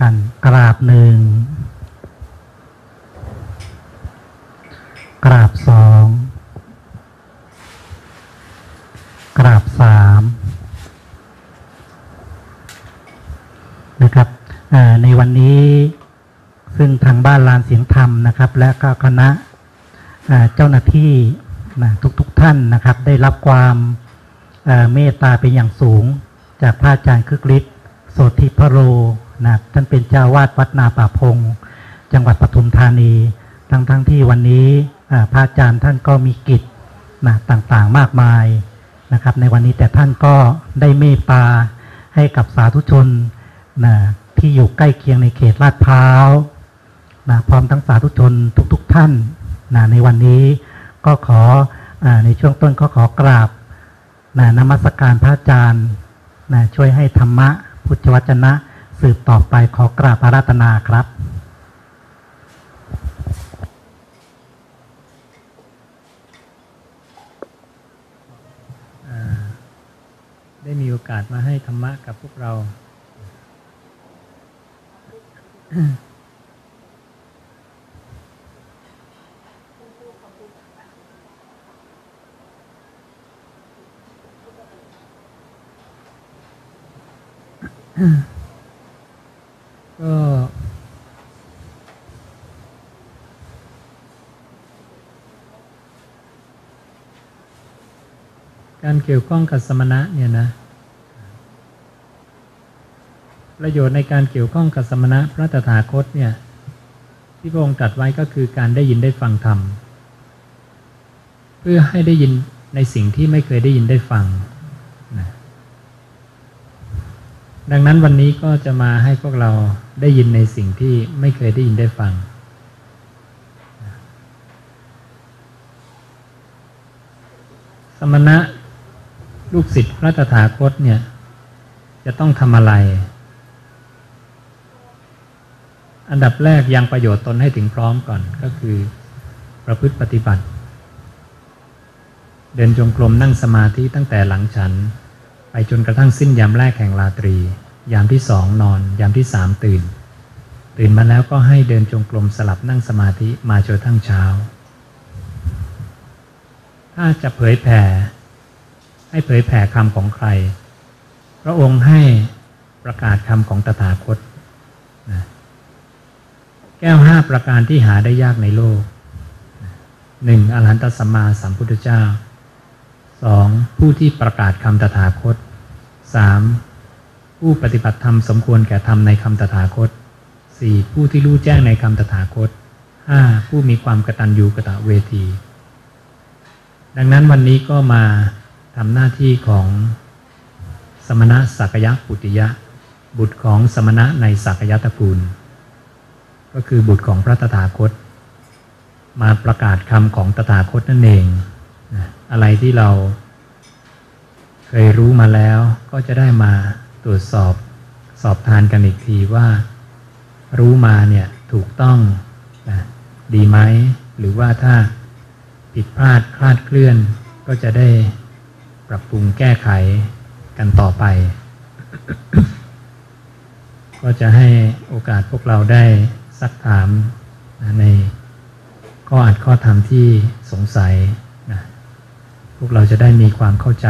กันกราบหนึ่งกราบสองกราบสามนะครับในวันนี้ซึ่งทางบ้านลานเสียงธรรมนะครับ และก็คณะเจ้าหน้าที่นะทุกๆทท่านนะครับ ได้รับความเมตตาเป็นอย่างสูง จากพระอาจารย์คึกฤทธิ์โสธิพโร นะท่านเป็นเจ้าวาดวัดนาป่าพง จังหวัดปทุมธานี ทั้งทั้งที่วันนี้พระอาจารย์ท่านก็มีกิจนะต่างๆมากมายนะครับ ในวันนี้แต่ท่านก็ได้เมตตาให้กับสาธุชนนะที่อยู่ใกล้เคียงในเขตลาดพร้าวนะพร้อมทั้งสาธุชนทุกๆทท่านนะในวันนี้ก็ขออในช่วงต้นก็ขอกราบนะนมัสการพระอาจารย์นะช่วยให้ธรรมะพุทธวจนะ สืบต่อไปขอกราบอาราธนาครับได้มีโอกาสมาให้ธรรมะกับพวกเรา ก็การเกี่ยวข้องกับสมณะเนี่ยนะ ประโยชน์ในการเกี่ยวข้องกับสมณะพระตถาคตเนี่ย ที่พระองค์ตรัสไว้ก็คือการได้ยินได้ฟังธรรม เพื่อให้ได้ยินในสิ่งที่ไม่เคยได้ยินได้ฟังนะดังนั้นวันนี้ก็จะมาให้พวกเรา ได้ยินในสิ่งที่ไม่เคยได้ยินได้ฟัง สมณะลูกศิษย์พระตถาคตเนี่ย จะต้องทำอะไร อันดับแรกยังประโยชน์ตนให้ถึงพร้อมก่อนก็คือประพฤติปฏิบัติ เดินจงกรมนั่งสมาธิตั้งแต่หลังฉัน ไปจนกระทั่งสิ้นยามแรกแห่งราตรี ยามที่สองนอน ยามที่สามตื่น ตื่นมาแล้วก็ให้เดินจงกรมสลับนั่งสมาธิมาจนทั่งเช้า ถ้าจะเผยแผ่ ให้เผยแผ่คำของใคร พระองค์ให้ประกาศคำของตถาคตนะแก้วห้าประการที่หาได้ยากในโลกหนึ่งอรหันตสัมมาสัมพุทธเจ้าสองผู้ที่ประกาศคำตถาคตสาม ผู้ปฏิบัติธรรมสมควรแก่ธรรมในคำตถาคตสี่ผู้ที่รู้แจ้งในคำตถาคตห้าผู้มีความกตัญญูกะตะเวที ดังนั้นวันนี้ก็มาทำหน้าที่ของสมณะสักยะปุติยะ บุตรของสมณะในสักยะตระกูลก็คือบุตรของพระตถาคต มาประกาศคำของตถาคตนั่นเองอะไรที่เรา เคยรู้มาแล้วก็จะได้มา ตรวจสอบสอบทานกันอีกทีว่า รู้มาเนี่ยถูกต้องนะดีไหมหรือว่าถ้าผิดพลาดคลาดเคลื่อนก็จะได้ปรับปรุงแก้ไขกันต่อไป ก็จะให้โอกาสพวกเราได้ซักถามนะในข้ออัดข้อธรรมที่สงสัยนะพวกเราจะได้มีความเข้าใจ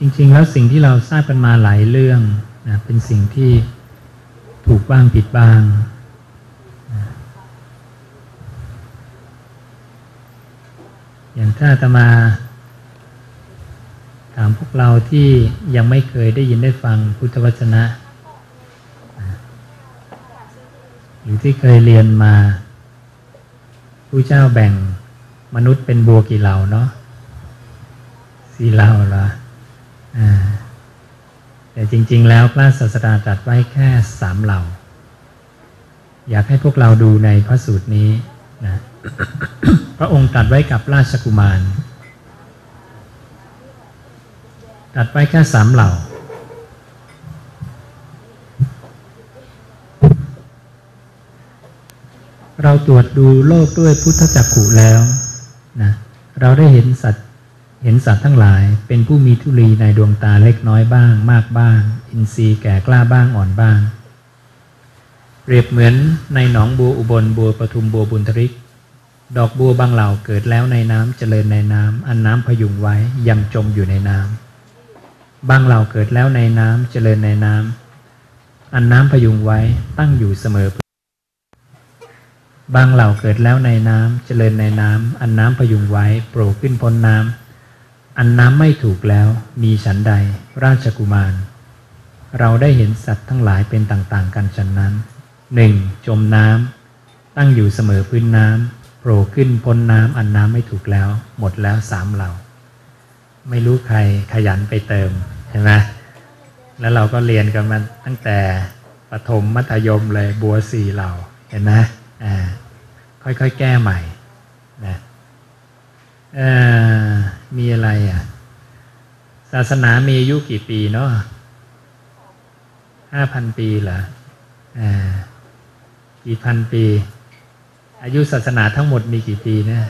จริง ๆ แล้วสิ่งที่เราทราบกันมาหลายเรื่องนะเป็นสิ่งที่ถูกบ้างผิดบ้างนะอย่างถ้าจะมา ถามพวกเราที่ยังไม่เคยได้ยินได้ฟังพุทธวจนะนะหรือที่เคยเรียนมาผู้เจ้าแบ่งมนุษย์เป็นบัวกี่เหล่าเนาะสี่เหล่าเหรอ แต่จริง ๆ แล้วพระศาสดาตรัสไว้แค่สามเหล่า อยากให้พวกเราดูในพระสูตรนี้นะพระองค์ตรัสไว้กับราชกุมารตัดไว้แค่สามเหล่าเราตรวจดูโลกด้วยพุทธจักขุแล้วนะเราได้เห็นสัต เห็นสัตว์ทั้งหลายเป็นผู้มีทุลีในดวงตาเล็กน้อยบ้าง มากบ้าง อินทรีย์แก่กล้าบ้างอ่อนบ้าง เปรียบเหมือนในหนองบัวอุบลบัวปทุมบัวบุญทริก ดอกบัวบางเหล่าเกิดแล้วในน้ำเจริญในน้ำอันน้ำพยุงไว้ยังจมอยู่ในน้ำบางเหล่าเกิดแล้วในน้ำเจริญในน้ำอันน้ำพยุงไว้ตั้งอยู่เสมอบางเหล่าเกิดแล้วในน้ำเจริญในน้ำอันน้ำพยุงไว้โผล่ขึ้นพ้นน้ำ อันน้ำไม่ถูกแล้วมีฉันใดราชกุมาร เราได้เห็นสัตว์ทั้งหลายเป็นต่างๆ กันฉันนั้นหนึ่งจมน้ำตั้งอยู่เสมอพื้นน้ำโผล่ขึ้นพ้นน้ำอันน้ำไม่ถูกแล้ว หมดแล้วสามเหล่า ไม่รู้ใครขยันไปเติมใช่ไหมแล้วเราก็เรียนกันมาตั้งแต่ประถมมัธยมเลยบัวสี่เหล่าเห็นไหมอ่าค่อยๆแก้ใหม่นะเอ่อ มีอะไรอะ ศาสนามีอายุกี่ปีเนาะห้าพันปีเหรออ่ากี่พันปี อายุศาสนาทั้งหมดมีกี่ปีเนี่ย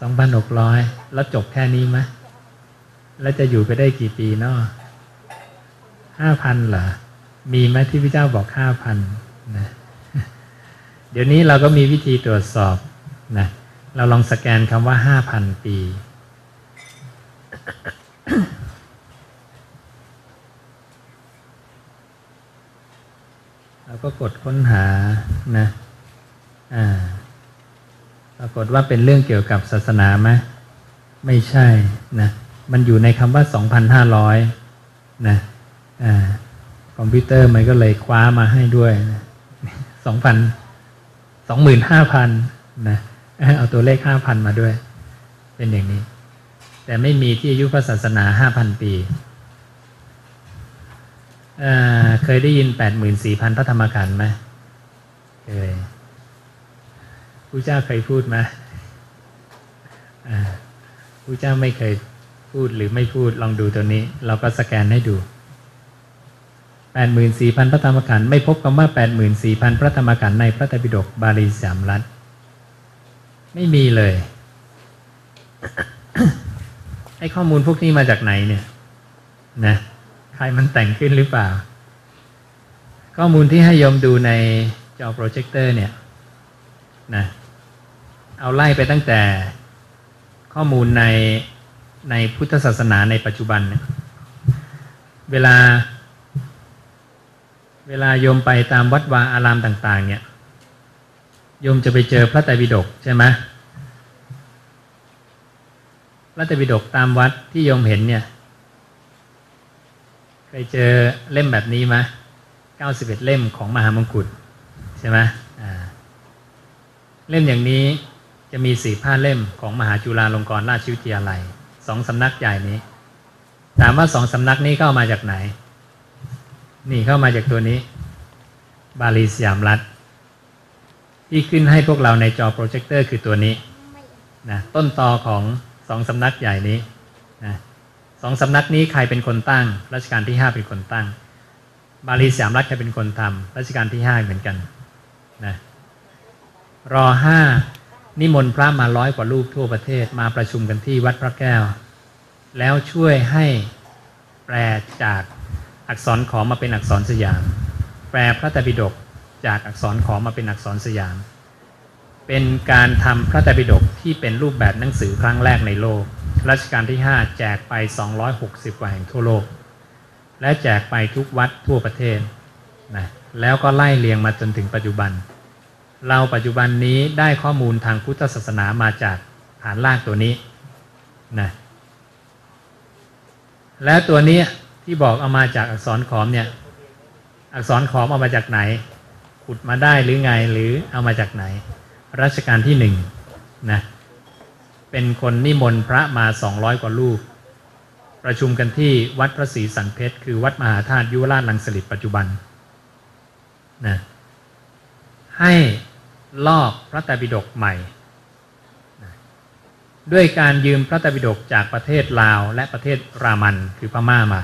สองพันหกร้อยแล้วจบแค่นี้ไหมแล้วจะอยู่ไปได้กี่ปีเนาะห้าพันเหรอ มีไหมที่พระเจ้าบอกห้าพันนะ เดี๋ยวนี้เราก็มีวิธีตรวจสอบนะ เราลองสแกนคำว่าห้าพันปี เราก็กดค้นหานะอ่าปรากฏว่าเป็นเรื่องเกี่ยวกับศาสนาไหมไม่ใช่นะมันอยู่ในคำว่าสองพันห้าร้อยนะอ่าคอมพิวเตอร์มันก็เลยคว้ามาให้ด้วยสองพันสองหมื่นห้าพันนะ เอาตัวเลขห้าพันมาด้วย เป็นอย่างนี้ แต่ไม่มีที่อายุพระศาสนาห้าพันปีเเคยได้ยินแปดหมื่นสี่พันพระธรรมขันธ์ไหมเคยพระเจ้าเคยพูดไหมพระเจ้าไม่เคยพูดหรือไม่พูดลองดูตัวนี้ เราก็สแกนให้ดูแปดหมื่นสี่พันพระธรรมขันธ์ไม่พบคำว่าแปดหมื่นสี่พันพระธรรมขันธ์ในพระไตรปิฎกบาลีสามรัฐ ไม่มีเลย ไอ้ข้อมูลพวกนี้มาจากไหนเนี่ย นะใครมันแต่งขึ้นหรือเปล่า ข้อมูลที่ให้โยมดูในจอโปรเจคเตอร์เนี่ยนะเอาไล่ไปตั้งแต่ข้อมูลในในพุทธศาสนาในปัจจุบันเนี่ยเวลา เวลาโยมไปตามวัดวาอารามต่าง ๆ เนี่ย โยมจะไปเจอพระไตรปิฎกใช่ไหมพระไตรปิฎกตามวัดที่โยมเห็นเนี่ยเคยเจอเล่มแบบนี้ไหมเก้าสิบเอ็ดเล่มของมหามงกุฎใช่ไหมเล่มอย่างนี้จะมีสี่ผ้าเล่มของมหาจุฬาลงกรณราชวิทยาลัยสองสำนักใหญ่นี้ ถามว่าสองสำนักนี้เข้ามาจากไหน นี่เข้ามาจากตัวนี้ บาลีสยามรัฐ ที่ขึ้นให้พวกเราในจอโปรเจคเตอร์คือตัวนี้นะต้นตอของสองสำนักใหญ่นี้นะสองสำนักนี้ใครเป็นคนตั้ง รัชกาลที่ห้าเป็นคนตั้ง บาลีสยามรัฐใครเป็นคนทำรัชกาลที่ห้าเหมือนกันนะรอห้านิมนต์พระมาร้อยกว่ารูปทั่วประเทศมาประชุมกันที่วัดพระแก้ว แล้วช่วยให้แปลจากอักษรขอมาเป็นอักษรสยาม แปลพระตรปิฎก จากอักษรขอมมาเป็นอักษรสยาม เป็นการทำพระไตรปิฎกที่เป็นรูปแบบหนังสือครั้งแรกในโลก รัชกาลที่ 5 แจกไป 260 กว่าแห่งทั่วโลก และแจกไปทุกวัดทั่วประเทศนะแล้วก็ไล่เรียงมาจนถึงปัจจุบัน เราปัจจุบันนี้ได้ข้อมูลทางพุทธศาสนามาจากฐานรากตัวนี้นะและตัวนี้ที่บอกเอามาจากอักษรขอมเนี่ยอักษรขอมเอามาจากไหน ขุดมาได้หรือไงหรือเอามาจากไหน รัชกาลที่หนึ่งนะเป็นคนนิมนต์พระมาสองร้อยกว่ารูปประชุมกันที่วัดพระศรีสันเพชร คือวัดมหาธาตุยุวราชลังสลิดปัจจุบันนะให้ลอกพระตรปิฎกใหม่นะด้วยการยืมพระตรปิฎกจากประเทศลาวและประเทศรามันคือพม่ามา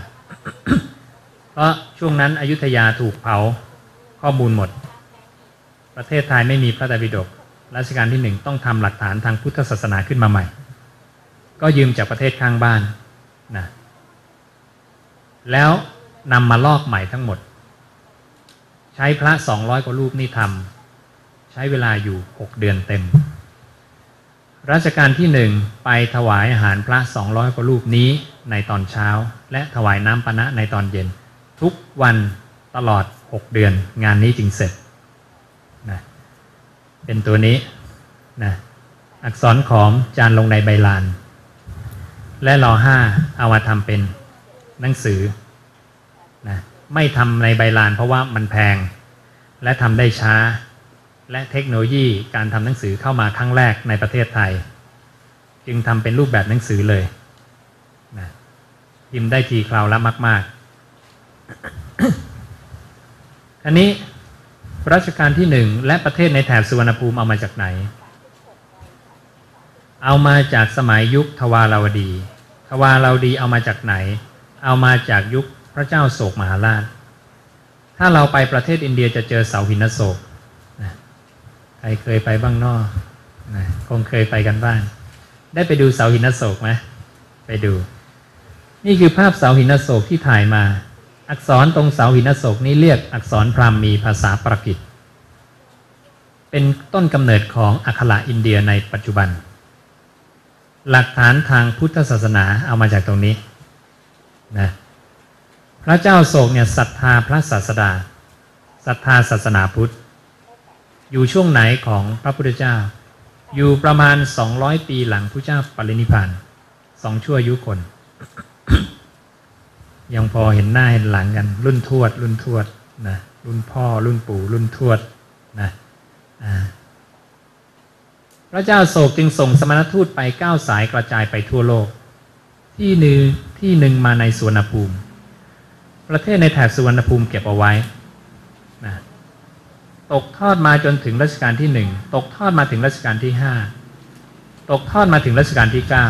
เพราะช่วงนั้นอยุธยาถูกเผาข้อมูลหมด ประเทศไทยไม่มีพระไตรปิฎกรัชกาลที่หนึ่งต้องทำหลักฐานทางพุทธศาสนาขึ้นมาใหม่ ก็ยืมจากประเทศข้างบ้านนะแล้วนำมาลอกใหม่ทั้งหมด ใช้พระสองร้อยกว่ารูปนี่ทำใช้เวลาอยู่หกเดือนเต็มรัชกาลที่หนึ่งไปถวายอาหารพระสองร้อยกว่ารูปนี้ในตอนเช้า และถวายน้ำปนะในตอนเย็น ทุกวันตลอดหกเดือนงานนี้จึงเสร็จ เป็นตัวนี้นะอักษรขอมจานลงในใบลาน และรอห้าเอามาทำเป็นหนังสือนะไม่ทำในใบลานเพราะว่ามันแพง และทำได้ช้า และเทคโนโลยีการทำหนังสือเข้ามาครั้งแรกในประเทศไทย จึงทำเป็นรูปแบบหนังสือเลยนะพิมพ์ได้ทีคราวละมาก ๆอันนี้ รัชกาลที่หนึ่งและประเทศในแถบสุวรรณภูมิเอามาจากไหน เอามาจากสมัยยุคทวาราวดี ทวาราวดีเอามาจากไหน เอามาจากยุคพระเจ้าโศกมหาราช ถ้าเราไปประเทศอินเดียจะเจอเสาหินโศกใครเคยไปบ้างนอกคงเคยไปกันบ้าง ได้ไปดูเสาหินโศกไหมไปดู นี่คือภาพเสาหินโศกที่ถ่ายมา อักษรตรงเสาหินโศกนี้เรียกอักษรพราหมีภาษาปรกิต เป็นต้นกำเนิดของอักขระอินเดียในปัจจุบัน หลักฐานทางพุทธศาสนาเอามาจากตรงนี้นะพระเจ้าโศกเนี่ยศรัทธาพระศาสดาศรัทธาศาสนาพุทธ อยู่ช่วงไหนของพระพุทธเจ้า อยู่ประมาณ 200 ปีหลังพระเจ้าปรินิพพานสองชั่วยุคน ยังพอเห็นหน้าเห็นหลังกัน รุ่นทวด รุ่นทวดนะรุ่นพ่อ รุ่นปู่ รุ่นทวดนะพระเจ้าโศกจึงส่งสมณทูตไปเก้าสายกระจายไปทั่วโลก ที่หนึ่งที่หนึ่งมาในสุวนภูมิ ประเทศในแถบสุวรรณภูมิเก็บเอาไว้นะตกทอดมาจนถึงรัชกาลที่หนึ่งตกทอดมาถึงรัชกาลที่ห้าตกทอดมาถึงรัชกาลที่เก้า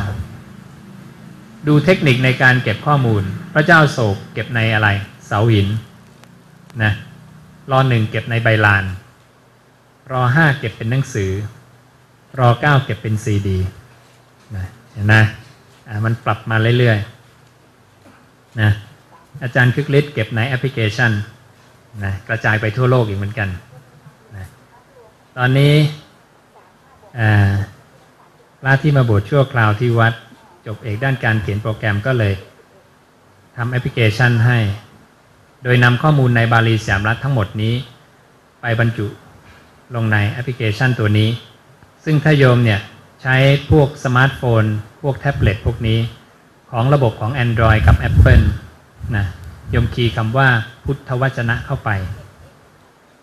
ดูเทคนิคในการเก็บข้อมูล พระเจ้าโศกเก็บในอะไร เสาหินนะรอหนึ่งเก็บในใบลาน รอห้าเก็บเป็นหนังสือ รอเก้าเก็บเป็นซีดีนะเห็นไหมอ่ามันปรับมาเรื่อยๆนะอาจารย์คึกฤทธิ์เก็บในแอปพลิเคชันนะกระจายไปทั่วโลกอีกเหมือนกันนะตอนนี้พระที่มาบวชชั่วคราวที่วัด จบเอกด้านการเขียนโปรแกรมก็เลยทำแอปพลิเคชันให้ โดยนำข้อมูลในบาลีสยามรัฐทั้งหมดนี้ ไปบรรจุลงในแอปพลิเคชันตัวนี้ ซึ่งถ้าโยมเนี่ยใช้พวกสมาร์ทโฟน พวกแท็บเล็ตพวกนี้ ของระบบของ Android กับ Apple นะโยมคีย์คำว่าพุทธวจนะเข้าไป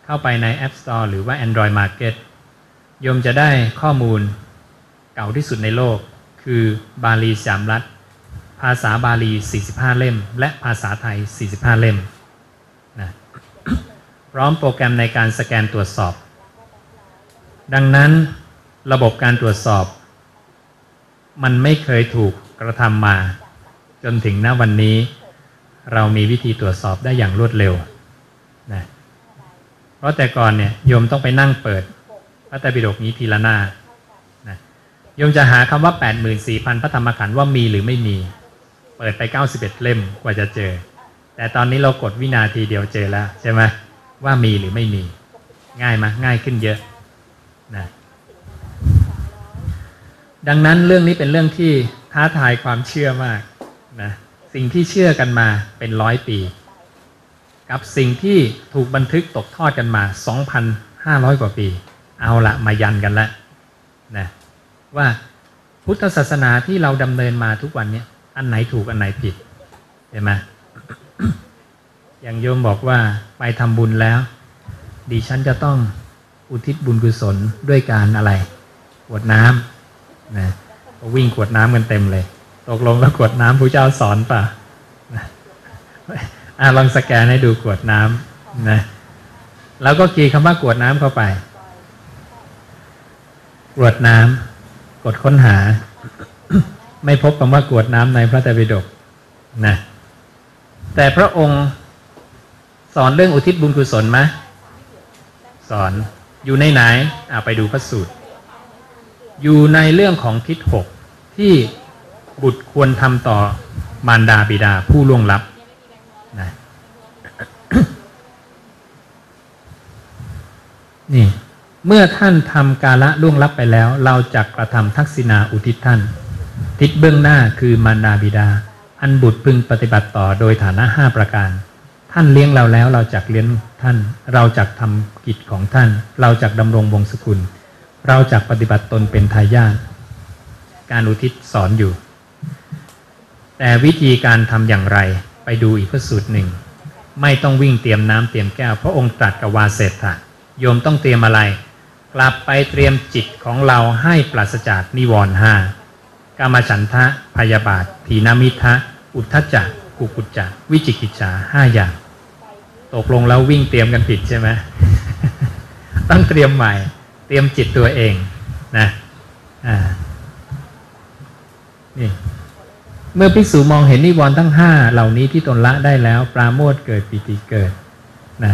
เข้าไปใน App Store หรือว่า Android Market โยมจะได้ข้อมูลเก่าที่สุดในโลก คือบาลีสามรัฐ ภาษาบาลี 45 เล่ม และภาษาไทย 45 เล่มนะพร้อมโปรแกรมในการสแกนตรวจสอบ ดังนั้นระบบการตรวจสอบ มันไม่เคยถูกกระทำมา จนถึงณวันนี้ เรามีวิธีตรวจสอบได้อย่างรวดเร็วนะเพราะแต่ก่อนเนี่ยโยมต้องไปนั่งเปิดพระไตรปิฎกนี้ทีละหน้า โยมจะหาคำว่า 84,000 พระธรรมขันธ์ว่ามีหรือไม่มี เปิดไป 91 เล่มกว่าจะเจอ แต่ตอนนี้เรากดวินาทีเดียวเจอแล้วใช่ไหมว่ามีหรือไม่มี ง่ายไหมง่ายขึ้นเยอะนะดังนั้นเรื่องนี้เป็นเรื่องที่ท้าทายความเชื่อมากนะสิ่งที่เชื่อกันมาเป็นร้อยปี กับสิ่งที่ถูกบันทึกตกทอดกันมา 2,500 กว่าปี เอาละมายันกันแล้วนะ ว่าพุทธศาสนาที่เราดำเนินมาทุกวันเนี้อันไหนถูกอันไหนผิดเห็นไหมอย่างโยมบอกว่าไปทำบุญแล้ว ดิฉันจะต้องอุทิศบุญกุศลด้วยการอะไรกวดน้ำนะก็วิ่งกวดน้ำกันเต็มเลย ตกลงแล้วกวดน้ำพระเจ้าสอนป่ะอะลองสแกนให้ดูกวดน้ำนะแล้วก็กีย์คำว่ากวดน้ำเข้าไปกวดน้ำ กดค้นหา ไม่พบคำว่ากวดน้ำในพระไตรปิฎกนะแต่พระองค์สอนเรื่องอุทิศบุญกุศลไหมสอนอยู่ในไหนอ่าไปดูพระสูตร อยู่ในเรื่องของทิศหกที่บุตรควรทำต่อมารดาบิดาผู้ล่วงลับนะนี่ เมื่อท่านทำกาละล่วงลับไปแล้ว เราจะกระทำทักษิณาอุทิศท่าน ทิศเบื้องหน้าคือมารดาบิดา อันบุตรพึงปฏิบัติต่อโดยฐานะห้าประการ ท่านเลี้ยงเราแล้วเราจักเลี้ยงท่าน เราจักทำกิจของท่าน เราจักดำรงวงศกุล เราจักปฏิบัติตนเป็นทายาทการอุทิศสอนอยู่ แต่วิธีการทำอย่างไรไปดูอีกพระสูตรหนึ่ง ไม่ต้องวิ่งเตรียมน้ำเตรียมแก้วพระองค์ตรัสกับวาเสถะโยมต้องเตรียมอะไร กลับไปเตรียมจิตของเราให้ปราศจากนิวรณ์ห้ากามฉันทะ พยาบาทถีนามิทะ อุทธจักกุกุจจะวิจิกิจฉาห้าอย่าง ตกลงแล้ววิ่งเตรียมกันผิดใช่ไหมต้องเตรียมใหม่ เตรียมจิตตัวเองนะอ่านี่เมื่อภิกษุมองเห็นนิวรณ์ทั้งห้าเหล่านี้ที่ตนละได้แล้ว ปราโมทเกิดปิติเกิดนะ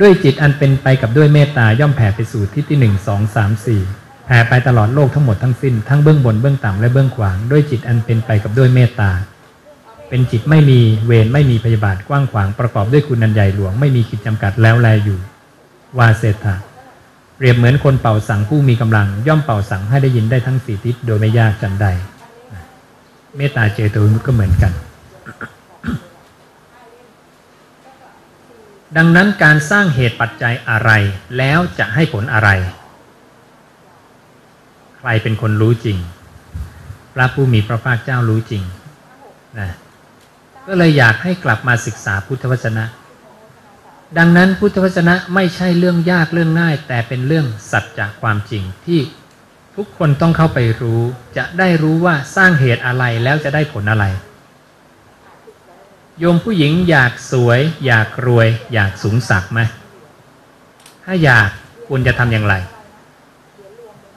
ด้วยจิตอันเป็นไปกับด้วยเมตตาย่อมแผ่ไปสู่ทิศที่หนึ่งสองสามสี่แผ่ไปตลอดโลกทั้งหมดทั้งสิ้นทั้งเบื้องบนเบื้องต่ำและเบื้องขวางด้วยจิตอันเป็นไปกับด้วยเมตตา เป็นจิตไม่มีเวรไม่มีพยาบาทกว้างขวางประกอบด้วยคุณอันใหญ่หลวงไม่มีขีดจำกัดแล้วแลอยู่ วาเศรษฐะเปรียบเหมือนคนเป่าสังผู้มีกำลัง ย่อมเป่าสังให้ได้ยินได้ทั้งสี่ทิศโดยไม่ยากจันใด เมตตาเจโตวิมุตก็เหมือนกัน ดังนั้นการสร้างเหตุปัจจัยอะไร แล้วจะให้ผลอะไร ใครเป็นคนรู้จริง พระผู้มีพระภาคเจ้ารู้จริงนะก็เลยอยากให้กลับมาศึกษาพุทธวจนะ ดังนั้นพุทธวจนะไม่ใช่เรื่องยากเรื่องง่าย แต่เป็นเรื่องสัจจะความจริงที่ทุกคนต้องเข้าไปรู้ จะได้รู้ว่าสร้างเหตุอะไรแล้วจะได้ผลอะไร โยมผู้หญิงอยากสวย อยากรวย อยากสูงสักไหมถ้าอยากควรจะทำอย่างไร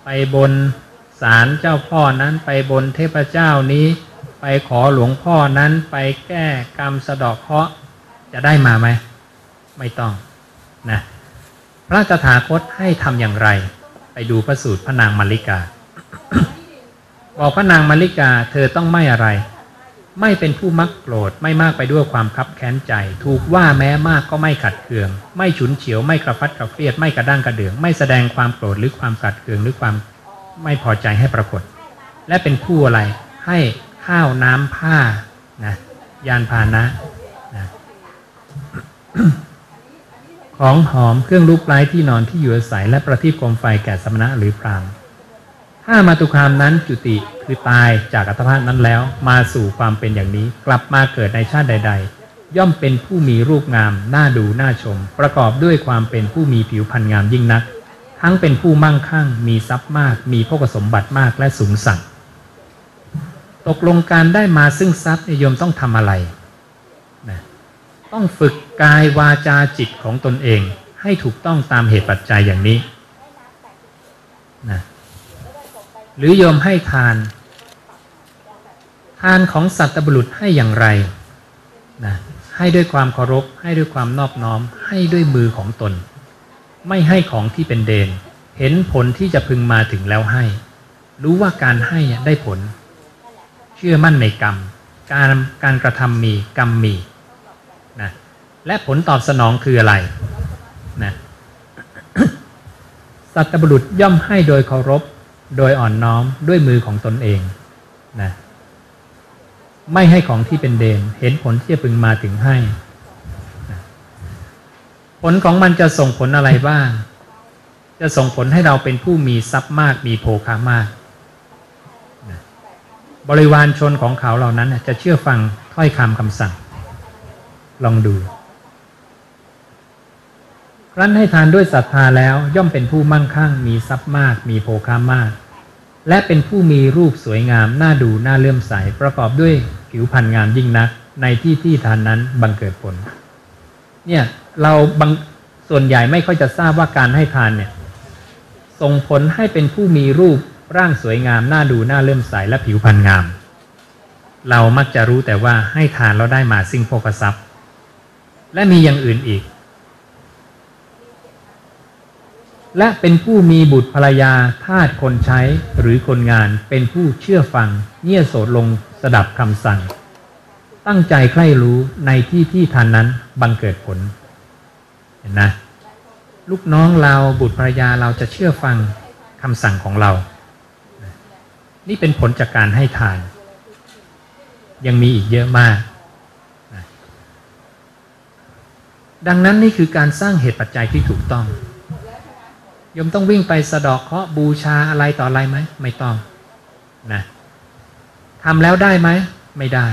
ไปบนศาลเจ้าพ่อนั้นไปบนเทพเจ้านี้ ไปขอหลวงพ่อนั้นไปแก้กรรมสะดอกเคราะห์จะได้มาไหม ไม่ต้องนะพระตถาคตให้ทำอย่างไร ไปดูพระสูตรพระนางมาริกา บอกพระนางมาริกาเธอต้องไม่อะไร ไม่เป็นผู้มักโกรธไม่มากไปด้วยความคับแค้นใจ ถูกว่าแม้มากก็ไม่ขัดเคือง ไม่ฉุนเฉียวไม่กระฟัดกระเฟียดไม่กระด้างกระเดือง ไม่แสดงความโกรธหรือความขัดเคืองหรือความไม่พอใจให้ปรากฏ และเป็นผู้อะไรให้ข้าวน้ำผ้านะยานพาหนะนะของหอมเครื่องรูปไร้ที่นอนที่อยู่อาศัยและประทีปโคมไฟแก่สมณะหรือพราม ถ้ามาตุคามนั้นจุติคือตายจากอัตภาพนั้นแล้ว มาสู่ความเป็นอย่างนี้ กลับมาเกิดในชาติใด ๆ ย่อมเป็นผู้มีรูปงามน่าดูน่าชม ประกอบด้วยความเป็นผู้มีผิวพรรณงามยิ่งนัก ทั้งเป็นผู้มั่งคั่ง มีทรัพย์มาก มีพกสมบัติมากและสูงสักดิ์ตกลงการได้มาซึ่งทรัพย์นิยมต้องทำอะไรนะต้องฝึกกายวาจาจิตของตนเองให้ถูกต้องตามเหตุปัจจัยอย่างนี้นะ หรือโยมให้ทาน ทานของสัตว์บุรุษให้อย่างไรนะให้ด้วยความเคารพ ให้ด้วยความนอบน้อม ให้ด้วยมือของตน ไม่ให้ของที่เป็นเดน เห็นผลที่จะพึงมาถึงแล้วให้ รู้ว่าการให้ได้ผล เชื่อมั่นในกรรม การการกระทำมีกรรมมีนะและผลตอบสนองคืออะไรนะสัตบุรุษย่อมให้โดยเคารพ โดยอ่อนน้อมด้วยมือของตนเองนะไม่ให้ของที่เป็นเดนเห็นผลที่จะพึงมาถึงให้นะผลของมันจะส่งผลอะไรบ้าง จะส่งผลให้เราเป็นผู้มีทรัพย์มากมีโภคามากนะบริวารชนของเขาเหล่านั้นจะเชื่อฟังถ้อยคำคำสั่ง ลองดู รั้นให้ทานด้วยศรัทธาแล้วย่อมเป็นผู้มั่งคั่ง มีทรัพย์มาก มีโภคามาก และเป็นผู้มีรูปสวยงามน่าดูน่าเลื่อมใสประกอบด้วยผิวพรรณงามยิ่งนัก ในที่ที่ทานนั้นบังเกิดผล เนี่ยเราบางส่วนใหญ่ไม่ค่อยจะทราบว่าการให้ทานเนี่ยส่งผลให้เป็นผู้มีรูปร่างสวยงามน่าดูน่าเลื่อมใสและผิวพรรณงาม เรามักจะรู้แต่ว่าให้ทานแล้วได้มาซึ่งโภคทรัพย์ และมีอย่างอื่นอีก และเป็นผู้มีบุตรภรรยาทาสคนใช้หรือคนงานเป็นผู้เชื่อฟังเงี่ยโสดลงสดับคำสั่ง ตั้งใจใคร่รู้ในที่ที่ทานนั้นบังเกิดผล เห็นนะ ลูกน้องเราบุตรภรรยาเราจะเชื่อฟังคำสั่งของเรา นี่เป็นผลจากการให้ทาน ยังมีอีกเยอะมาก ดังนั้นนี่คือการสร้างเหตุปัจจัยที่ถูกต้อง ยมต้องวิ่งไปสะดอกเคาะบูชาอะไรต่ออะไรไหม ไม่ต้องนะทำแล้วได้ไหม ไม่ได้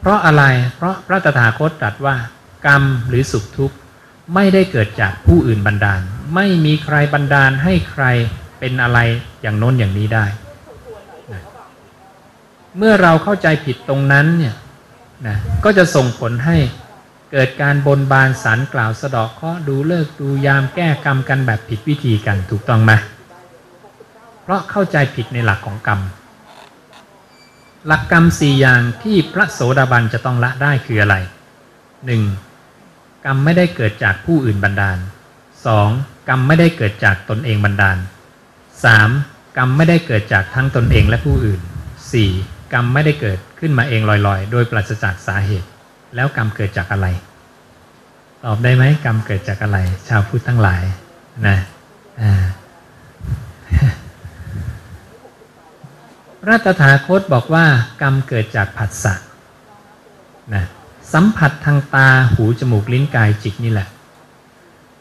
เพราะอะไร เพราะพระตถาคตตรัสว่า กรรมหรือสุขทุกข์ไม่ได้เกิดจากผู้อื่นบันดาล ไม่มีใครบันดาลให้ใครเป็นอะไรอย่างโน้นอย่างนี้ได้นะเมื่อเราเข้าใจผิดตรงนั้นเนี่ยนะก็จะส่งผลให้ เกิดการบนบานสารกล่าวสะดอกเคราะห์ดูเลิกดูยามแก้กรรมกันแบบผิดวิธีกันถูกต้องไหมเพราะเข้าใจผิดในหลักของกรรม หลักกรรมสี่อย่างที่พระโสดาบันจะต้องละได้คืออะไรหนึ่งกรรมไม่ได้เกิดจากผู้อื่นบันดาล 2. กรรมไม่ได้เกิดจากตนเองบันดาล 3. กรรมไม่ได้เกิดจากทั้งตนเองและผู้อื่น 4. กรรมไม่ได้เกิดขึ้นมาเองลอยๆ โดยปราศจากสาเหตุ แล้วกรรมเกิดจากอะไร ตอบได้ไหมกรรมเกิดจากอะไร ชาวพุทธทั้งหลายนะอ่าพระตถาคตบอกว่า กรรมเกิดจากผัสสะนะสัมผัสทางตาหูจมูกลิ้นกายจิตนี่แหละ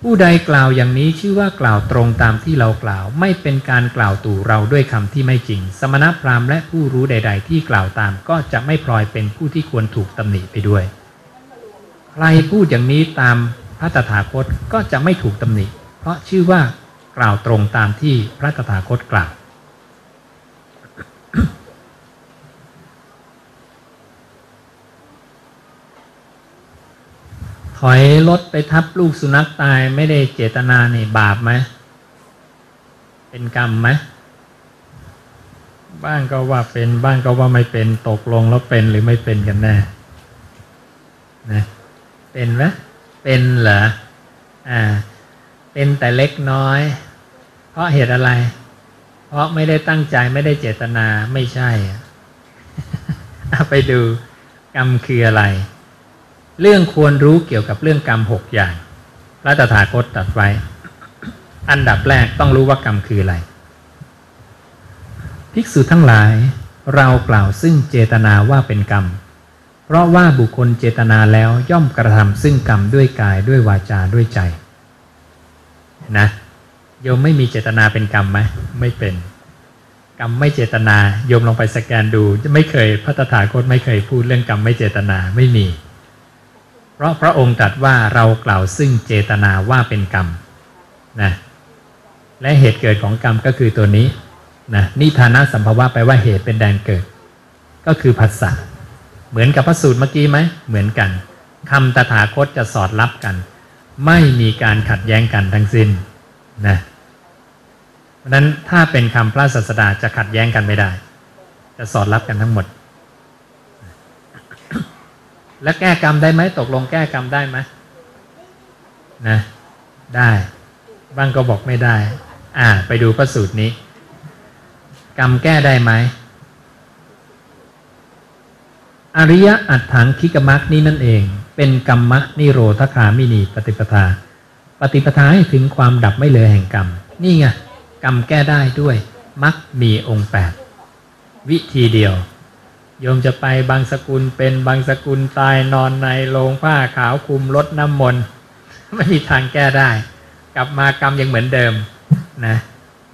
ผู้ใดกล่าวอย่างนี้ชื่อว่ากล่าวตรงตามที่เรากล่าว ไม่เป็นการกล่าวตู่เราด้วยคำที่ไม่จริง สมณพราหมณ์และผู้รู้ใด ๆ ที่กล่าวตามก็จะไม่พลอยเป็นผู้ที่ควรถูกตำหนิไปด้วย ใครพูดอย่างนี้ตามพระตถาคตก็จะไม่ถูกตำหนิ เพราะชื่อว่ากล่าวตรงตามที่พระตถาคตกล่าว ถอยรถไปทับลูกสุนัขตายไม่ได้เจตนาเนี่ยบาปไหม เป็นกรรมไหม บ้างก็ว่าเป็นบ้างก็ว่าไม่เป็นตกลงแล้วเป็นหรือไม่เป็นกันแน่นะ เป็นไหมเป็นเหรออ่า เป็นแต่เล็กน้อย เพราะเหตุอะไร เพราะไม่ได้ตั้งใจไม่ได้เจตนาไม่ใช่เอาไปดูกรรมคืออะไร เรื่องควรรู้เกี่ยวกับเรื่องกรรมหกอย่างพระตถาคตตรัสไว้ อันดับแรกต้องรู้ว่ากรรมคืออะไร ภิกษุทั้งหลายเรากล่าวซึ่งเจตนาว่าเป็นกรรม เพราะว่าบุคคลเจตนาแล้วย่อมกระทำซึ่งกรรมด้วยกายด้วยวาจาด้วยใจนะโยมไม่มีเจตนาเป็นกรรมไหมไม่เป็น กรรมไม่เจตนาโยมลองไปสแกนดูจะไม่เคยพระตถาคตไม่เคยพูดเรื่องกรรมไม่เจตนาไม่มี เพราะพระองค์ตรัสว่าเรากล่าวซึ่งเจตนาว่าเป็นกรรมนะและเหตุเกิดของกรรมก็คือตัวนี้นะนิทานะสัมภาวะแปลว่าเหตุเป็นแดนเกิด ก็คือภาษา เหมือนกับพระสูตรเมื่อกี้ไหมเหมือนกันคำตถาคตจะสอดรับกัน ไม่มีการขัดแย้งกันทั้งสิ้นนะเพราะนั้นถ้าเป็นคำพระศาสดาจะขัดแย้งกันไม่ได้ จะสอดรับกันทั้งหมด และแก้กรรมได้ไหมตกลงแก้กรรมได้ไหมนะได้บางก็บอกไม่ได้ อ่า ไปดูพระสูตรนี้ กรรมแก้ได้ไหม อริยอัตถังคิกมักนี้นั่นเอง เป็นกรรมะนิโรธคามินีปฏิปทา ปฏิปทาให้ถึงความดับไม่เหลือแห่งกรรม นี่ไงกรรมแก้ได้ด้วยมักมีองค์แปดวิธีเดียว โยมจะไปบางสกุลเป็นบางสกุลตายนอนในโรงผ้าขาวคุมรถน้ำมนต์ไม่มีทางแก้ได้ กลับมากรรมยังเหมือนเดิมนะ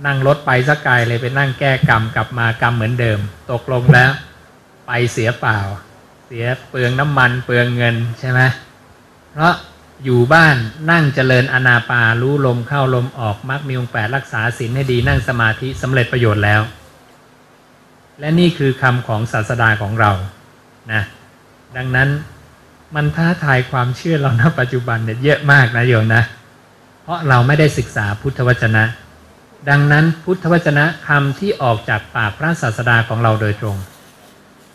นั่งรถไปสักไกลเลยไปนั่งแก้กรรมกลับมากรรมเหมือนเดิม ตกลงแล้ว ไปเสียเปล่า สียเปลืองน้ำมันเปลืองเงินใช่ไหมเพราะอยู่บ้านนั่งเจริญอนาปารู้ลมเข้าลมออกมักมีองค์แปดรักษาศีลให้ดีนั่งสมาธิสำเร็จประโยชน์แล้ว และนี่คือคำของศาสดาของเรานะดังนั้นมันท้าทายความเชื่อเราณปัจจุบันเนี่ยเยอะมากนะโยมนะ เพราะเราไม่ได้ศึกษาพุทธวจนะ ดังนั้นพุทธวจนะคำที่ออกจากปากพระศาสดาของเราโดยตรง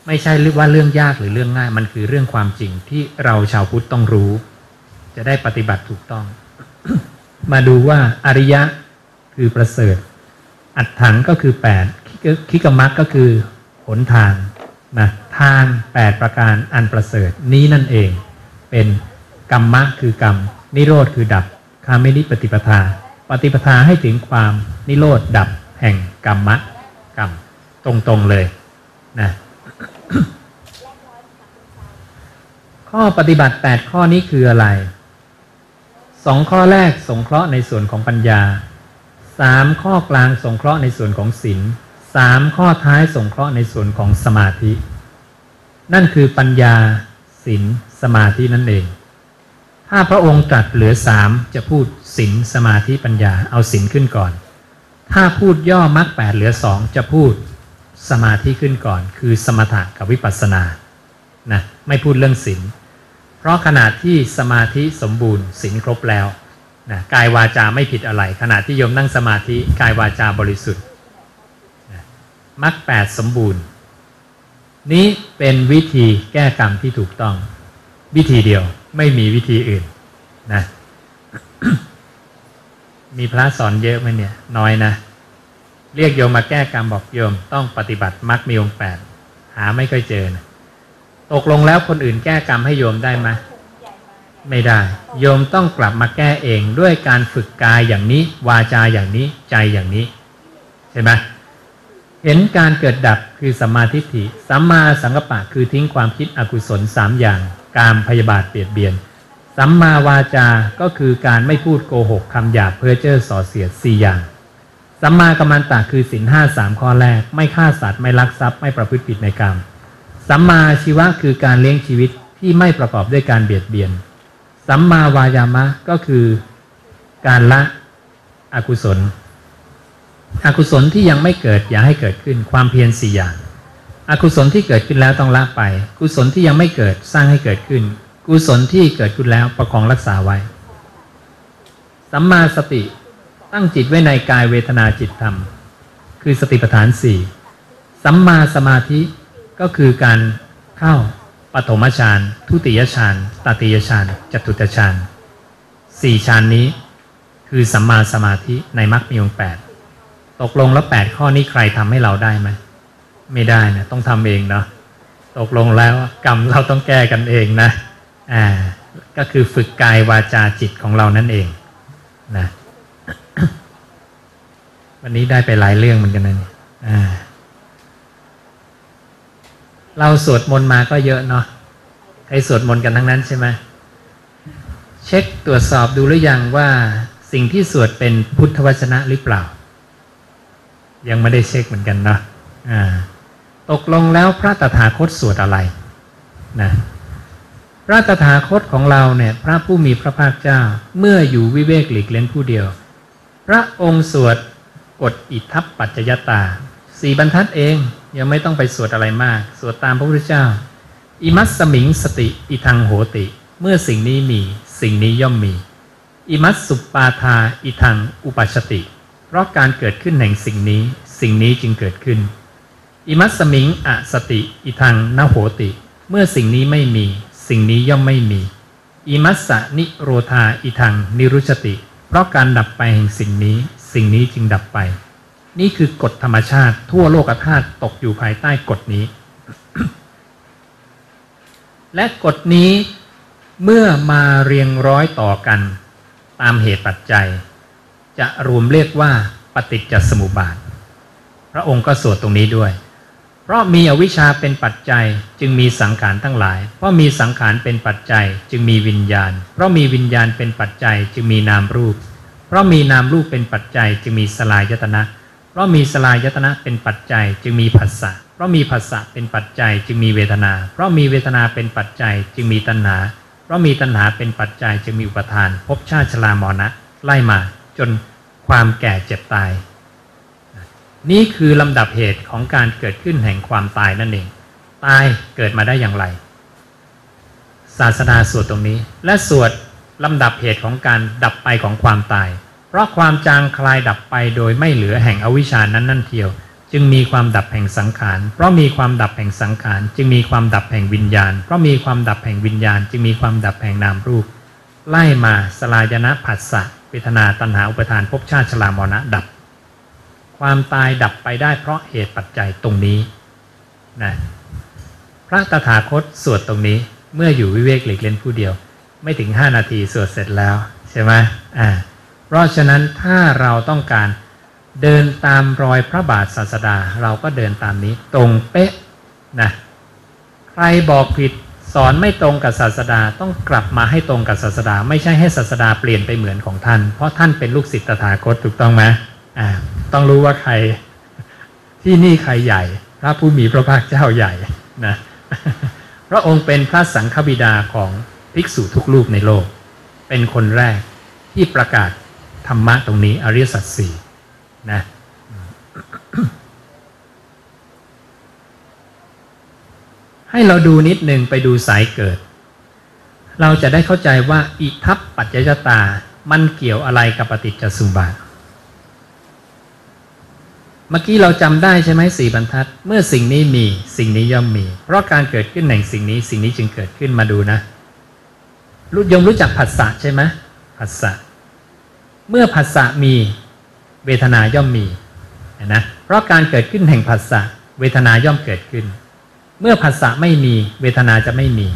ไม่ใช่ว่าเรื่องยากหรือเรื่องง่าย มันคือเรื่องความจริงที่เราชาวพุทธต้องรู้ จะได้ปฏิบัติถูกต้อง มาดูว่าอริยะคือประเสริฐ อัตถังก็คือแปดคิกมักก็คือหนทางนะทางแปดประการอันประเสริฐนี้นั่นเอง เป็นกรรมะคือกรรม นิโรธคือดับคามนิปฏิปทา ปฏิปทาให้ถึงความนิโรธดับแห่งกรรมะกรรมตรงๆเลยนะ ข้อปฏิบัติ 8 ข้อนี้คืออะไรสองข้อแรกสงเคราะห์ในส่วนของปัญญาสามข้อกลางสงเคราะห์ในส่วนของศีลสามข้อท้ายสงเคราะห์ในส่วนของสมาธิ นั่นคือปัญญาศีลสมาธินั่นเอง ถ้าพระองค์ตรัสเหลือสามจะพูดศีลสมาธิปัญญาเอาศีลขึ้นก่อน ถ้าพูดย่อมรรคแปดเหลือสองจะพูด สมาธิขึ้นก่อน คือสมถะกับวิปัสสนานะไม่พูดเรื่องศีลเพราะขณะที่สมาธิสมบูรณ์ศีลครบแล้วนะกายวาจาไม่ผิดอะไร ขณะที่โยมนั่งสมาธิกายวาจาบริสุทธิ์นะมรรคแปดสมบูรณ์ นี้เป็นวิธีแก้กรรมที่ถูกต้อง วิธีเดียวไม่มีวิธีอื่นนะมีพระสอนเยอะไหมเนี่ยน้อยนะ เรียกโยมมาแก้กรรมบอกโยมต้องปฏิบัติมรรคมีองค์แปดหาไม่ค่อยเจอนะตกลงแล้วคนอื่นแก้กรรมให้โยมได้ไหมไม่ได้ โยมต้องกลับมาแก้เองด้วยการฝึกกายอย่างนี้ วาจาอย่างนี้ใจอย่างนี้ใช่ไหมเห็นการเกิดดับคือสัมมาทิฏฐิสัมมาสังกปะคือทิ้งความคิดอกุศลสามอย่างการพยาบาทเปลียดเบียนสัมมาวาจาก็คือการไม่พูดโกหกคำหยาบเพ้อเจ้อส่อเสียดสี่อย่าง สัมมากัมมันตะคือสินห้าสามข้อแรก ไม่ฆ่าสัตว์ไม่ลักทรัพย์ไม่ประพฤติผิดในกรรมสัมมาชีวะคือการเลี้ยงชีวิตที่ไม่ประกอบด้วยการเบียดเบียน สัมมาวายามะก็คือการละอกุศล อกุศลที่ยังไม่เกิดอย่าให้เกิดขึ้นความเพียรสี่อย่าง อกุศลที่เกิดขึ้นแล้วต้องละไป กุศลที่ยังไม่เกิดสร้างให้เกิดขึ้น กุศลที่เกิดขึ้นแล้วประคองรักษาไว้ สัมมาสติ ตั้งจิตไว้ในกายเวทนาจิตธรรม คือสติปัฏฐานสี่สัมมาสมาธิก็คือการเข้าปฐมฌานทุติยฌานตติยฌานจตุตฌานสี่ฌานนี้คือสัมมาสมาธิในมรรคมีองค์แปดตกลงแล้วแปดข้อนี้ใครทำให้เราได้ไหมไม่ได้นะต้องทำเองเนาะตกลงแล้วกรรมเราต้องแก้กันเองนะอ่าก็คือฝึกกายวาจาจิตของเรานั่นเองนะ วันนี้ได้ไปหลายเรื่องเหมือนกันนะอ่า เราสวดมนต์มาก็เยอะเนาะใครสวดมนต์กันทั้งนั้นใช่ไหมเช็คตรวจสอบดูหรือยังว่าสิ่งที่สวดเป็นพุทธวจนะหรือเปล่า ยังไม่ได้เช็คเหมือนกันเนาะอ่า ตกลงแล้วพระตถาคตสวดอะไรนะพระตถาคตของเราเนี่ย พระผู้มีพระภาคเจ้า เมื่ออยู่วิเวกหลีกเล่นผู้เดียว พระองค์สวด กฎอิทัปปัจจยตาสี่บรรทัดเองยังไม่ต้องไปสวดอะไรมาก สวดตามพระพุทธเจ้า อิมัสสมิงสติอิทังโหติ เมื่อสิ่งนี้มีสิ่งนี้ย่อมมี อิมัสสุปปาทาอิทังอุปัชติ เพราะการเกิดขึ้นแห่งสิ่งนี้ สิ่งนี้จึงเกิดขึ้น อิมัสสมิงอสติอิทังนโหติ เมื่อสิ่งนี้ไม่มี สิ่งนี้ย่อมไม่มี อิมัสสนิโรธาอิทังนิรุชติ เพราะการดับไปแห่งสิ่งนี้ สิ่งนี้จึงดับไป นี่คือกฎธรรมชาติ ทั่วโลกธาตุตกอยู่ภายใต้กฎนี้ และกฎนี้เมื่อมาเรียงร้อยต่อกัน ตามเหตุปัจจัย จะรวมเรียกว่าปฏิจจสมุปบาท พระองค์ก็สวดตรงนี้ด้วย เพราะมีอวิชชาเป็นปัจจัยจึงมีสังขารทั้งหลาย เพราะมีสังขารเป็นปัจจัย จึงมีวิญญาณ เพราะมีวิญญาณเป็นปัจจัย จึงมีนามรูป เพราะมีนามรูปเป็นปัจจัยจึงมีสลายยตนะ เพราะมีสลายยตนะเป็นปัจจัยจึงมีผัสสะ เพราะมีผัสสะเป็นปัจจัยจึงมีเวทนา เพราะมีเวทนาเป็นปัจจัยจึงมีตัณหา เพราะมีตัณหาเป็นปัจจัยจึงมีอุปทานภพชาติชรามรณะไล่มาจนความแก่เจ็บตาย นี่คือลำดับเหตุของการเกิดขึ้นแห่งความตายนั่นเอง ตายเกิดมาได้อย่างไร ศาสนาสวดตรงนี้ และสวด ลำดับเหตุของการดับไปของความตาย เพราะความจางคลายดับไปโดยไม่เหลือแห่งอวิชานั้นนั่นเทียว จึงมีความดับแห่งสังขาร เพราะมีความดับแห่งสังขาร จึงมีความดับแห่งวิญญาณ เพราะมีความดับแห่งวิญญาณ จึงมีความดับแห่งนามรูป ไล่มาสลายนะผัสสะเวทนาตัณหาอุปทานภพชาติชรามรณะดับ ความตายดับไปได้เพราะเหตุปัจจัยตรงนี้นะพระตถาคตสวดตรงนี้เมื่ออยู่วิเวกหลีกเล่นผู้เดียว ไม่ถึง 5 นาทีสวดเสร็จแล้วใช่ไหมอ่าเพราะฉะนั้นถ้าเราต้องการเดินตามรอยพระบาทศาสดา เราก็เดินตามนี้ตรงเป๊ะนะใครบอกผิดสอนไม่ตรงกับศาสดาต้องกลับมาให้ตรงกับศาสดา ไม่ใช่ให้ศาสดาเปลี่ยนไปเหมือนของท่าน เพราะท่านเป็นลูกศิษย์ตถาคตถูกต้องไหมอ่าต้องรู้ว่าใครที่นี่ใครใหญ่ พระผู้มีพระภาคเจ้าใหญ่นะพระองค์เป็นพระสังฆบิดาของ ภิกษุทุกรูปในโลก เป็นคนแรกที่ประกาศธรรมะตรงนี้อริยสัจสี่นะให้เราดูนิดหนึ่งไปดูสายเกิด เราจะได้เข้าใจว่าอิทัปปัจจยตา มันเกี่ยวอะไรกับปฏิจจสุบาทเมื่อกี้เราจำได้ใช่ไหมสี่บรรทัด เมื่อสิ่งนี้มีสิ่งนี้ย่อมมี เพราะการเกิดขึ้นแห่งสิ่งนี้สิ่งนี้จึงเกิดขึ้นมาดูนะ รู้ยมรู้จักผัสสะใช่ไหมผัสสะเมื่อผัสสะมีเวทนาย่อมมีเห็นนะเพราะการเกิดขึ้นแห่งผัสสะเวทนาย่อมเกิดขึ้น เมื่อผัสสะไม่มีเวทนาจะไม่มี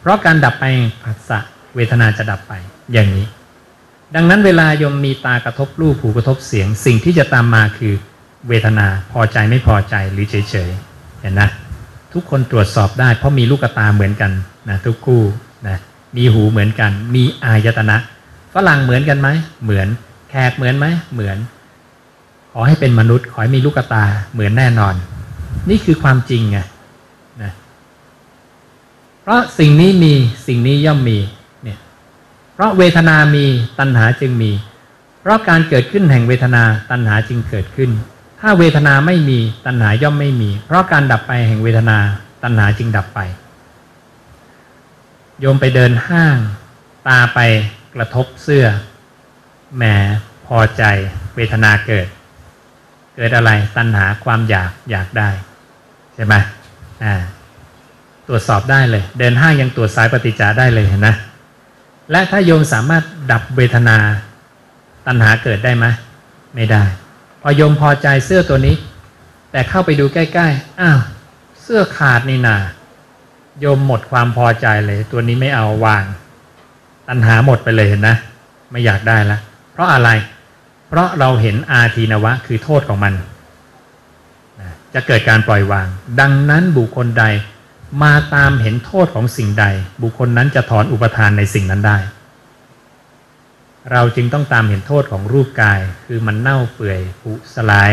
เพราะการดับไปแห่งผัสสะเวทนาจะดับไปอย่างนี้ ดังนั้นเวลายมมีตากระทบรูปหูกระทบเสียง สิ่งที่จะตามมาคือเวทนาพอใจไม่พอใจหรือเฉยเฉยๆเห็นนะทุกคนตรวจสอบได้เพราะมีลูกตาเหมือนกันนะทุกคู่นะ มีหูเหมือนกัน มีอายตนะฝรั่งเหมือนกันไหม เหมือนแขกเหมือนไหม เหมือน ขอให้เป็นมนุษย์ ขอให้มีลูกตาเหมือนแน่นอน นี่คือความจริงไงนะเพราะสิ่งนี้มีสิ่งนี้ย่อมมีเนี่ยเพราะเวทนามีตัณหาจึงมี เพราะการเกิดขึ้นแห่งเวทนาตัณหาจึงเกิดขึ้น ถ้าเวทนาไม่มีตัณหาย่อมไม่มี เพราะการดับไปแห่งเวทนาตัณหาจึงดับไป โยมไปเดินห้าง ตาไปกระทบเสื้อ แหมพอใจเวทนาเกิด เกิดอะไรตัณหาความอยากอยากได้ ใช่ไหมอ่าตรวจสอบได้เลย เดินห้างยังตรวจสายปฏิจจาได้เลยนะ และถ้าโยมสามารถดับเวทนา ตัณหาเกิดได้ไหมไม่ได้ พอโยมพอใจเสื้อตัวนี้ แต่เข้าไปดูใกล้ ๆ อ้าว เสื้อขาดนี่นา โยมหมดความพอใจเลย ตัวนี้ไม่เอาวาง ตัณหาหมดไปเลยเห็นนะ ไม่อยากได้ละ เพราะอะไร เพราะเราเห็นอาทีนวะ คือโทษของมันจะเกิดการปล่อยวาง ดังนั้นบุคคลใดมาตามเห็นโทษของสิ่งใด บุคคลนั้นจะถอนอุปทานในสิ่งนั้นได้ เราจึงต้องตามเห็นโทษของรูปกาย คือมันเน่าเปื่อยผุสลาย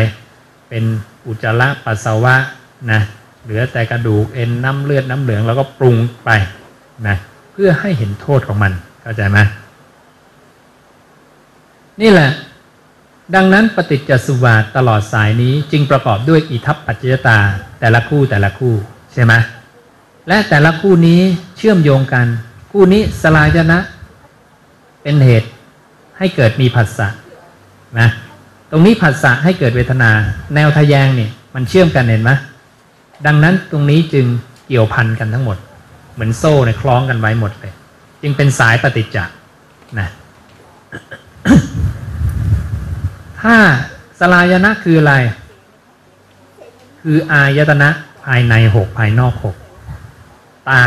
เป็นอุจจาระปัสสาวะนะ เหลือแต่กระดูกเอ็นน้ำเลือดน้ำเหลืองแล้วก็ปรุงไปนะเพื่อให้เห็นโทษของมันเข้าใจไหมนี่แหละ ดังนั้นปฏิจจสุบาทตลอดสายนี้จึงประกอบด้วยอิทัปปัจจยตา แต่ละคู่แต่ละคู่ใช่ไหมและแต่ละคู่นี้เชื่อมโยงกัน คู่นี้สลายนะ เป็นเหตุให้เกิดมีผัสสะนะตรงนี้ผัสสะให้เกิดเวทนา แนวทะแยงเนี่ยมันเชื่อมกันเห็นไหม ดังนั้นตรงนี้จึงเกี่ยวพันกันทั้งหมด เหมือนโซ่ในคล้องกันไว้หมดเลย จึงเป็นสายปฏิจจ์นะถ้าสลายนะคืออะไร คืออายตนะภายในหกภายนอกหกตา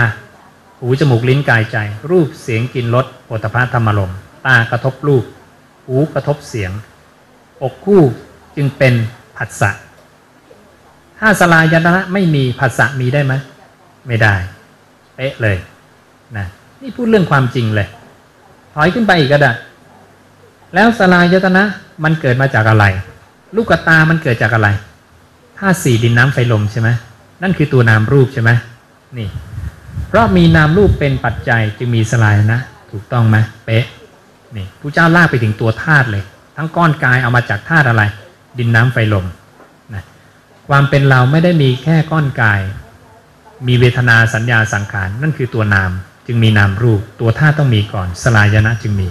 หูจมูกลิ้นกายใจ รูปเสียงกลิ่นรสโผฏฐัธรรมลมตากระทบรูป หูกระทบเสียง อกคู่จึงเป็นผัสสะ ถ้าสลายนะไม่มีผัสสะมีได้ไหมไม่ได้ เป๊ะเลยนะนี่พูดเรื่องความจริงเลย ถอยขึ้นไปอีกก็ได้ แล้วสลายตนะมันเกิดมาจากอะไร ลูกตามันเกิดจากอะไรธาตุสี่ดินน้ำไฟลมใช่ไหมนั่นคือตัวนามรูปใช่ไหมนี่ เพราะมีนามรูปเป็นปัจจัยจึงมีสลายนะ ถูกต้องไหมเป๊ะนี่ผู้เจ้าลากไปถึงตัวธาตุเลย ทั้งก้อนกายเอามาจากธาตุอะไร ดินน้ำไฟลม ความเป็นเราไม่ได้มีแค่ก้อนกาย มีเวทนาสัญญาสังขาร นั่นคือตัวนามจึงมีนามรูป ตัวธาตุต้องมีก่อน สลายนะจึงมี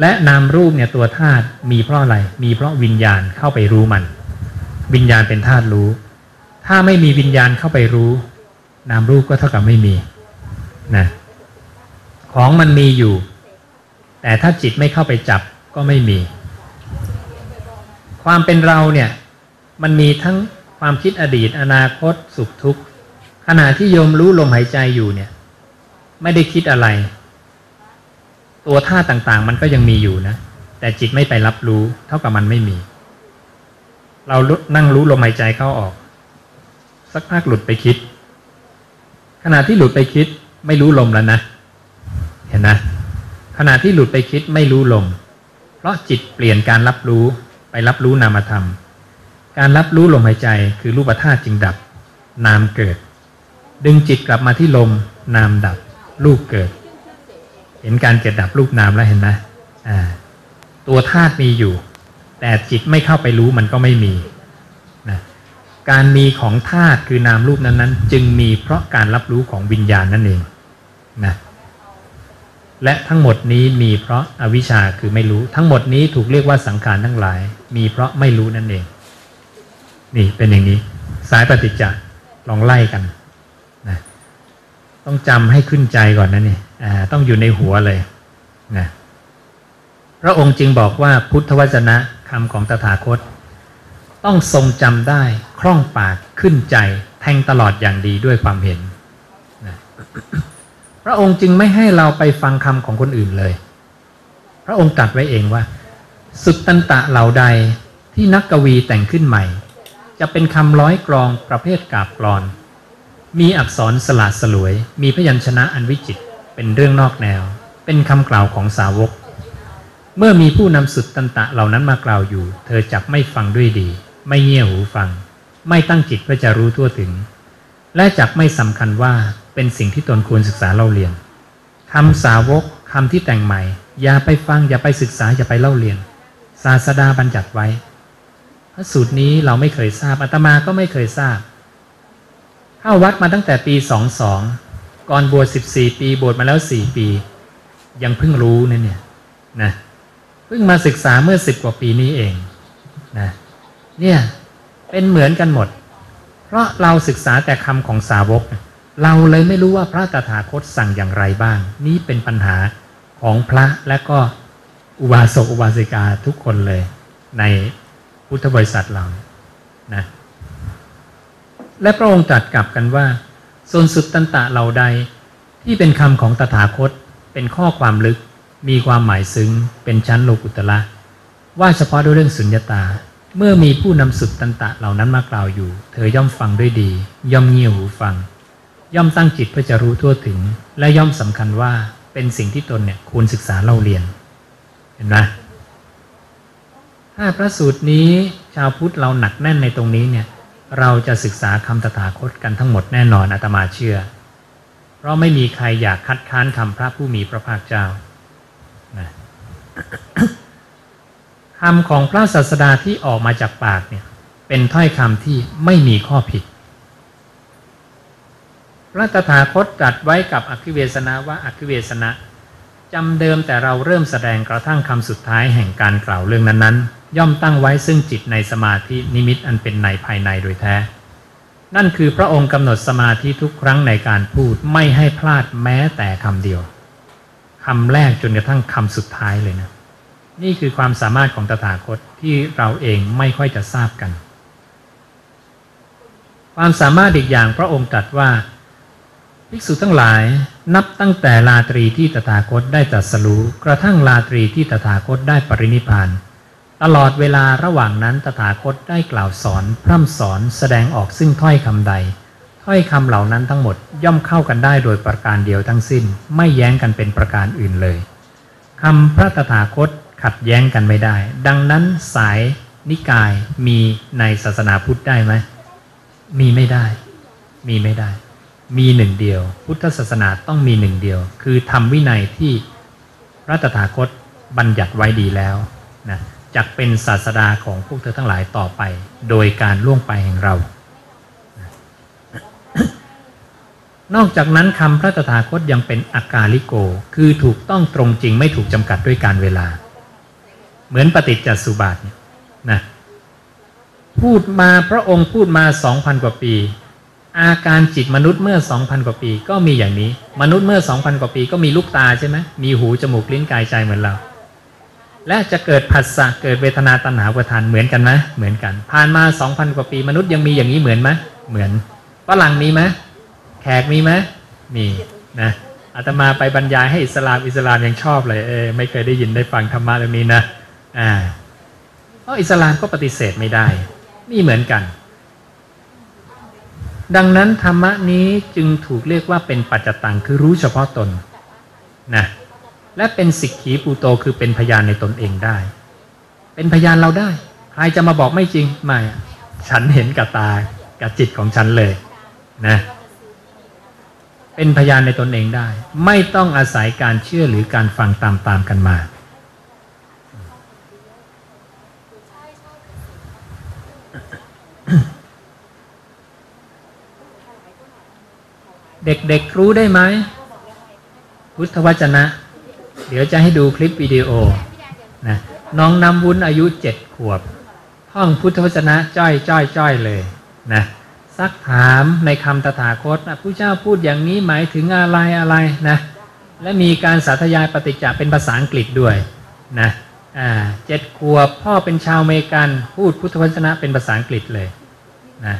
และนามรูปเนี่ยตัวธาตุมีเพราะอะไร มีเพราะวิญญาณเข้าไปรู้มัน วิญญาณเป็นธาตุรู้ ถ้าไม่มีวิญญาณเข้าไปรู้ นามรูปก็เท่ากับไม่มีนะของมันมีอยู่ แต่ถ้าจิตไม่เข้าไปจับก็ไม่มี ความเป็นเราเนี่ยมันมีทั้งความคิดอดีต อนาคตสุขทุกข์ขณะที่โยมรู้ลมหายใจอยู่เนี่ย ไม่ได้คิดอะไร ตัวท่าต่างๆ มันก็ยังมีอยู่นะแต่จิตไม่ไปรับรู้ เท่ากับมันไม่มี เรานั่งรู้ลมหายใจเข้าออก สักพักหลุดไปคิด ขณะที่หลุดไปคิด ไม่รู้ลมแล้วนะเห็นนะขณะที่หลุดไปคิดไม่รู้ลม เพราะจิตเปลี่ยนการรับรู้ รับรู้นามธรรม การรับรู้ลมหายใจคือรูปธาตุจึงดับ นามเกิด ดึงจิตกลับมาที่ลม นามดับ รูปเกิด เห็นการเกิดดับรูปนามแล้วเห็นไหมอ่าตัวธาตุมีอยู่ แต่จิตไม่เข้าไปรู้มันก็ไม่มีนะการมีของธาตุคือนามรูปนั้นๆ จึงมีเพราะการรับรู้ของวิญญาณนั่นเองนะ และทั้งหมดนี้มีเพราะอาวิชชาคือไม่รู้ ทั้งหมดนี้ถูกเรียกว่าสังขารทั้งหลาย มีเพราะไม่รู้นั่นเอง นี่เป็นอย่างนี้ สายปฏิจจ์ลองไล่กันนะต้องจำให้ขึ้นใจก่อนนะนี่ต้องอยู่ในหัวเลยนะพระองค์จึงบอกว่าพุทธวจนะคำของตถาคต ต้องทรงจำได้คล่องปากขึ้นใจ แทงตลอดอย่างดีด้วยความเห็นนะ พระองค์จึงไม่ให้เราไปฟังคำของคนอื่นเลย พระองค์ตรัสไว้เองว่า สุดตันตะเหล่าใดที่นักกวีแต่งขึ้นใหม่ จะเป็นคำร้อยกรองประเภทกาบกรอน มีอักษรสลาดสลวย มีพยัญชนะอันวิจิตเป็นเรื่องนอกแนว เป็นคำกล่าวของสาวก เมื่อมีผู้นำสุดตันตะเหล่านั้นมากล่าวอยู่ เธอจักไม่ฟังด้วยดี ไม่เงี่ยหูฟัง ไม่ตั้งจิตเพื่อจะรู้ทั่วถึง และจักไม่สำคัญว่า เป็นสิ่งที่ตนควรศึกษาเล่าเรียนคำสาวกคำที่แต่งใหม่ อย่าไปฟังอย่าไปศึกษาอย่าไปเล่าเรียน ศาสดาบัญญัติไว้พระสูตรนี้เราไม่เคยทราบอาตมาก็ไม่เคยทราบ เข้าวัดมาตั้งแต่ปีสองสองก่อนบวชสิบสี่ปีบวชมาแล้วสี่ปี ยังเพิ่งรู้นะเนี่ยนะเพิ่งมาศึกษาเมื่อสิบกว่าปีนี้เองนะเนี่ยเป็นเหมือนกันหมด เพราะเราศึกษาแต่คำของสาวก เราเลยไม่รู้ว่าพระตถาคตสั่งอย่างไรบ้าง นี่เป็นปัญหาของพระและก็อุบาสกอุบาสิกาทุกคนเลยในพุทธบริษัทเรานะและพระองค์ตรัสกลับกันว่าส่วนสุดตันตะเหล่าใดที่เป็นคำของตถาคตเป็นข้อความลึกมีความหมายซึ้งเป็นชั้นโลกุตละว่าเฉพาะด้วยเรื่องสุญญตา เมื่อมีผู้นำสุดตันตะเหล่านั้นมากล่าวอยู่ เธอย่อมฟังด้วยดี ย่อมเงี่ยหูฟัง ย่อมตั้งจิตเพื่อจะรู้ทั่วถึง และย่อมสำคัญว่าเป็นสิ่งที่ตนเนี่ยควรศึกษาเล่าเรียน เห็นไหมถ้าพระสูตรนี้ชาวพุทธเราหนักแน่นในตรงนี้เนี่ยเราจะศึกษาคำตถาคตกันทั้งหมดแน่นอนอาตมาเชื่อ เพราะไม่มีใครอยากคัดค้านคำพระผู้มีพระภาคเจ้านะคำของพระศาสดาที่ออกมาจากปากเนี่ยเป็นถ้อยคำที่ไม่มีข้อผิด ระตถาคตตรัสไว้กับอคิเวสนะว่าอคิเวสนะจำเดิมแต่เราเริ่มแสดงกระทั่งคำสุดท้ายแห่งการกล่าวเรื่องนั้นๆ ย่อมตั้งไว้ซึ่งจิตในสมาธินิมิตอันเป็นในภายในโดยแท้ นั่นคือพระองค์กำหนดสมาธิทุกครั้งในการพูดไม่ให้พลาดแม้แต่คำเดียวคำแรกจนกระทั่งคำสุดท้ายเลยนะ นี่คือความสามารถของตถาคตที่เราเองไม่ค่อยจะทราบกัน ความสามารถอีกอย่างพระองค์ตรัสว่า ภิกษุทั้งหลายนับตั้งแต่ลาตรีที่ตถาคตได้ตรัสรู้กระทั่งลาตรีที่ตถาคตได้ปรินิพาน ตลอดเวลาระหว่างนั้นตถาคตได้กล่าวสอน พร่ำสอนแสดงออกซึ่งถ้อยคำใด ถ้อยคำเหล่านั้นทั้งหมดย่อมเข้ากันได้โดยประการเดียวทั้งสิ้น ไม่แย้งกันเป็นประการอื่นเลยคำพระตถาคตขัดแย้งกันไม่ได้ ดังนั้นสายนิกายมีในศาสนาพุทธได้ไหมมีไม่ได้ มีไม่ได้ มีหนึ่งเดียว พุทธศาสนาต้องมีหนึ่งเดียว คือทำวินัยที่พระตถาคตบัญญัติไว้ดีแล้วนะจักเป็นศาสดาของพวกเธอทั้งหลายต่อไป โดยการล่วงไปแห่งเรา นอกจากนั้นคำพระตถาคตยังเป็นอากาลิโก คือถูกต้องตรงจริงไม่ถูกจำกัดด้วยการเวลา เหมือนปฏิจจสุบาทเนี่ยนะพูดมาพระองค์พูดมาสองพันกว่าปี อาการจิตมนุษย์เมื่อสองพันกว่าปีก็มีอย่างนี้ มนุษย์เมื่อสองพันกว่าปีก็มีลูกตาใช่ไหมมีหูจมูกลิ้นกายใจเหมือนเรา และจะเกิดผัสสะเกิดเวทนาตัณหาประทานเหมือนกันไหมเหมือนกัน ผ่านมาสองพันกว่าปี มนุษย์ยังมีอย่างนี้เหมือนไหมเหมือนฝรั่งมีไหมแขกมีไหมมีนะอาตมาไปบรรยายให้อิสลามอิสลามยังชอบเลยเออไม่เคยได้ยินได้ฟังธรรมะเรื่องนี้นะอ่าเพราะอิสลามก็ปฏิเสธไม่ได้นี่เหมือนกัน ดังนั้นธรรมะนี้จึงถูกเรียกว่าเป็นปัจจตังคือรู้เฉพาะตนนะและเป็นสิกขีปูโตคือเป็นพยานในตนเองได้ เป็นพยานเราได้ ใครจะมาบอกไม่จริงไม่ฉันเห็นกับตากับจิตของฉันเลยนะเป็นพยานในตนเองได้ ไม่ต้องอาศัยการเชื่อหรือการฟังตามตามๆกันมา เด็กๆรู้ได้ไหมพุทธวจนะ เดี๋ยวจะให้ดูคลิปวิดีโอนะน้องน้ำวุ้นอายุเจ็ดขวบ ท่องพุทธวจนะจ้อยจ้อยจ้อยเลยนะซักถามในคำตถาคตนะผู้เจ้าพูดอย่างนี้หมายถึงอะไรอะไรนะและมีการสาธยายปฏิจจ์เป็นภาษาอังกฤษด้วยนะอ่าเจ็ดขวบพ่อเป็นชาวอเมริกันพูดพุทธวจนะเป็นภาษาอังกฤษเลยนะ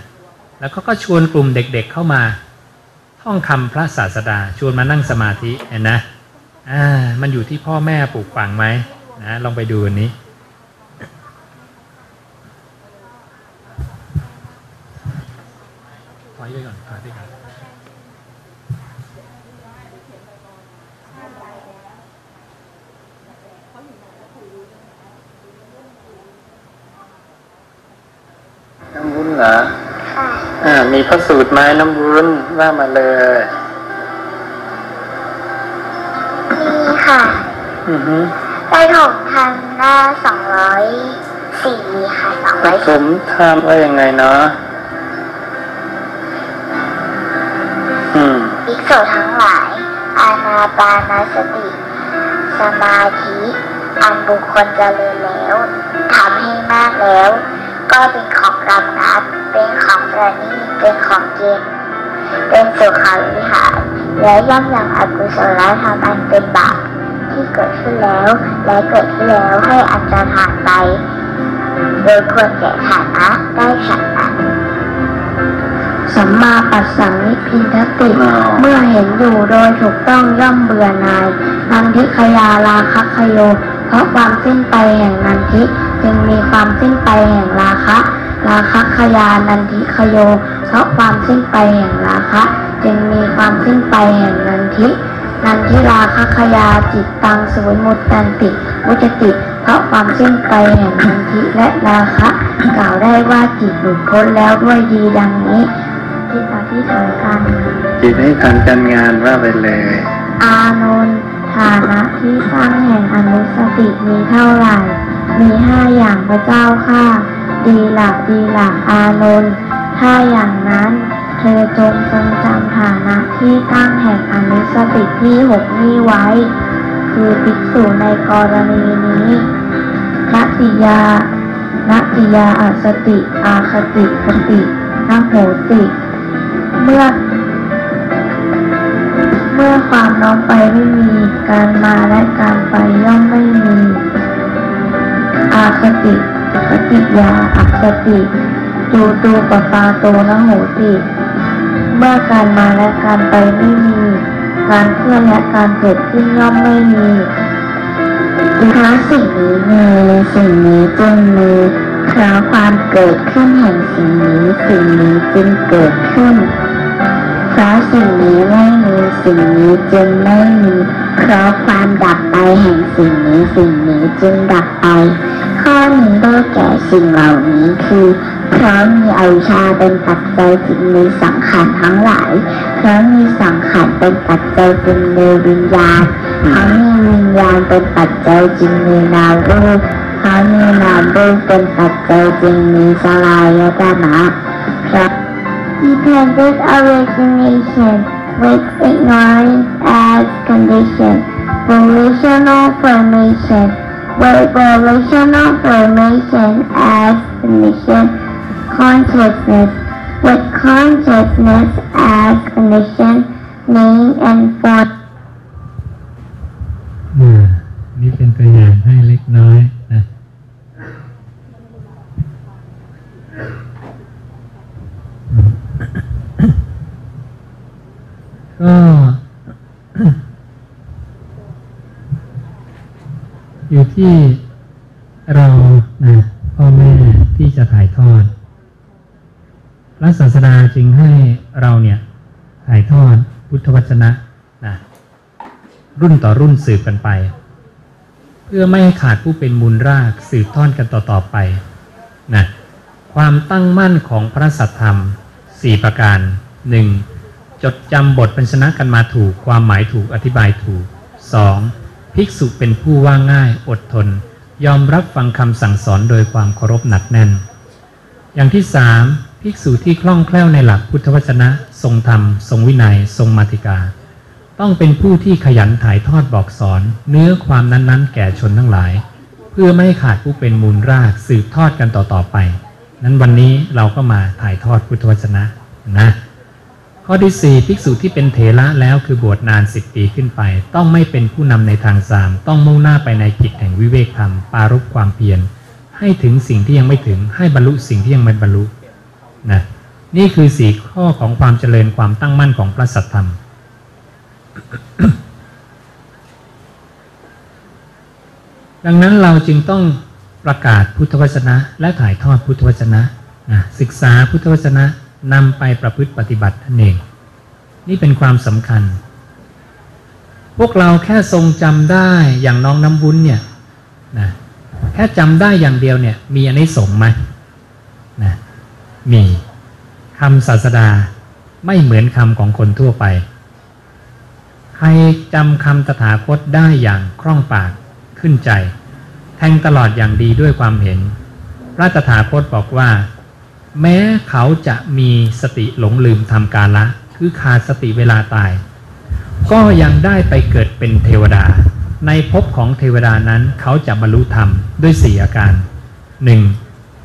แล้วเขาก็ชวนกลุ่มเด็กๆเข้ามา ท่องคำพระศาสดา ชวนมานั่งสมาธิเห็นนะอ่ามันอยู่ที่พ่อแม่ปลูกฝังไหมนะลองไปดูอันนี้ถอยไปก่อนถอยไปก่อนน้ำวุ้นเหรอค่ะอ่า มีพระสูตรไหมน้ำวุ้นว่ามาเลย มีค่ะ อือฮึได้ถกทันหน้าสองร้อยสี่ค่ะสองผร้อยสมทำว่ายังไงเนาะอืมภิกษุทั้งหลาย อานาปานสติ สมาธิ อันบุคคลเจริญแล้วทำให้มากแล้ว ก็เป็นของรำนับเป็นของประณีตเป็นของเย็นเป็นสุขาวิหารและย่อมยังอกุศลธรรมอันเป็นบาปที่เกิดขึ้นแล้ว และเกิดขึ้นแล้วให้อันตรธานไป โดยควรแก่ฐานะได้ฉันนั้นสัมมาปัสสังนิพินทติอ๋อเมื่อเห็นอยู่โดยถูกต้องย่อมเบื่อหน่ายนันทิขยาราคะขโย เพราะความสิ้นไปแห่งนันทิ จึงมีความสิ้นไปแห่งราคะราคะขยานันทิขโย เพราะความสิ้นไปแห่งราคะ จึงมีความสิ้นไปแห่งนันทินันทิราคะขยาจิตตังสวิมุตตันติมุจติ เพราะความสิ้นไปแห่งนันทิและราคะ กล่าวได้ว่าจิตหลุดพ้นแล้วด้วยดีดังนี้ที่อธิษฐานการงานจิตให้ทันการงานว่าไปเลย อานนท์ฐานะที่สร้างแห่งอนุสติมีเท่าไหร่ มีห้าอย่างพระเจ้าค่ะ ดีหลักดีหลักอานนท์ถ้าอย่างนั้น เธอจงทรงจำฐานะที่ตั้งแห่งอนุสติที่หกนี้ไว้ คือภิกษุในกรณีนี้นัตติยานัตติยาอสติ อาคติคตินโหติ เมื่อ เมื่อความน้อมไปไม่มี การมาและการไปย่อมไม่มี อาคติคติยาอักสติตูตูปปาโตนะโหติเมื่อการมาและการไปไม่มี การเคลื่อนและการเกิดขึ้นย่อมไม่มีเพราะสิ่งนี้มีสิ่งนี้จึงมีเพราะความเกิดขึ้นแห่งสิ่งนี้สิ่งนี้จึงเกิดขึ้นเพราะสิ่งนี้ไม่มีสิ่งนี้จึงไม่มีเพราะความดับไปแห่งสิ่งนี้สิ่งนี้จึงดับไป ข้อนี้ได้แก่สิ่งเหล่านี้คือเพราะมีอวิชชาเป็นปัจจัยจึงมีสังขารทั้งหลาย เพราะมีสังขารเป็นปัจจัยจึงมีวิญญาณ เพราะมีวิญญาณเป็นปัจจัยจึงมีนามรูป เพราะมีนามรูปเป็นปัจจัยจึงมีสลายตนะเพราะ dependent origination with ignorance as condition, volitional formation vibrational formation as condition consciousness. With consciousness as condition name and form ที่เรานะพ่อแม่ที่จะถ่ายทอดพระศาสดาจึงให้เราเนี่ยถ่ายทอดพุทธวจนะนะรุ่นต่อรุ่นสืบกันไป เพื่อไม่ให้ขาดผู้เป็นมูลรากสืบทอดกันต่อๆไปนะความตั้งมั่นของพระสัทธรรม 4 ประการ 1. จดจำบทพันชนะกันมาถูกความหมายถูกอธิบายถูก 2. ภิกษุเป็นผู้ว่าง่ายอดทน ยอมรับฟังคำสั่งสอนโดยความเคารพหนักแน่น อย่างที่สามภิกษุที่คล่องแคล่วในหลักพุทธวจนะ ทรงธรรม ทรงวินัย ทรงมาติกา ต้องเป็นผู้ที่ขยันถ่ายทอดบอกสอน เนื้อความนั้นๆ แก่ชนทั้งหลาย เพื่อไม่ขาดผู้เป็นมูลรากสืบทอดกันต่อๆไป นั้นวันนี้เราก็มาถ่ายทอดพุทธวจนะนะ ข้อที่สี่ภิกษุที่เป็นเถระแล้วคือบวชนานสิบปีขึ้นไป ต้องไม่เป็นผู้นำในทางสาม ต้องมุ่งหน้าไปในกิจแห่งวิเวกธรรม ปารบความเพียร ให้ถึงสิ่งที่ยังไม่ถึง ให้บรรลุสิ่งที่ยังไม่บรรลุนะนี่คือสี่ข้อของความเจริญความตั้งมั่นของพระสัทธรรม ดังนั้นเราจึงต้องประกาศพุทธวจนะ และถ่ายทอดพุทธวจนะนะศึกษาพุทธวจนะ นำไปประพฤติปฏิบัตินั่นเอง นี่เป็นความสำคัญ พวกเราแค่ทรงจำได้อย่างน้องน้ำวุ้นเนี่ยนะแค่จำได้อย่างเดียวเนี่ย มีอันนี้สงไหมนะมีคำศาสดาไม่เหมือนคำของคนทั่วไป ใครจำคำตถาคตได้อย่างคล่องปากขึ้นใจ แทงตลอดอย่างดีด้วยความเห็น พระตถาคตบอกว่า แม้เขาจะมีสติหลงลืมทำการละ คือขาดสติเวลาตาย ก็ยังได้ไปเกิดเป็นเทวดา ในภพของเทวดานั้นเขาจะบรรลุธรรมด้วยสี่อาการหนึ่ง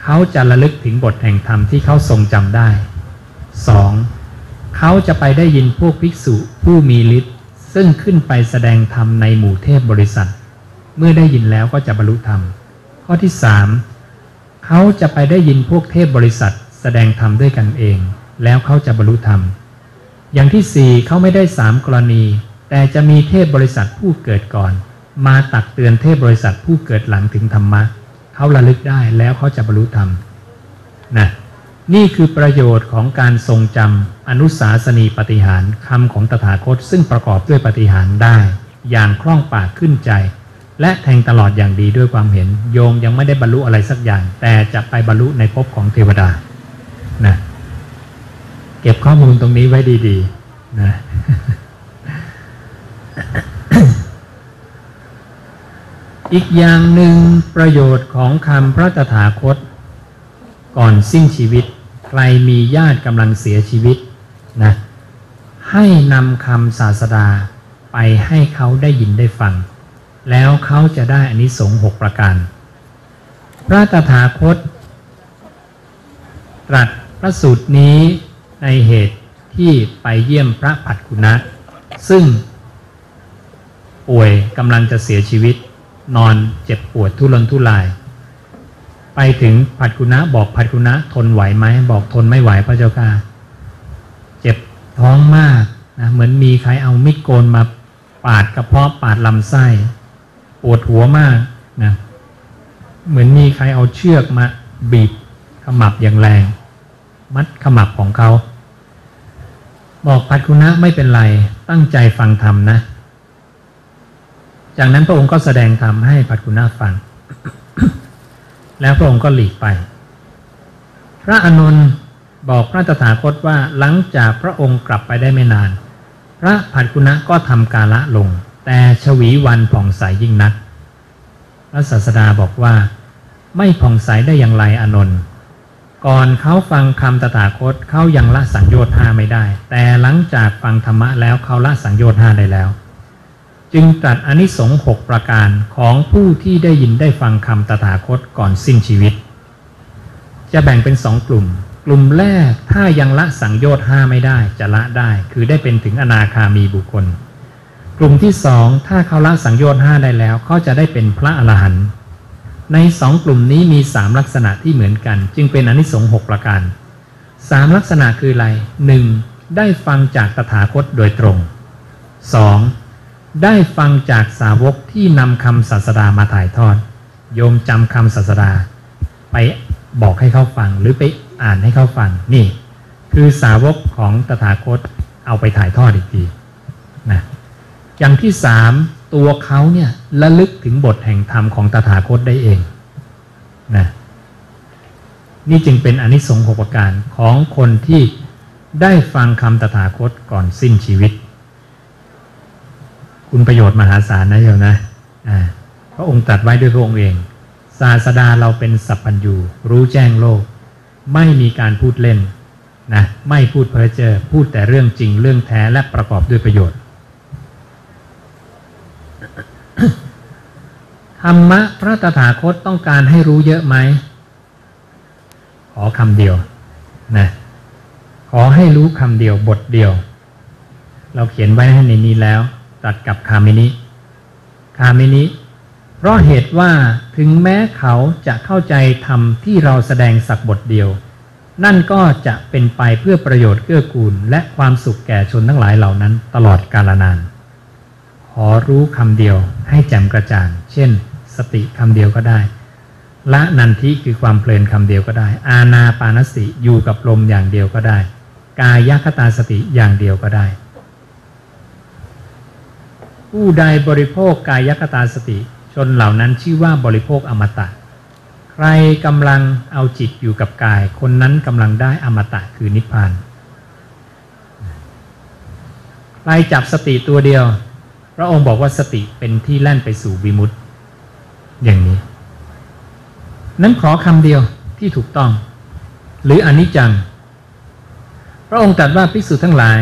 เขาจะระลึกถึงบทแห่งธรรมที่เขาทรงจำได้สองเขาจะไปได้ยินพวกภิกษุผู้มีฤทธิ์ซึ่งขึ้นไปแสดงธรรมในหมู่เทพบริษัท เมื่อได้ยินแล้วก็จะบรรลุธรรม ข้อที่สาม เขาจะไปได้ยินพวกเทพบริษัทแสดงธรรมด้วยกันเอง แล้วเขาจะบรรลุธรรม อย่างที่สี่เขาไม่ได้สามกรณี แต่จะมีเทพบริษัทผู้เกิดก่อน มาตักเตือนเทพบริษัทผู้เกิดหลังถึงธรรมะเขาระลึกได้แล้วเขาจะบรรลุธรรมนะนี่คือประโยชน์ของการทรงจำอนุสาสนีปฏิหารคำของตถาคตซึ่งประกอบด้วยปฏิหารได้ อย่างคล่องปากขึ้นใจ และแทงตลอดอย่างดีด้วยความเห็น โยมยังไม่ได้บรรลุอะไรสักอย่าง แต่จะไปบรรลุในภพของเทวดานะเก็บข้อมูลตรงนี้ไว้ดีๆนะอีกอย่างหนึ่งประโยชน์ของคำพระตถาคต ก่อนสิ้นชีวิต ใครมีญาติกำลังเสียชีวิตนะให้นำคำศาสดาไปให้เขาได้ยินได้ฟัง แล้วเขาจะได้อานิสงส์หกประการ พระตถาคต ตรัสพระสูตรนี้ในเหตุที่ไปเยี่ยมพระผัดกุณะซึ่ง ป่วยกำลังจะเสียชีวิต นอนเจ็บปวดทุรนทุราย ไปถึงผัดกุณะบอกผัดกุณะทนไหวไหมบอกทนไม่ไหวพระเจ้าค่ะเจ็บท้องมากนะเหมือนมีใครเอามิดโกนมาปาดกระเพาะปาดลำไส้ ปวดหัวมากนะเหมือนมีใครเอาเชือกมาบีบขมับอย่างแรง มัดขมับของเขา บอกผัดกุณะไม่เป็นไรตั้งใจฟังธรรมนะ จากนั้นพระองค์ก็แสดงธรรมให้ปัจกุณาฟัง แล้วพระองค์ก็หลีกไป พระอานนบอกพระตถาคตว่าหลังจากพระองค์กลับไปได้ไม่นาน พระผัดกุณะก็ทำกาละลง แต่ชวีวันผ่องใสยยิ่งนัก พระศาสดาบอกว่า ไม่ผ่องใสได้อย่างไรอนนท์ก่อนเขาฟังคำตถาคตเขายังละสังโยชน์ห้าไม่ได้ แต่หลังจากฟังธรรมะแล้วเขาละสังโยชน์ห้าได้แล้ว จึงตรัสอนิสงส์หกประการของผู้ที่ได้ยินได้ฟังคำตถาคตก่อนสิ้นชีวิต จะแบ่งเป็นสองกลุ่ม กลุ่มแรกถ้ายังละสังโยชน์ห้าไม่ได้จะละได้ คือได้เป็นถึงอนาคามีบุคคล ลุ่มที่สองถ้าเขาละสังโยชน์ห้าได้แล้วเขาจะได้เป็นพระอรหันต์ในสองกลุ่มนี้มีสามลักษณะที่เหมือนกัน จึงเป็นอนิสงส์หกประการสามลักษณะคืออะไรหนึ่งได้ฟังจากตถาคตโดยตรงสองได้ฟังจากสาวกที่นำคำศาสดามาถ่ายทอด โยมจำคำศาสดา ไปบอกให้เขาฟังหรือไปอ่านให้เขาฟังนี่ คือสาวกของตถาคตเอาไปถ่ายทอดอีกทีนะ อย่างที่สามตัวเขาเนี่ยระลึกถึงบทแห่งธรรมของตถาคตได้เองนะนี่จึงเป็นอนิสงส์หกประการของคนที่ได้ฟังคำตถาคตก่อนสิ้นชีวิต คุณประโยชน์มหาศาลนะโยมนะอ่าพระองค์ตรัสไว้ด้วยพระองค์เอง ศาสดาเราเป็นสัพพัญญูรู้แจ้งโลก ไม่มีการพูดเล่นนะไม่พูดเพ้อเจ้อพูดแต่เรื่องจริงเรื่องแท้และประกอบด้วยประโยชน์ ธรรมะพระตถาคตต้องการให้รู้เยอะไหม ขอคำเดียวนะขอให้รู้คำเดียวบทเดียว เราเขียนไว้ให้ในนี้แล้ว ตัดกับคามินิคามินิเพราะเหตุว่าถึงแม้เขาจะเข้าใจธรรมที่เราแสดงสักบทเดียว นั่นก็จะเป็นไปเพื่อประโยชน์เกื้อกูล และความสุขแก่ชนทั้งหลายเหล่านั้น ตลอดกาลนาน ขอรู้คำเดียวให้แจ่มกระจ่าง เช่น ติคำเดียวก็ได้ ละนันทิคือความเพลินคำเดียวก็ได้ อาณาปานสติอยู่กับลมอย่างเดียวก็ได้ กายคตาสติอย่างเดียวก็ได้ ผู้ใดบริโภคกายคตาสติ ชนเหล่านั้นชื่อว่าบริโภคอมตะ ใครกำลังเอาจิตอยู่กับกาย คนนั้นกำลังได้อมตะคือนิพพานใครจับสติตัวเดียว พระองค์บอกว่าสติเป็นที่แล่นไปสู่วิมุตติ อย่างนี้ นั้นขอคำเดียวที่ถูกต้อง หรืออนิจจัง พระองค์ตรัสว่าภิกษุทั้งหลาย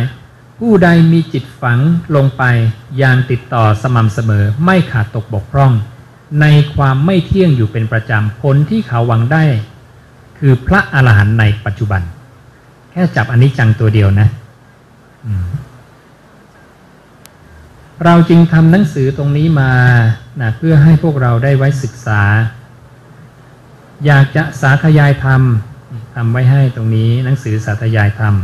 ผู้ใดมีจิตฝังลงไปอย่างติดต่อสม่ำเสมอไม่ขาดตกบกพร่อง ในความไม่เที่ยงอยู่เป็นประจำผลที่เขาหวังได้ คือพระอรหันต์ในปัจจุบัน แค่จับอนิจจังตัวเดียวนะเราจึงทำหนังสือตรงนี้มา นะเพื่อให้พวกเราได้ไว้ศึกษา อยากจะสาธยายธรรมทำไว้ให้ตรงนี้หนังสือสาธยายธรรม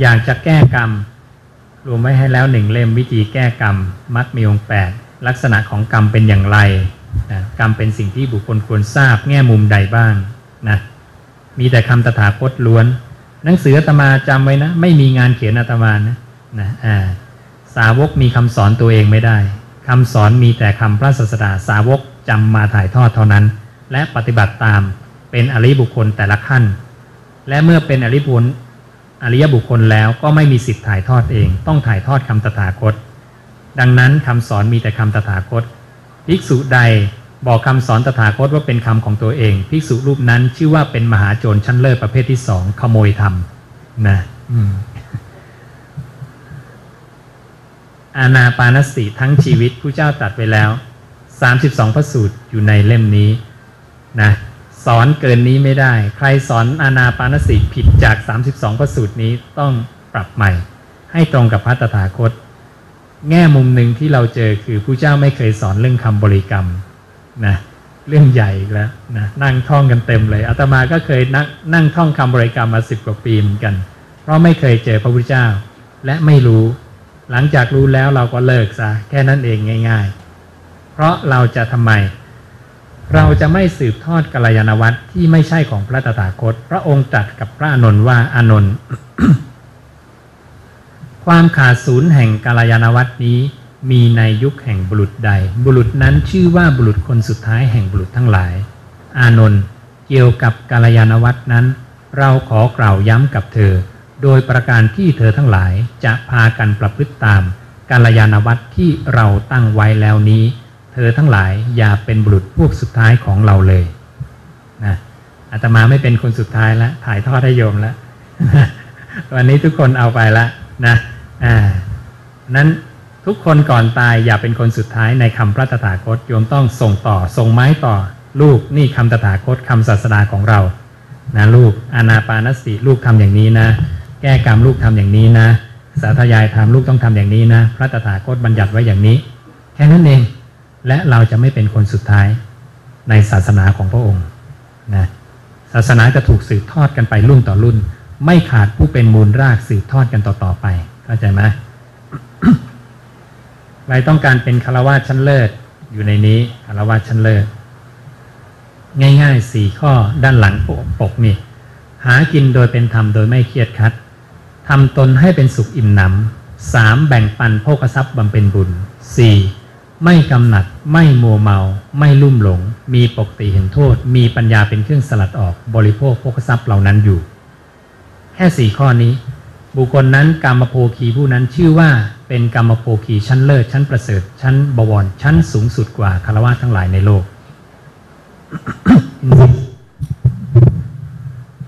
อยากจะแก้กรรม รวมไว้ให้แล้วหนึ่งเล่มวิธีแก้กรรมมัดมีองค์แปดลักษณะของกรรมเป็นอย่างไรนะกรรมเป็นสิ่งที่บุคคลควรทราบแง่มุมใดบ้างนะมีแต่คำตถาคตล้วน หนังสืออาตมาจำไว้นะ ไม่มีงานเขียนอาตมานะนะอ่าสาวกมีคำสอนตัวเองไม่ได้ คำสอนมีแต่คำพระศาสดาสาวกจำมาถ่ายทอดเท่านั้น และปฏิบัติตามเป็นอริบุคคลแต่ละขั้น และเมื่อเป็นอริบุคคลอริยบุคคลแล้วก็ไม่มีสิทธิ์ถ่ายทอดเอง ต้องถ่ายทอดคำตถาคต ดังนั้นคำสอนมีแต่คำตถาคต ภิกษุใดบอกคำสอนตถาคตว่าเป็นคำของตัวเอง ภิกษุรูปนั้นชื่อว่าเป็นมหาโจรชั้นเลิศประเภทที่สองขโมยธรรมนะอืม อาณาปานสติทั้งชีวิตผู้เจ้าตรัสไปแล้ว 32 พระสูตรอยู่ในเล่มนี้นะสอนเกินนี้ไม่ได้ ใครสอนอาณาปานสติผิดจาก 32 พระสูตรนี้ต้องปรับใหม่ ให้ตรงกับพระตถาคต แง่มุมหนึ่งที่เราเจอคือผู้เจ้าไม่เคยสอนเรื่องคำบริกรรมนะเรื่องใหญ่อีกแล้วนะนั่งท่องกันเต็มเลยอาตมาก็เคยนั่งนั่งท่องคำบริกรรมมาสิบกว่าปีเหมือนกัน เพราะไม่เคยเจอพระพุทธเจ้า และไม่รู้ หลังจากรู้แล้วเราก็เลิกซะแค่นั้นเองง่าย ๆ เพราะเราจะทำไม เราจะไม่สืบทอดกัลยาณวัตรที่ไม่ใช่ของพระตถาคต พระองค์ตรัสกับพระอานนท์ว่าอานนท์ความขาดศูนย์แห่งกาลยานวัตนี้ มีในยุคแห่งบุรุษใด บุรุษนั้นชื่อว่าบุรุษคนสุดท้ายแห่งบุรุษทั้งหลาย อานนท์เกี่ยวกับกาลยานวัตนั้น เราขอกล่าวย้ำกับเธอ โดยประการที่เธอทั้งหลายจะพากันประพฤติตามกาลยานวัตที่เราตั้งไว้แล้วนี้ เธอทั้งหลายอย่าเป็นบุรุษพวกสุดท้ายของเราเลยนะอาตมาไม่เป็นคนสุดท้ายแล้วถ่ายทอดให้โยมแล้ววันนี้ทุกคนเอาไปแล้วนะอ่านั้นทุกคนก่อนตายอย่าเป็นคนสุดท้ายในคำพระตถาคตโยมต้องส่งต่อส่งไม้ต่อ ลูกนี่คำตถาคตคำศาสดาของเรานะลูกอานาปานสติลูกทำอย่างนี้นะ แก้กรรมลูกทำอย่างนี้นะ สาธยายธรรมลูกต้องทำอย่างนี้นะ พระตถาคตบัญญัติไว้อย่างนี้ แค่นั้นเอง และเราจะไม่เป็นคนสุดท้ายในศาสนาของพระองค์นะศาสนาจะถูกสืบทอดกันไปรุ่นต่อรุ่น ไม่ขาดผู้เป็นมูลรากสืบทอดกันต่อๆไป เข้าใจไหมใครต้องการเป็นคารวะชั้นเลิศอยู่ในนี้คารวะชั้นเลิศง่ายๆสี่ข้อด้านหลังปกนี่หากินโดยเป็นธรรมโดยไม่เครียดคัด ทำตนให้เป็นสุขอิ่มหนำสามแบ่งปันโภคทรัพย์บำเพ็ญบุญสี่ไม่กำหนัดไม่มัวเมา ไม่ลุ่มหลง มีปกติเห็นโทษ มีปัญญาเป็นเครื่องสลัดออกบริโภคโภคทรัพย์เหล่านั้นอยู่ แค่สี่ข้อนี้ บุคคลนั้นกรรมโภคีผู้นั้นชื่อว่าเป็นกรรมโภคีชั้นเลิศชั้นประเสริฐ ชั้นบวร ชั้นสูงสุดกว่าคารวะทั้งหลายในโลก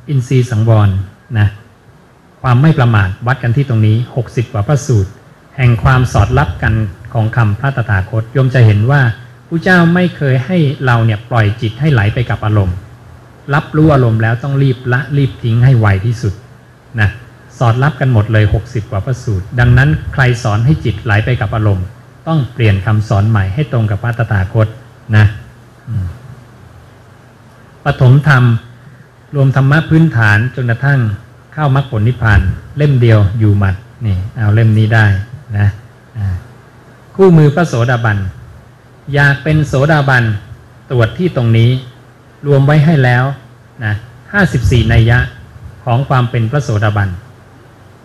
อินทรีย์สังวรนะ ความไม่ประมาทวัดกันที่ตรงนี้ 60 กว่าพระสูตร แห่งความสอดรับกันของคำพระตถาคตโยมจะเห็นว่าผู้เจ้าไม่เคยให้เราเนี่ยปล่อยจิตให้ไหลไปกับอารมณ์ รับรู้อารมณ์แล้วต้องรีบละรีบทิ้งให้ไวที่สุดนะสอดรับกันหมดเลย 60 กว่าพระสูตร ดังนั้นใครสอนให้จิตไหลไปกับอารมณ์ ต้องเปลี่ยนคำสอนใหม่ให้ตรงกับพระตถาคตนะปฐมธรรม รวมธรรมะพื้นฐานจนกระทั่ง เข้ามรรคผลนิพพานเล่มเดียวอยู่หมัดนี่เอาเล่มนี้ได้นะคู่มือพระโสดาบัน อยากเป็นโสดาบันตรวจที่ตรงนี้รวมไว้ให้แล้วนะ54 นัยยะของความเป็นพระโสดาบัน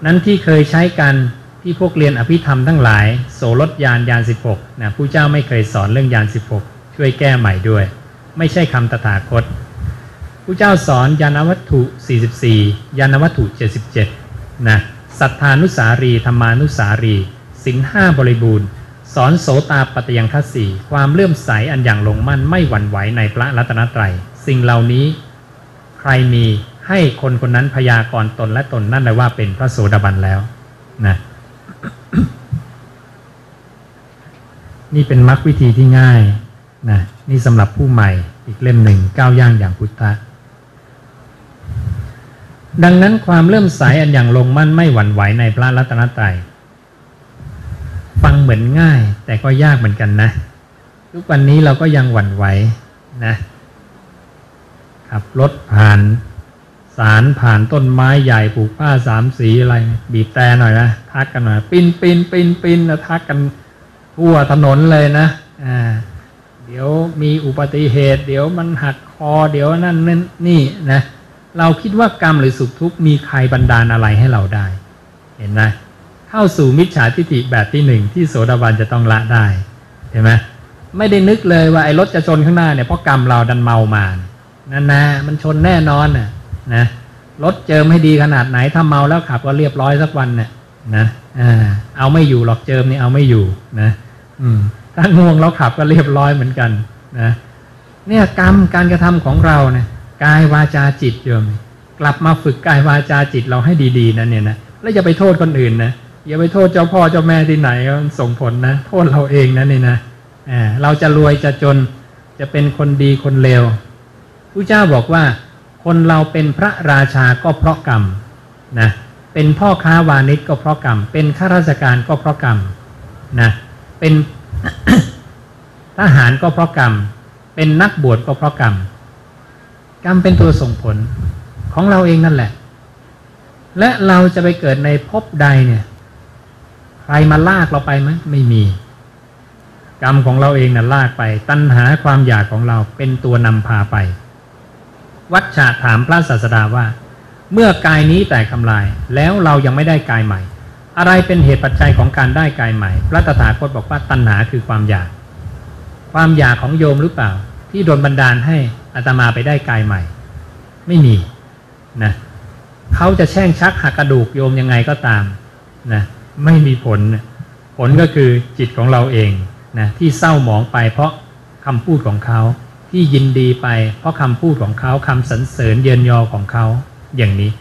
นั้นที่เคยใช้กันที่พวกเรียนอภิธรรมทั้งหลาย โสรถยานยาน 16นะผู้เจ้าไม่เคยสอนเรื่องยาน 16 ช่วยแก้ใหม่ด้วย ไม่ใช่คำตถาคต ผู้เจ้าสอนยานวัตถุ 44 ยานวัตถุ 77 นะ สัทธานุสารี ธรรมานุสารี สินห้าบริบูรณ์ สอนโสตาปฏิยังคัสีความเลื่อมใสอันอย่างลงมั่นไม่หวั่นไหวในพระรัตนตรัย สิ่งเหล่านี้ ใครมีให้คนคนนั้นพยากรตนและตนนั่นเลยว่าเป็นพระโสดาบันแล้วนะนี่เป็นมรรควิธีที่ง่ายนะนี่สำหรับผู้ใหม่อีกเล่มหนึ่งก้าวย่างอย่างพุทธะ ดังนั้นความเริ่มใสอันอย่างลงมั่นไม่หวั่นไหวในพระรัตนตรัยฟังเหมือนง่าย แต่ก็ยากเหมือนกันนะ ทุกวันนี้เราก็ยังหวั่นไหวนะขับรถผ่านสารผ่านต้นไม้ใหญ่ผูกผ้าสามสีอะไร บีบแต่หน่อยนะทักกันหน่อยปินปินปินปินแล้วทักกันทั่วถนนเลยนะอ่าเดี๋ยวมีอุบัติเหตุ เดี๋ยวมันหักคอเดี๋ยวนั่นนั่นนี่นะ เราคิดว่ากรรมหรือสุขทุกข์มีใครบันดาลอะไรให้เราได้ เห็นไหมเข้าสู่มิจฉาทิฏฐิแบบที่หนึ่งที่โสดาบันจะต้องละได้เห็นไหมไม่ได้นึกเลยว่าไอ้รถจะชนข้างหน้าเนี่ยเพราะกรรมเราดันเมามานั่นนะมันชนแน่นอนน่ะนะรถเจิมให้ดีขนาดไหนถ้าเมาแล้วขับก็เรียบร้อยสักวันเนี่ยนะอ่าเอาไม่อยู่หรอกเจิมนี่เอาไม่อยู่นะอืมถ้าง่วงแล้วขับก็เรียบร้อยเหมือนกันนะเนี่ยกรรมการกระทำของเราเนี่ย กายวาจาจิตโยมกลับมาฝึกกายวาจาจิตเราให้ดีๆนะเนี่ยนะแล้วอย่าไปโทษคนอื่นนะอย่าไปโทษเจ้าพ่อเจ้าแม่ที่ไหนมันส่งผลนะ โทษเราเองนะนี่นะอ่าเราจะรวยจะจนจะเป็นคนดีคนเลวผู้เจ้าบอกว่า คนเราเป็นพระราชาก็เพราะกรรมนะเป็นพ่อค้าวานิชก็เพราะกรรม เป็นข้าราชการก็เพราะกรรมนะเป็นทหารก็เพราะกรรม เป็นนักบวชก็เพราะกรรม กรรมเป็นตัวส่งผลของเราเองนั่นแหละ และเราจะไปเกิดในภพใดเนี่ย ใครมาลากเราไปไหมไม่มี กรรมของเราเองนะ่ะลากไป ตัณหาความอยากของเราเป็นตัวนำพาไป วัชชาถามพระศาสดาว่า เมื่อกายนี้แตกทำลาย แล้วเรายังไม่ได้กายใหม่ อะไรเป็นเหตุปัจจัยของการได้กายใหม่ พระตถาคตบอกว่าตัณหาคือความอยาก ความอยากของโยมหรือเปล่า ที่โดนบันดาลให้ อาตมาไปได้กายใหม่ ไม่มีนะเขาจะแช่งชักหักกระดูกโยมยังไงก็ตามนะไม่มีผลผลก็คือจิตของเราเองนะที่เศร้าหมองไปเพราะคำพูดของเขาที่ยินดีไปเพราะคำพูดของเขาคำสรรเสริญเยินยอของเขาอย่างนี้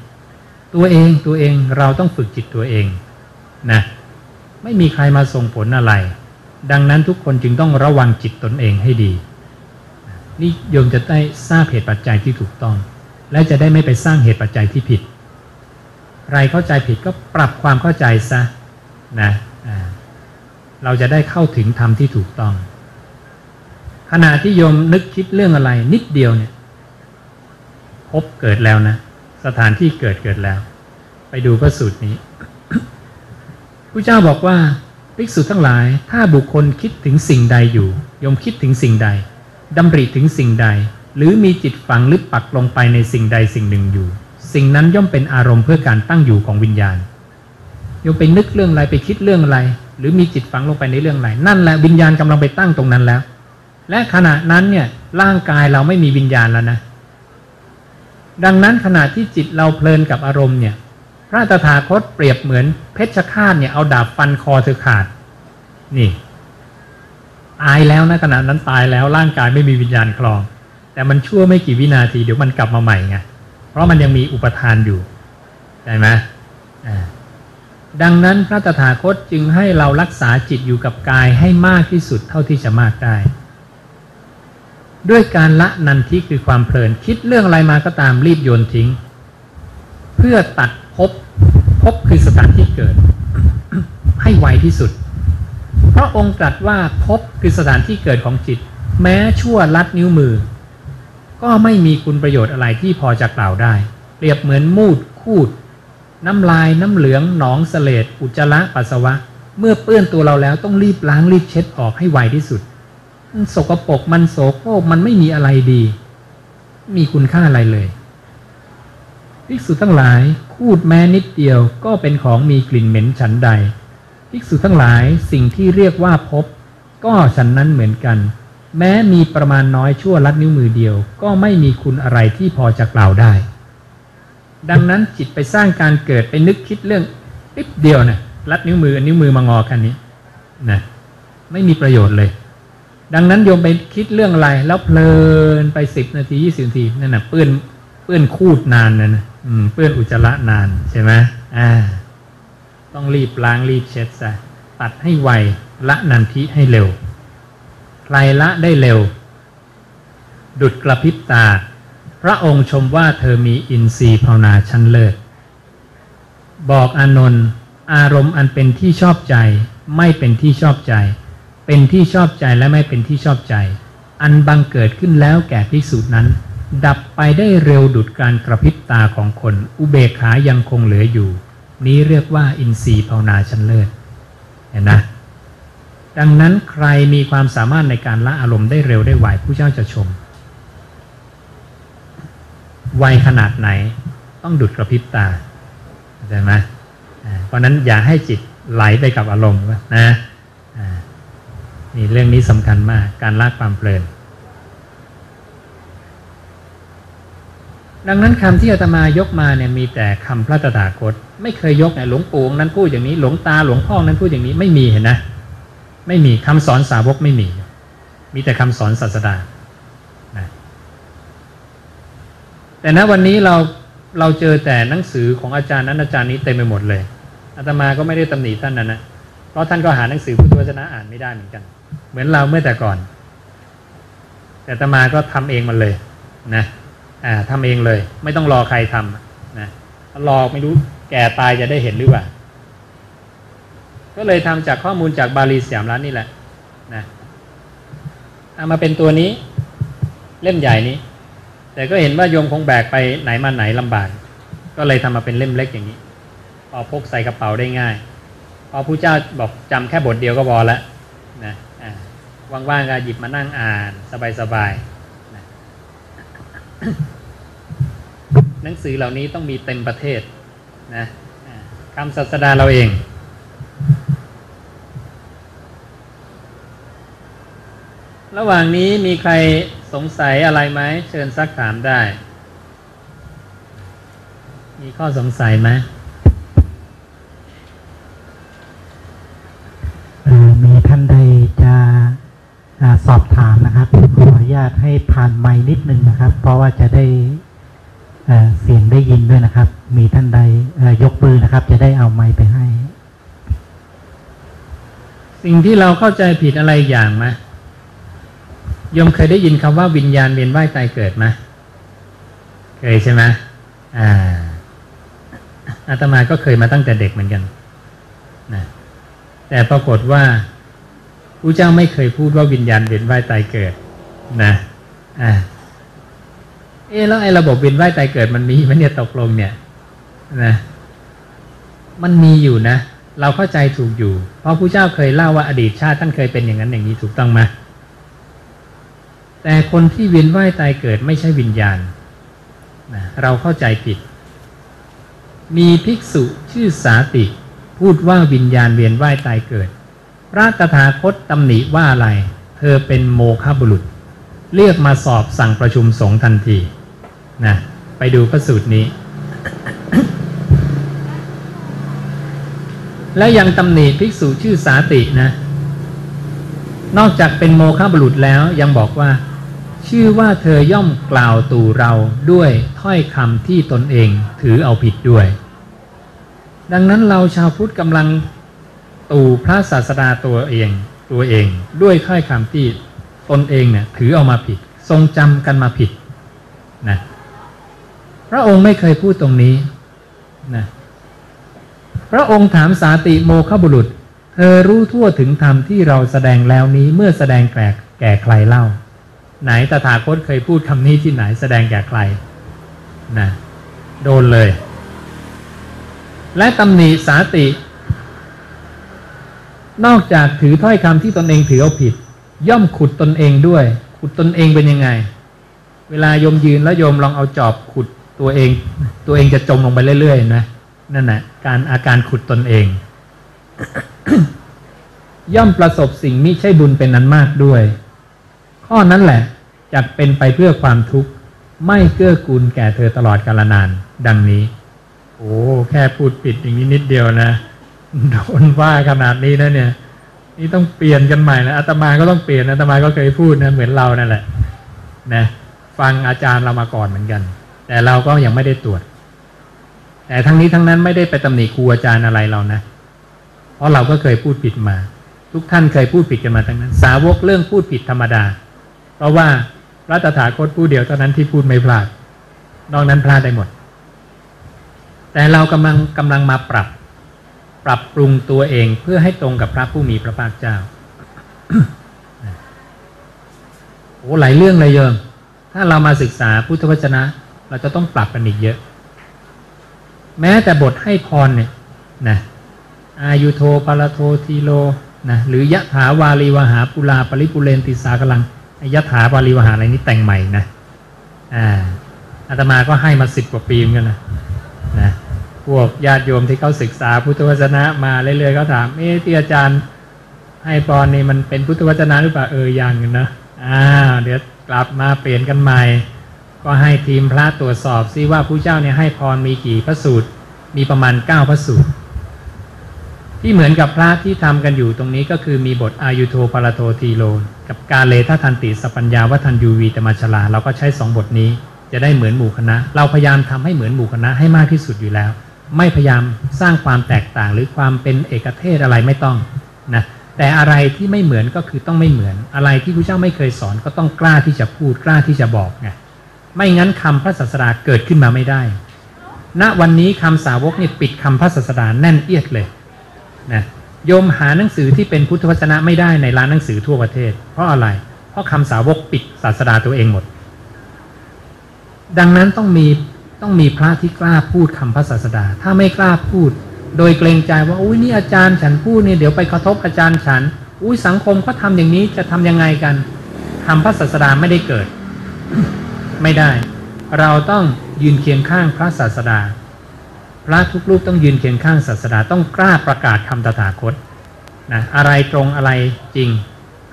ตัวเองตัวเองเราต้องฝึกจิตตัวเองนะไม่มีใครมาส่งผลอะไร ดังนั้นทุกคนจึงต้องระวังจิตตนเองให้ดี นี่โยมจะได้ทราบเหตุปัจจัยที่ถูกต้อง และจะได้ไม่ไปสร้างเหตุปัจจัยที่ผิด ใครเข้าใจผิดก็ปรับความเข้าใจซะนะเราจะได้เข้าถึงธรรมที่ถูกต้อง ขณะที่โยมนึกคิดเรื่องอะไรนิดเดียวเนี่ย พบเกิดแล้วนะ สถานที่เกิดเกิดแล้ว ไปดูพระสูตรนี้ผู้เจ้าบอกว่าภิกษุทั้งหลายถ้าบุคคลคิดถึงสิ่งใดอยู่โยมคิดถึงสิ่งใด ดำริถึงสิ่งใด หรือมีจิตฝังหรือปักลงไปในสิ่งใดสิ่งหนึ่งอยู่ สิ่งนั้นย่อมเป็นอารมณ์เพื่อการตั้งอยู่ของวิญญาณโยมไปนึกเรื่องอะไรไปคิดเรื่องอะไร หรือมีจิตฝังลงไปในเรื่องอะไรนั่นแหละวิญญาณกำลังไปตั้งตรงนั้นแล้ว และขณะนั้นเนี่ยร่างกายเราไม่มีวิญญาณแล้วนะดังนั้นขณะที่จิตเราเพลินกับอารมณ์เนี่ย พระตถาคตเปรียบเหมือนเพชฌฆาตเนี่ยเอาดาบฟันคอเธอขาด นี่ ตายแล้วนะขณะนั้นตายแล้วร่างกายไม่มีวิญญาณคลอง แต่มันชั่วไม่กี่วินาทีเดี๋ยวมันกลับมาใหม่ไงเพราะมันยังมีอุปทานอยู่ใช่ไหมดังนั้นพระตถาคตจึงให้เรารักษาจิตอยู่กับกายให้มากที่สุดเท่าที่จะมากได้ ด้วยการละนันทิคือความเพลินคิดเรื่องอะไรมาก็ตามรีบโยนทิ้ง เพื่อตัดภพภพคือสถานที่เกิด ให้ไวที่สุด เพราะองค์ตรัสว่าภพคือสถานที่เกิดของจิต แม้ชั่วลัดนิ้วมือ ก็ไม่มีคุณประโยชน์อะไรที่พอจะกล่าวได้ เปรียบเหมือนมูดคูด น้ำลายน้ำเหลืองหนองเสลดอุจจาระปัสสาวะ เมื่อเปื้อนตัวเราแล้วต้องรีบล้างรีบเช็ดออกให้ไวที่สุดมันสกปรกมันโสโครกมันไม่มีอะไรดี มีคุณค่าอะไรเลยภิกษุทั้งหลาย คูดแม้นิดเดียวก็เป็นของมีกลิ่นเหม็นฉันใด ภิกษุทั้งหลายสิ่งที่เรียกว่าพบ ก็ฉันนั้นเหมือนกัน แม้มีประมาณน้อยชั่วลัดนิ้วมือเดียว ก็ไม่มีคุณอะไรที่พอจะกล่าวได้ ดังนั้นจิตไปสร้างการเกิดไปนึกคิดเรื่องนิดเดียวนะลัดนิ้วมือนิ้วมือมางอกันนี้นะไม่มีประโยชน์เลย ดังนั้นโยมไปคิดเรื่องอะไรแล้วเพลินไปสิบนาทียี่สิบนาทีนั่นนะเปื้อนเปื้อนคูดนานนะนะเปื้อนอุจจาระนานใช่ไหมอ่า ต้องรีบล้างรีบเช็ดซะตัดให้ไวละนันทิให้เร็ว ใครละได้เร็ว ดุดกระพริบตา พระองค์ชมว่าเธอมีอินทรีย์ภาวนาชั้นเลิศ บอกอานนท์อารมณ์อันเป็นที่ชอบใจ ไม่เป็นที่ชอบใจ เป็นที่ชอบใจและไม่เป็นที่ชอบใจ อันบังเกิดขึ้นแล้วแก่ภิกษุนั้น ดับไปได้เร็วดุดการกระพริบตาของคน อุเบกขายังคงเหลืออยู่ นี้เรียกว่าอินทรีย์ภาวนาชั้นเลิศเห็นนะดังนั้นใครมีความสามารถในการละอารมณ์ได้เร็วได้ไวผู้เจ้าจะชม ไวขนาดไหนต้องดุดกระพริบตาเข้าใจไหมเพราะนั้นอย่าให้จิตไหลไปกับอารมณ์นะนี่เรื่องนี้สำคัญมากการละความเพลิน ดังนั้นคำที่อาตมายกมาเนี่ยมีแต่คำพระตถาคต ไม่เคยยกเนี่ยหลวงปู่องนั้นพูดอย่างนี้หลวงตาหลวงพ่อนั้นพูดอย่างนี้ไม่มีเห็นนะ ไม่มีคำสอนสาวกไม่มี มีแต่คำสอนศาสดานะแต่ณวันนี้เราเราเจอแต่หนังสือของอาจารย์นั้นอาจารย์นี้เต็มไปหมดเลยอาตมาก็ไม่ได้ตำหนิท่านนั้นนะเพราะท่านก็หาหนังสือพุทธวจนะอ่านไม่ได้เหมือนกัน เหมือนเราเมื่อแต่ก่อน แต่อาตมาก็ทำเองมันเลยนะ อ่าทำเองเลย ไม่ต้องรอใครทำนะรอไม่รู้แก่ตายจะได้เห็นหรือเปล่า ก็เลยทำจากข้อมูลจากบาลีสยามรัฐนี่แหละนะเอามาเป็นตัวนี้เล่มใหญ่นี้ แต่ก็เห็นว่าโยมคงแบกไปไหนมาไหนลำบาก ก็เลยทำมาเป็นเล่มเล็กอย่างนี้พอพกใส่กระเป๋าได้ง่าย พอผู้เจ้าบอกจำแค่บทเดียวก็พอแล้วนะอ่าว่างๆก็หยิบมานั่งอ่านสบายๆ หนังสือเหล่านี้ต้องมีเต็มประเทศนะคำศาสดาเราเอง ระหว่างนี้มีใครสงสัยอะไรไหมเชิญซักถามได้ มีข้อสงสัยไหม เอ่อมีท่านใดจะอา สอบถามนะครับขออนุญาตให้ผ่านไม้นิดนึงนะครับ เพราะว่าจะได้เเสียงได้ยินด้วยนะครับ มีท่านใดยกมือนะครับ จะได้เอาไม้ไปให้ สิ่งที่เราเข้าใจผิดอะไรอย่างไหมโยมเคยได้ยินคำว่าวิญญาณเวียนว่ายตายเกิดไหมเคยใช่ไหมอ่าอาตมาก็เคยมาตั้งแต่เด็กเหมือนกันนะแต่ปรากฏว่า พระเจ้าไม่เคยพูดว่าวิญญาณเวียนว่ายตายเกิด นะอ่าเอ๊แล้วไอ้ระบบเวียนว่ายตายเกิดมันมีไหมเนี่ยตกลงเนี่ยนะมันมีอยู่นะ เราเข้าใจถูกอยู่ เพราะพระเจ้าเคยเล่าว่าอดีตชาติท่านเคยเป็นอย่างนั้นอย่างนี้ถูกต้องไหมแต่คนที่เวียนว่ายตายเกิดไม่ใช่วิญญาณนะเราเข้าใจผิด มีภิกษุชื่อสาติ พูดว่าวิญญาณเวียนว่ายตายเกิด พระตถาคตตำหนิว่าอะไร เธอเป็นโมฆะบุรุษ เรียกมาสอบสั่งประชุมสงฆ์ทันทีนะไปดูพระสูตรนี้ และยังตำหนิภิกษุชื่อสาตินะ นอกจากเป็นโมฆะบุรุษแล้วยังบอกว่า ชื่อว่าเธอย่อมกล่าวตู่เราด้วยถ้อยคำที่ตนเองถือเอาผิดด้วย ดังนั้นเราชาวพุทธกำลัง ตู่พระศาสดาตัวเองตัวเอง ด้วยถ้อยคำที่ตนเองเนี่ยถือเอามาผิด ทรงจำกันมาผิดนะพระองค์ไม่เคยพูดตรงนี้นะพระองค์ถามสาติโมฆบุรุษ เธอรู้ทั่วถึงธรรมที่เราแสดงแล้วนี้เมื่อแสดงแก่แก่ใครเล่า ไหนตถาคตเคยพูดคำนี้ที่ไหนแสดงแก่ใครนะโดนเลย และตำหนิสาติ นอกจากถือถ้อยคำที่ตนเองถือเอาผิด ย่อมขุดตนเองด้วย ขุดตนเองเป็นยังไง เวลายมยืนแล้วยมลองเอาจอบขุดตัวเอง ตัวเองจะจมลงไปเรื่อยๆนะนั่นแหละการอาการขุดตนเอง ย่อมประสบสิ่งมิใช่บุญเป็นนั้นมากด้วย ข้อนั้นแหละจักเป็นไปเพื่อความทุกข์ไม่เกื้อกูลแก่เธอตลอดกาลนาน ดังนี้ โอ้แค่พูดผิดอย่างนี้นิดเดียวนะ โดนว่าขนาดนี้นะเนี่ย นี่ต้องเปลี่ยนกันใหม่แล้วอาตมาก็ต้องเปลี่ยนอาตมาก็เคยพูดนะเหมือนเรานั่นแหละนะฟังอาจารย์เรามาก่อนเหมือนกัน แต่เราก็ยังไม่ได้ตรวจ แต่ทั้งนี้ทั้งนั้นไม่ได้ไปตำหนิครูอาจารย์อะไรเรานะ เพราะเราก็เคยพูดผิดมา ทุกท่านเคยพูดผิดกันมาทั้งนั้น สาวกเรื่องพูดผิดธรรมดา เพราะว่าพระตถาคตผู้เดียวเท่านั้นที่พูดไม่พลาด นอกนั้นพลาดได้หมด แต่เรากำลังกำลังมาปรับ ปรับปรุงตัวเองเพื่อให้ตรงกับพระผู้มีพระภาคเจ้าโอ้หลายเรื่องเลยโยม ถ้าเรามาศึกษาพุทธวจนะ เราจะต้องปรับกันอีกเยอะ แม้แต่บทให้พรเนี่ยนะอายุโทปาลโททีโลนะหรือยะถาวาลีวหาปุลาปริปุเรนติสากลังยะถาวาลีวหาอะไรนี้แต่งใหม่นะอ่าอาตมาก็ให้มาสิบกว่าปีเหมือนกันนะนะ พวกญาติโยมที่เขาศึกษาพุทธวจนะมาเรื่อยๆเขาถามเอ๊ะที่อาจารย์ให้พรนี่มันเป็นพุทธวจนะหรือเปล่าเออยังนะอ่าเดี๋ยวกลับมาเปลี่ยนกันใหม่ ก็ให้ทีมพระตรวจสอบซิว่าผู้เจ้าเนี่ยให้พรมีกี่พระสูตร มีประมาณเก้าพระสูตร ที่เหมือนกับพระที่ทำกันอยู่ตรงนี้ก็คือมีบทอายุโทปาราโททีโล กับการเลทัทันติสปัญญาวัทันยูวีตมาชลา เราก็ใช้สองบทนี้จะได้เหมือนหมู่คณะ เราพยายามทำให้เหมือนหมู่คณะให้มากที่สุดอยู่แล้ว ไม่พยายามสร้างความแตกต่างหรือความเป็นเอกเทศอะไรไม่ต้องนะแต่อะไรที่ไม่เหมือนก็คือต้องไม่เหมือน อะไรที่พระเจ้าไม่เคยสอนก็ต้องกล้าที่จะพูดกล้าที่จะบอกไงไม่งั้นคำพระศาสดาเกิดขึ้นมาไม่ได้ ณวันนี้คำสาวกเนี่ยปิดคำพระศาสดาแน่นเอียดเลยนะโยมหาหนังสือที่เป็นพุทธวจนะไม่ได้ในร้านหนังสือทั่วประเทศ เพราะอะไร เพราะคำสาวกปิดศาสดาตัวเองหมด ดังนั้นต้องมี ต้องมีพระที่กล้าพูดคำพระศาสดา ถ้าไม่กล้าพูด โดยเกรงใจว่าอุ้ยนี่อาจารย์ฉันพูดเนี่ยเดี๋ยวไปกระทบอาจารย์ฉัน อุ้ยสังคมเขาทาอย่างนี้จะทำยังไงกันคำพระศาสดาไม่ได้เกิด ไม่ได้ เราต้องยืนเคียงข้างพระศาสดา พระทุกรูปต้องยืนเคียงข้างศาสดาต้องกล้าประกาศคำตถาคตนะอะไรตรงอะไรจริง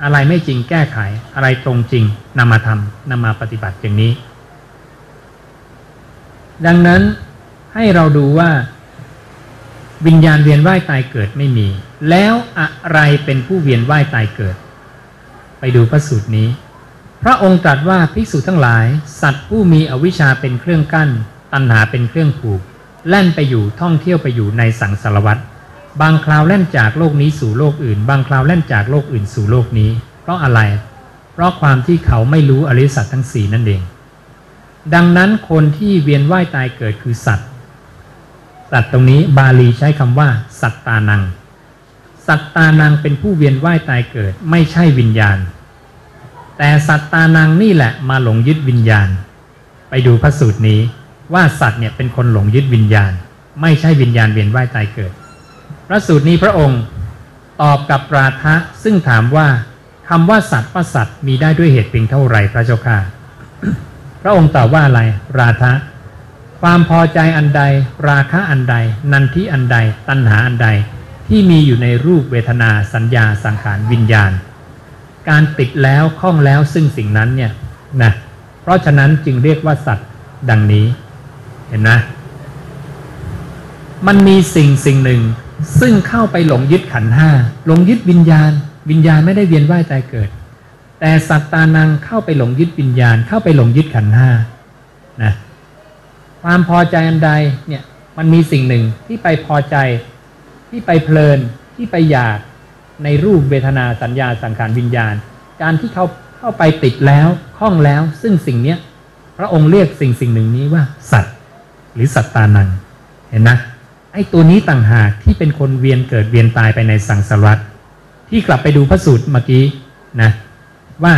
อะไรไม่จริงแก้ไข อะไรตรงจริงนำมาทำนำมาปฏิบัติอย่างนี้ ดังนั้นให้เราดูว่า วิญญาณเวียนว่ายตายเกิดไม่มี แล้วอะไรเป็นผู้เวียนว่ายตายเกิด ไปดูพระสูตรนี้ พระองค์ตรัสว่าภิกษุทั้งหลาย สัตว์ผู้มีอวิชชาเป็นเครื่องกั้น ตัณหาเป็นเครื่องผูก แล่นไปอยู่ท่องเที่ยวไปอยู่ในสังสารวัฏบางคราวแล่นจากโลกนี้สู่โลกอื่น บางคราวแล่นจากโลกอื่นสู่โลกนี้ เพราะอะไร เพราะความที่เขาไม่รู้อริสัจทั้งสี่นั่นเอง ดังนั้นคนที่เวียนว่ายตายเกิดคือสัตว์ สัตว์ตรงนี้บาลีใช้คำว่า สัตตานัง สัตตานังเป็นผู้เวียนว่ายตายเกิด ไม่ใช่วิญญาณ แต่สัตตานังนี่แหละมาหลงยึดวิญญาณ ไปดูพระสูตรนี้ว่าสัตว์เนี่ยเป็นคนหลงยึดวิญญาณ ไม่ใช่วิญญาณเวียนว่ายตายเกิด พระสูตรนี้พระองค์ตอบกับราทะซึ่งถามว่าคำว่าสัตว์ว่าสัตว์มีได้ด้วยเหตุเพียงเท่าไรพระเจ้าค่ะ ระองค์ตอบว่าอะไร ราทะความพอใจอันใด ราคะอันใด นันทิอันใด ตัณหาอันใด ที่มีอยู่ในรูปเวทนาสัญญาสังขารวิญญาณ การติดแล้วคล้องแล้วซึ่งสิ่งนั้นเนี่ยนะเพราะฉะนั้นจึงเรียกว่าสัตว์ดังนี้เห็นไหมมันมีสิ่งสิ่งหนึ่ง ซึ่งเข้าไปหลงยึดขันธ์ห้าหลงยึดวิญญาณ วิญญาณไม่ได้เวียนว่ายตายเกิด แต่สัตตานังเข้าไปหลงยึดวิญญาณ เข้าไปหลงยึดขันห้านะความพอใจอันใดเนี่ยมันมีสิ่งหนึ่งที่ไปพอใจที่ไปเพลินที่ไปอยากในรูปเวทนาสัญญาสังขารวิญญาณ การที่เขาเข้าไปติดแล้วคล้องแล้ว ซึ่งสิ่งเนี้ยพระองค์เรียกสิ่งสิ่งหนึ่งนี้ว่า สัตว์ หรือสัตตานัง เห็นนะไอ้ตัวนี้ต่างหากที่เป็นคนเวียนเกิดเวียนตายไปในสังสารวัฏที่กลับไปดูพระสูตรเมื่อกี้นะ ว่า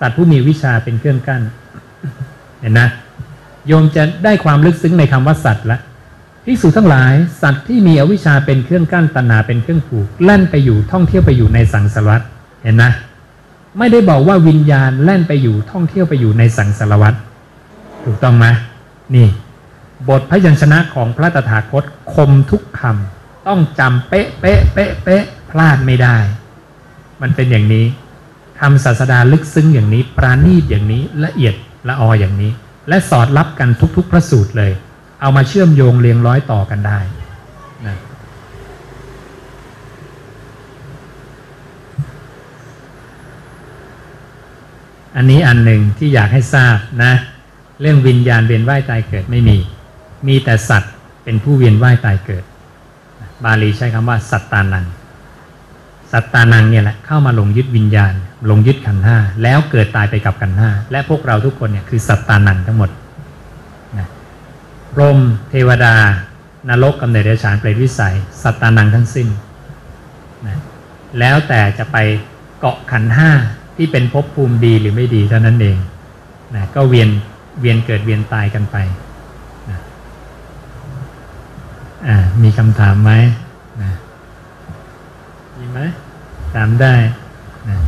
สัตว์ผู้มีวิชาเป็นเครื่องกั้น เห็นนะโยมจะได้ความลึกซึ้งในคำว่าสัตว์ละที่สูทั้งหลาย สัตว์ที่มีอวิชชาเป็นเครื่องกั้นตัณหาเป็นเครื่องผูกแล่นไปอยู่ท่องเที่ยวไปอยู่ในสังสารวัฏเห็นนะไม่ได้บอกว่าวิญญาณแล่นไปอยู่ท่องเที่ยวไปอยู่ในสังสารวัฏถูกต้องไหมนี่ บทพยัญชนะของพระตถาคตคมทุกคำต้องจำเป๊ะเป๊ะเป๊ะเป๊ะพลาดไม่ได้ มันเป็นอย่างนี้ คำศาสดาลึกซึ้งอย่างนี้ ปราณีตอย่างนี้ละเอียดละอออย่างนี้ และสอดรับกันทุก ๆ พระสูตรเลย เอามาเชื่อมโยงเรียงร้อยต่อกันได้นะอันนี้อันหนึ่งที่อยากให้ทราบนะ เรื่องวิญญาณเวียนว่ายตายเกิดไม่มี มีแต่สัตว์เป็นผู้เวียนว่ายตายเกิด บาลีใช้คำว่า สัตตานังสัตตานังเนี่ยแหละเข้ามาหลงยึดวิญญาณ หลงยึดขันห้าแล้วเกิดตายไปกับขันห้าและพวกเราทุกคนเนี่ยคือสัตตานังทั้งหมดนะพรมเทวดา นรกกำเนิดเดรัจฉานเปรตวิสัย สัตตานังทั้งสิ้นนะแล้วแต่จะไปเกาะขันห้าที่เป็นภพภูมิดีหรือไม่ดีเท่านั้นเองนะก็เวียนเวียนเกิดเวียนตายกันไปนะอ่ามีคำถามไหมนะมีไหมถามได้นะ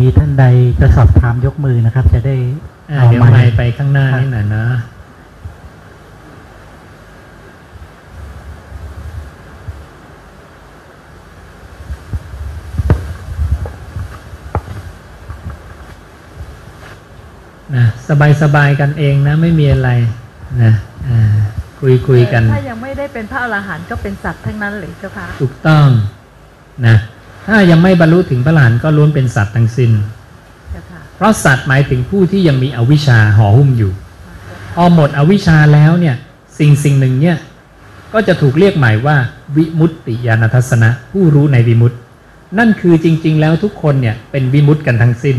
มีท่านใดจะสอบถามยกมือนะครับ จะได้อ่าเอาเดี๋ยวมาไปไปข้างหน้านี่หน่อยนะนะสบายสบายๆกันเองนะไม่มีอะไรนะอ่าคุยคุยกัน ถ้ายังไม่ได้เป็นพระอรหันต์ก็เป็นสัตว์ทั้งนั้นเลยเจ้าค่ะถูกต้องนะ ถ้ายังไม่บรรลุถึงพระหลานก็ล้วนเป็นสัตว์ทั้งสิ้นเจ้าค่ะเพราะสัตว์หมายถึงผู้ที่ยังมีอวิชชาห่อหุ้มอยู่ พอหมดอวิชชาแล้วเนี่ยสิ่งสิ่งหนึ่งเนี่ยก็จะถูกเรียกหมายว่า วิมุตติญาณทัศนะผู้รู้ในวิมุตติ นั่นคือจริง ๆ แล้วทุกคนเนี่ยเป็นวิมุตติกันทั้งสิ้น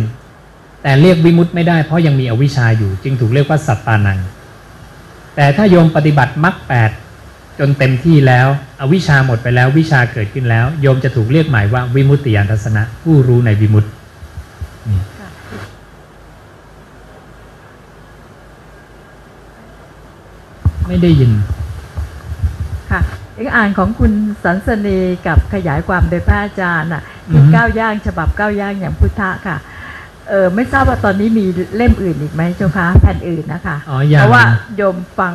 แต่เรียกวิมุตติไม่ได้เพราะยังมีอวิชชาอยู่ จึงถูกเรียกว่าสัตตานัง แต่ถ้าโยมปฏิบัติมรรคแปด จนเต็มที่แล้วอวิชชาหมดไปแล้ววิชาเกิดขึ้นแล้ว โยมจะถูกเรียกหมายว่าวิมุตติญาณทัศนะ ผู้รู้ในวิมุตตินี่ค่ะไม่ได้ยิน ค่ะอีกอ่านของคุณสันสนีกับขยายความโดยพระอาจารย์อะอืที่อฮึก้าวย่างฉบับก้าวย่างอย่างพุทธะค่ะ เออไม่ทราบว่าตอนนี้มีเล่มอื่นอีกไหมเจ้าคะแผ่นอื่นนะคะอ๋อยัง เพราะว่าโยมฟัง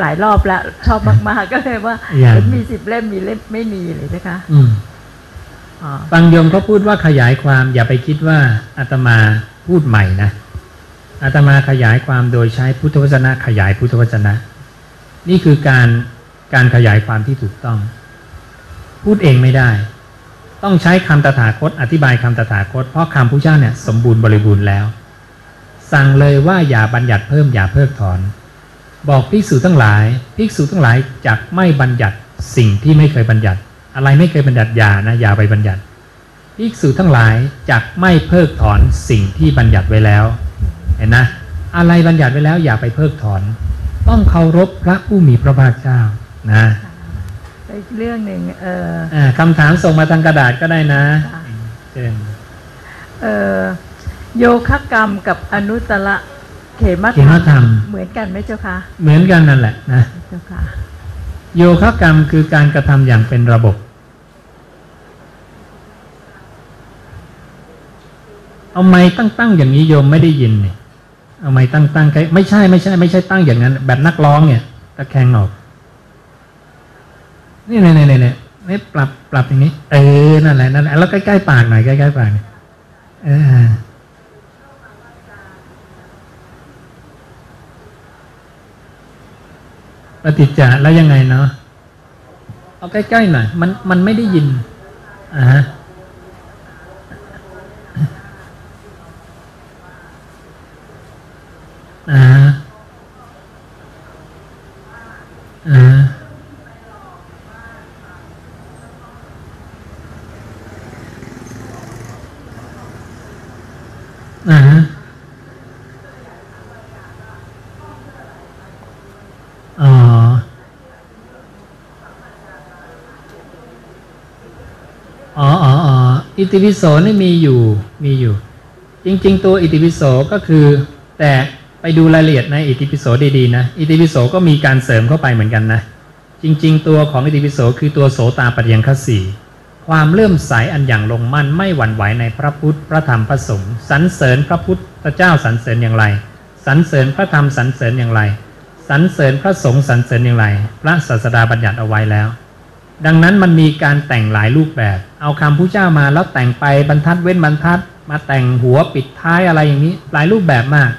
หลายรอบแล้วชอบมากๆก็เลยว่ายัง เห็นมีสิบเล่มมีเล่มไม่มีเลยนะคะอืม อ๋อฟังโยมเขาพูดว่าขยายความอย่าไปคิดว่าอาตมาพูดใหม่นะอาตมาขยายความโดยใช้พุทธวจนะขยายพุทธวจนะ นี่คือการการขยายความที่ถูกต้อง พูดเองไม่ได้ ต้องใช้คำตถาคต อธิบายคำตถาคต เพราะคำพุทธเจ้าเนี่ยสมบูรณ์บริบูรณ์แล้ว สั่งเลยว่าอย่าบัญญัติเพิ่มอย่าเพิกถอน บอกภิกษุทั้งหลายภิกษุทั้งหลายจักไม่บัญญัติสิ่งที่ไม่เคยบัญญัติ อะไรไม่เคยบัญญัติอย่านะอย่าไปบัญญัติภิกษุทั้งหลายจักไม่เพิกถอนสิ่งที่บัญญัติไว้แล้ว เห็นนะ อะไรบัญญัติไว้แล้วอย่าไปเพิกถอน ต้องเคารพพระผู้มีพระภาคเจ้านะ อีกเรื่องหนึ่งเอออ่าคำถามส่งมาทางกระดาษก็ได้นะค่ะเชิญเออโยคะกรรมกับอนุตตรเขมเขียนว่าธรรมเหมือนกันไหมเจ้าคะเหมือนกันนั่นแหละนะเจ้าค่ะโยคะกรรมคือการกระทำอย่างเป็นระบบ เอาไม้ตั้งตั้งๆอย่างนี้โยมไม่ได้ยินเนี่ยเอาไม้ตั้งตั้งๆใกล้ไม่ใช่ไม่ใช่ ไม่ใช่ตั้งอย่างนั้น แบบนักร้องเนี่ยตะแคงออก นี่เนี่ยเนี่ยเนี่ยเนี่ยปรับปรับอย่างนี้ เออนั่นแหละนั่นแหละแล้วใกล้ๆปากหน่อยใกล้ๆปากหน่ยเออปฏิจจาแล้วยังไงเนาะเอาใกล้ๆหน่อยมันมันไม่ได้ยินอ่าฮะอ่าฮะอ่าฮะอ่าฮะอ๋อ อ๋ออ๋ออ๋ออิ ติปิโสนี่มีอยู่มีอยู่ จริง ๆ ตัวอิติปิโสก็คือ แต่ไปดูรายละเอียดในอิติปิโสดีๆนะอิติปิโสก็มีการเสริมเข้าไปเหมือนกันนะ จริง ๆ ตัวของอิติปิโสคือตัวโสตาปัฏยังคสีความเลื่อมใสอันอย่างลงมั่นไม่หวั่นไหวในพระพุทธพระธรรมพระสงฆ์สรรเสริญพระพุทธเจ้าสรรเสริญอย่างไรสรรเสริญพระธรรมสรรเสริญอย่างไรสรรเสริญพระสงฆ์สรรเสริญอย่างไร พระศาสดาบัญญัติเอาไว้แล้ว ดังนั้นมันมีการแต่งหลายรูปแบบ เอาคำพุทธเจ้ามาแล้วแต่งไปบรรทัดเว้นบรรทัด มาแต่งหัวปิดท้ายอะไรอย่างนี้หลายรูปแบบมาก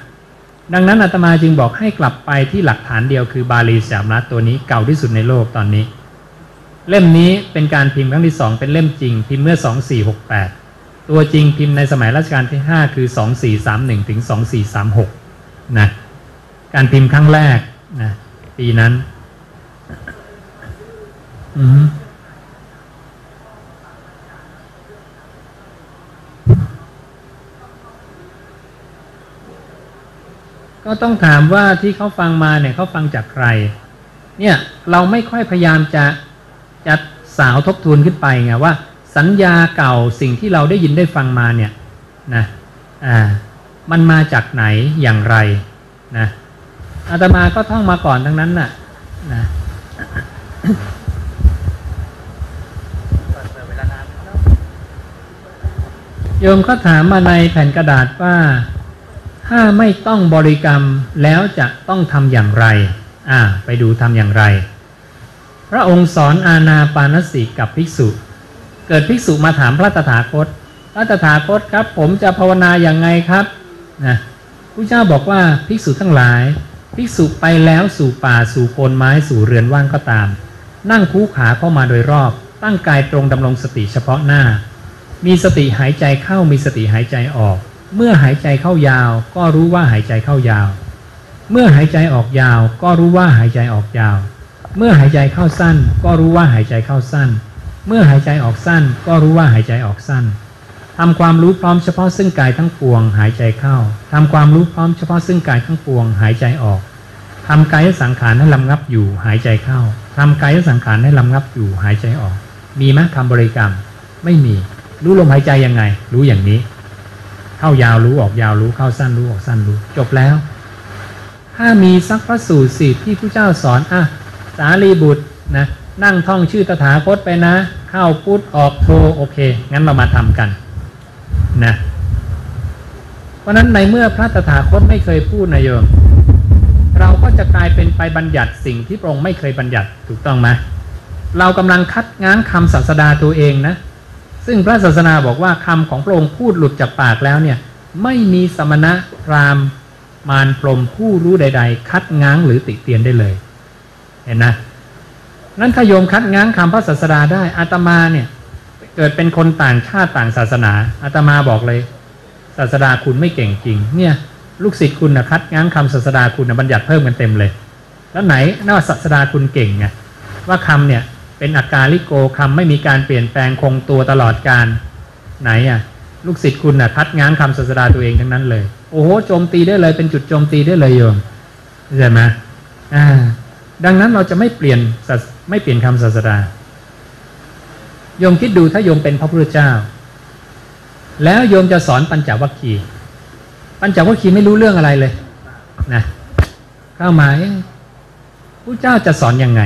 ดังนั้นอาตมาจึงบอกให้กลับไปที่หลักฐานเดียวคือบาลีสามรัตตัวนี้เก่าที่สุดในโลกตอนนี้ เล่มนี้เป็นการพิมพ์ครั้งที่สองเป็นเล่มจริง พิมพ์เมื่อ 2468 ตัวจริงพิมพ์ในสมัยรัชกาลที่ 5 คือ 2431ถึง2436นะการพิมพ์ครั้งแรกนะปีนั้น ก็ต้องถามว่าที่เขาฟังมาเนี่ยเขาฟังจากใคร เนี่ยเราไม่ค่อยพยายามจะจะสาวทบทวนขึ้นไปไงว่า สัญญาเก่าสิ่งที่เราได้ยินได้ฟังมาเนี่ยนะอ่ามันมาจากไหนอย่างไรนะอาตมาก็ท่องมาก่อนทั้งนั้นน่ะนะ โยมก็ถามมาในแผ่นกระดาษว่า ถ้าไม่ต้องบริกรรมแล้วจะต้องทำอย่างไร อ่า ไปดูทำอย่างไร พระองค์สอนอาณาปานสิกับภิกษุ เกิดภิกษุมาถามพระตถาคต พระตถาคตครับ ผมจะภาวนาอย่างไงครับนะพระเจ้าบอกว่าภิกษุทั้งหลาย ภิกษุไปแล้วสู่ป่าสู่โคนไม้สู่เรือนว่างก็ตาม นั่งคู่ขาเข้ามาโดยรอบ ตั้งกายตรงดำรงสติเฉพาะหน้า มีสติหายใจเข้ามีสติหายใจออก เมื่อหายใจเข้ายาว ก็รู้ว่าหายใจเข้ายาว เมื่อหายใจออกยาว ก็รู้ว่าหายใจออกยาว เมื่อหายใจเข้าสั้น ก็รู้ว่าหายใจเข้าสั้น เมื่อหายใจออกสั้น ก็รู้ว่าหายใจออกสั้นทำความรู้พร้อมเฉพาะซึ่งกายทั้งปวง หายใจเข้าทำความรู้พร้อมเฉพาะซึ่งกายทั้งปวง หายใจออกทำกายสังขารให้ลำงับอยู่ หายใจเข้าทำกายสังขารให้ลำงับอยู่ หายใจออก มีไหมคำบริกรรม ไม่มี รู้ลมหายใจยังไง รู้อย่างนี้ เข้ายาวรู้ออกยาวรู้เข้าสั้นรู้ออกสั้นรู้ จบแล้ว ถ้ามีสักพระสูตรสิที่ผู้เจ้าสอนอะสารีบุตรนะนั่งท่องชื่อตถาคตไปนะ เข้าพุทธออกโทโอเค งั้นเรามาทำกันนะเพราะฉะนั้นในเมื่อพระตถาคตไม่เคยพูดนะโยม เราก็จะกลายเป็นไปบัญญัติสิ่งที่พระองค์ไม่เคยบัญญัติถูกต้องไหมเรากำลังคัดง้างคำศาสดาตัวเองนะ ซึ่งพระศาสนาบอกว่าคำของพระองค์พูดหลุดจากปากแล้วเนี่ยไม่มีสมณะพรามมารพรมผู้รู้ใด ๆ คัดง้างหรือติเตียนได้เลย เห็นนะนั้นถ้าโยมคัดง้างคำพระศาสดาได้อาตมาเนี่ยเกิดเป็นคนต่างชาติต่างศาสนาอาตมาบอกเลย ศาสดาคุณไม่เก่งจริง เนี่ยลูกศิษย์คุณนะคัดง้างคำศาสดาคุณนะบัญญัติเพิ่มกันเต็มเลย แล้วไหนน่าศาสดาคุณเก่งไงว่าคำเนี่ย เป็นอาการลิโกคำไม่มีการเปลี่ยนแปลงคงตัวตลอดการไหนอะลูกศิษย์คุณน่ะทัดง้างคำศาสดาตัวเองทั้งนั้นเลย โอ้โหโจมตีได้เลยเป็นจุดโจมตีได้เลยโยมเข้าใจไหมอ่าดังนั้นเราจะไม่เปลี่ยนไม่เปลี่ยนคำศาสดาโยมคิดดูถ้าโยมเป็นพระพุทธเจ้า แล้วโยมจะสอนปัญจวัคคีย์ปัญจวัคคีย์ไม่รู้เรื่องอะไรเลยนะเข้ามาพระเจ้าจะสอนยังไง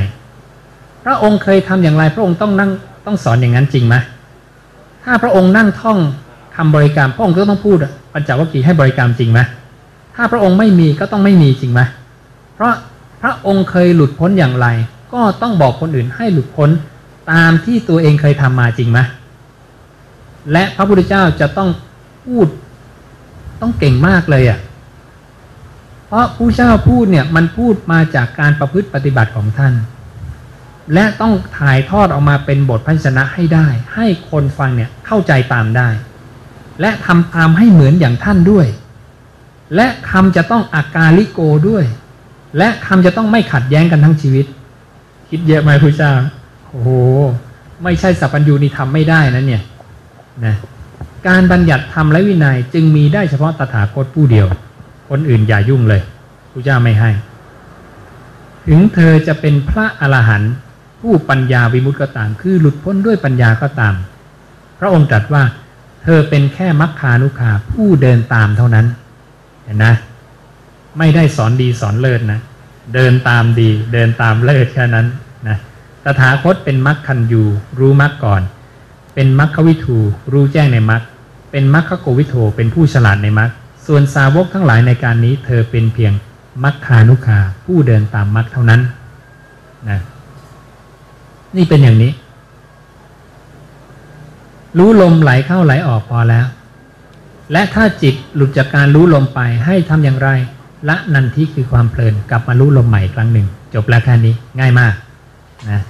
พระองค์เคยทำอย่างไร พระองค์ต้องนั่งต้องสอนอย่างนั้นจริงไหมถ้าพระองค์นั่งท่องคำบริกรรมพระองค์ก็ต้องพูดปัญจวัคคีย์ให้บริกรรมจริงไหมถ้าพระองค์ไม่มีก็ต้องไม่มีจริงไหมเพราะพระองค์เคยหลุดพ้นอย่างไร ก็ต้องบอกคนอื่นให้หลุดพ้นตามที่ตัวเองเคยทำมาจริงไหมและพระพุทธเจ้าจะต้องพูดต้องเก่งมากเลยอะ่ะ เพราะผู้เจ้าพูดเนี่ยมันพูดมาจากการประพฤติปฏิบัติของท่าน และต้องถ่ายทอดออกมาเป็นบทพันชนะให้ได้ ให้คนฟังเนี่ยเข้าใจตามได้ และทำตามให้เหมือนอย่างท่านด้วย และคำจะต้องอากาลิโกด้วย และคำจะต้องไม่ขัดแย้งกันทั้งชีวิต คิดเยอะไหมผู้เจ้าโอ้โหไม่ใช่สัพพัญญูนี่ทำไม่ได้นะเนี่ยนะการบัญญัติธรรมและวินัยจึงมีได้เฉพาะตถาคตผู้เดียว คนอื่นอย่ายุ่งเลยพระเจ้าไม่ให้ ถึงเธอจะเป็นพระอรหันต์ ผู้ปัญญาวิมุตติก็ตาม คือหลุดพ้นด้วยปัญญาก็ตาม พระองค์ตรัสว่า เธอเป็นแค่มัคคานุคาผู้เดินตามเท่านั้น เห็นนะ ไม่ได้สอนดีสอนเลิศนะ เดินตามดี เดินตามเลิศแค่นั้นนะตถาคตเป็นมัคคันยูรู้มัคก่อน เป็นมัคควิทูรู้แจ้งในมัคเป็นมัคคโกวิโทเป็นผู้ฉลาดในมัคส่วนสาวกทั้งหลายในการนี้ เธอเป็นเพียงมัคคานุคาผู้เดินตามมัคเท่านั้นนะ นี่เป็นอย่างนี้ รู้ลมไหลเข้าไหลออกพอแล้ว และถ้าจิตหลุดจากการรู้ลมไปให้ทำอย่างไร ละนันทิคือความเพลินกลับมารู้ลมใหม่ครั้งหนึ่ง จบแล้วแค่นี้ง่ายมากนะ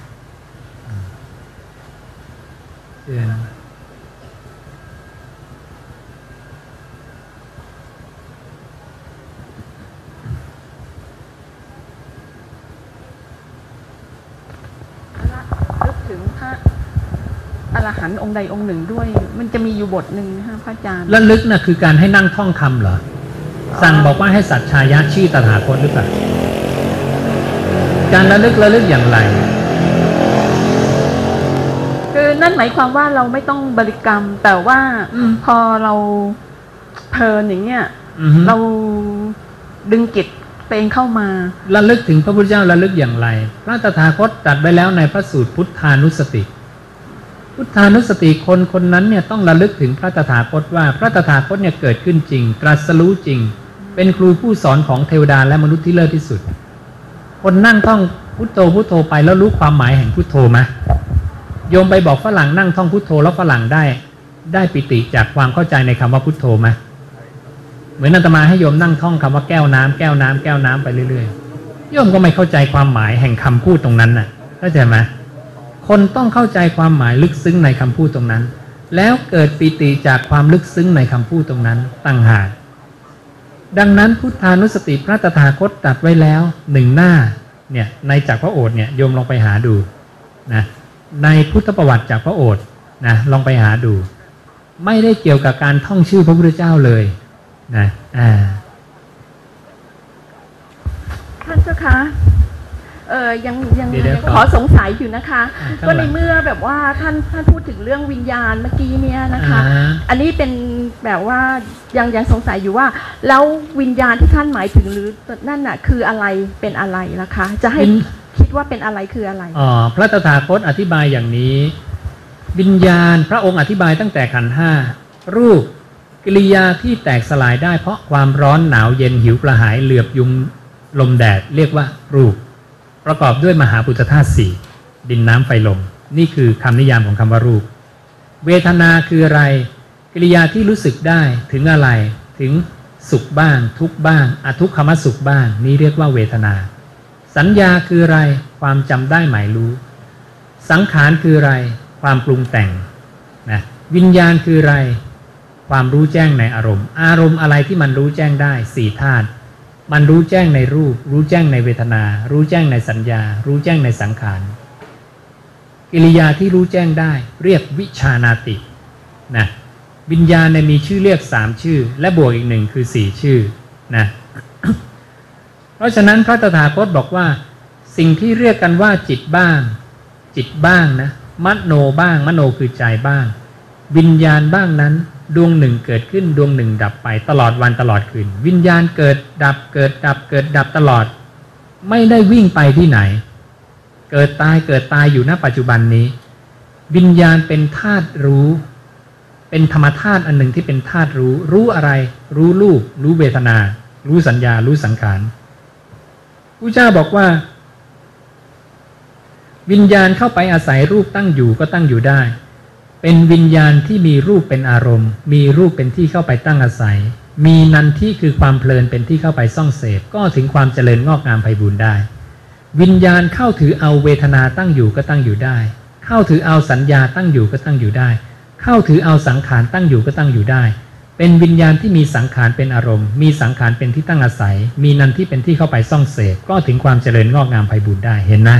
เชื่อนะ นึกถึงพระอ รหันต์องค์ใดองค์หนึ่งด้วย มันจะมีอยู่บทหนึ่งนะคะพระอาจารย์ระลึกนะ่ะคือการให้นั่งท่องคำเหรอ สั่งบอกว่าให้สัตว์ชายะชื่อตถาคตหรือเปล่า การระลึกระลึกอย่างไร คือนั่นหมายความว่าเราไม่ต้องบริกรรม แต่ว่าอืมพอเราเพลินอย่างเงี้ยอือฮึเราดึงจิตตัวเองเข้ามาระลึกถึงพระพุทธเจ้าระลึกอย่างไร พระตถาคตตรัสไว้แล้วในพระสูตรพุทธานุสติ พุทธานุสติคนคนนั้นเนี่ยต้องระลึกถึงพระตถาคตว่าพระตถาคตเนี่ยเกิดขึ้นจริง ตรัสรู้จริง เป็นครูผู้สอนของเทวดาและมนุษย์ที่เลิศที่สุด คนนั่งท่องพุทโธพุทโธไปแล้วรู้ความหมายแห่งพุทโธไหมโยมไปบอกฝรั่งนั่งท่องพุทโธแล้วฝรั่งได้ ได้ปิติจากความเข้าใจในคำว่าพุทโธไหมเหมือนอาตมาให้โยมนั่งท่องคำว่าแก้วน้ำแก้วน้ำแก้วน้ำไปเรื่อยๆโยมก็ไม่เข้าใจความหมายแห่งคำพูดตรงนั้นน่ะเข้าใจไหม คนต้องเข้าใจความหมายลึกซึ้งในคำพูดตรงนั้น แล้วเกิดปิติจากความลึกซึ้งในคำพูดตรงนั้นตั้งหาก ดังนั้นพุทธานุสติพระตถาคตตรัสไว้แล้วหนึ่งหน้าเนี่ยในจากพระโอษฐ์เนี่ยโยมลองไปหาดูนะในพุทธประวัติจากพระโอษฐ์นะลองไปหาดู ไม่ได้เกี่ยวกับการท่องชื่อพระพุทธเจ้าเลยนะอ่าท่านเจ้าคะ เออยังยังเดี๋ยวเดี๋ยวยังขอสงสัยอยู่นะคะอ่าข้างหลังก็ในเมื่อแบบว่าท่านท่านพูดถึงเรื่องวิญญาณเมื่อกี้เนี่ยนะคะ อ่า อันนี้เป็นแบบว่ายังยังสงสัยอยู่ว่า แล้ววิญญาณที่ท่านหมายถึงหรือนั่นน่ะคืออะไรเป็นอะไรล่ะคะ จะให้วิญคิดว่าเป็นอะไรคืออะไร อ๋อพระตถาคตอธิบายอย่างนี้ วิญญาณพระองค์อธิบายตั้งแต่ขันธ์ห้ารูปกิริยาที่แตกสลายได้เพราะความร้อนหนาวเย็นหิวกระหายเหลือบยุงลมแดดเรียกว่ารูป ประกอบด้วยมหาปุถธาตุสี่ดินน้ำไฟลม นี่คือคำนิยามของคำว่ารูป เวทนาคืออะไร กิริยาที่รู้สึกได้ถึงอะไรถึงสุขบ้าง ทุกบ้างอทุกขมสุขบ้าง นี่เรียกว่าเวทนา สัญญาคืออะไร ความจำได้หมายรู้ สังขารคืออะไร ความปรุงแต่งนะวิญญาณคืออะไร ความรู้แจ้งในอารมณ์ อารมณ์อะไรที่มันรู้แจ้งได้สี่ธาตุ มันรู้แจ้งในรูป รู้แจ้งในเวทนา รู้แจ้งในสัญญา รู้แจ้งในสังขารกิริยาที่รู้แจ้งได้ เรียกวิชานาตินะวิญญาณเนี่ยมีชื่อเรียกสามชื่อ และบวกอีกหนึ่งคือสี่ชื่อนะเพราะฉะนั้นพระตถาคตบอกว่า สิ่งที่เรียกกันว่าจิตบ้าง จิตบ้างนะมโนบ้าง มโนคือใจบ้าง วิญญาณบ้างนั้น ดวงหนึ่งเกิดขึ้นดวงหนึ่งดับไปตลอดวันตลอดคืน วิญญาณเกิดดับเกิดดับเกิดดับตลอด ไม่ได้วิ่งไปที่ไหน เกิดตายเกิดตายอยู่ณปัจจุบันนี้ วิญญาณเป็นธาตุรู้ เป็นธรรมธาตุอันหนึ่งที่เป็นธาตุรู้ รู้อะไร รู้รูป รู้เวทนา รู้สัญญา รู้สังขารผู้เจ้าบอกว่า วิญญาณเข้าไปอาศัยรูปตั้งอยู่ก็ตั้งอยู่ได้ เป็นวิญญาณที่มีรูปเป็นอารมณ์ มีรูปเป็นที่เข้าไปตั้งอาศัย มีนันที่คือความเพลินเป็นที่เข้าไปซ่องเสพ ก็ถึงความเจริญงอกงามไพบูรณ์ได้ วิญญาณเข้าถือเอาเวทนาตั้งอยู่ก็ตั้งอยู่ได้ เข้าถือเอาสัญญาตั้งอยู่ก็ตั้งอยู่ได้ เข้าถือเอาสังขารตั้งอยู่ก็ตั้งอยู่ได้ เป็นวิญญาณที่มีสังขารเป็นอารมณ์ มีสังขารเป็นที่ตั้งอาศัย มีนันที่เป็นที่เข้าไปซ่องเสพ ก็ถึงความเจริญงอกงามไพบูรณ์ได้ เห็นไหม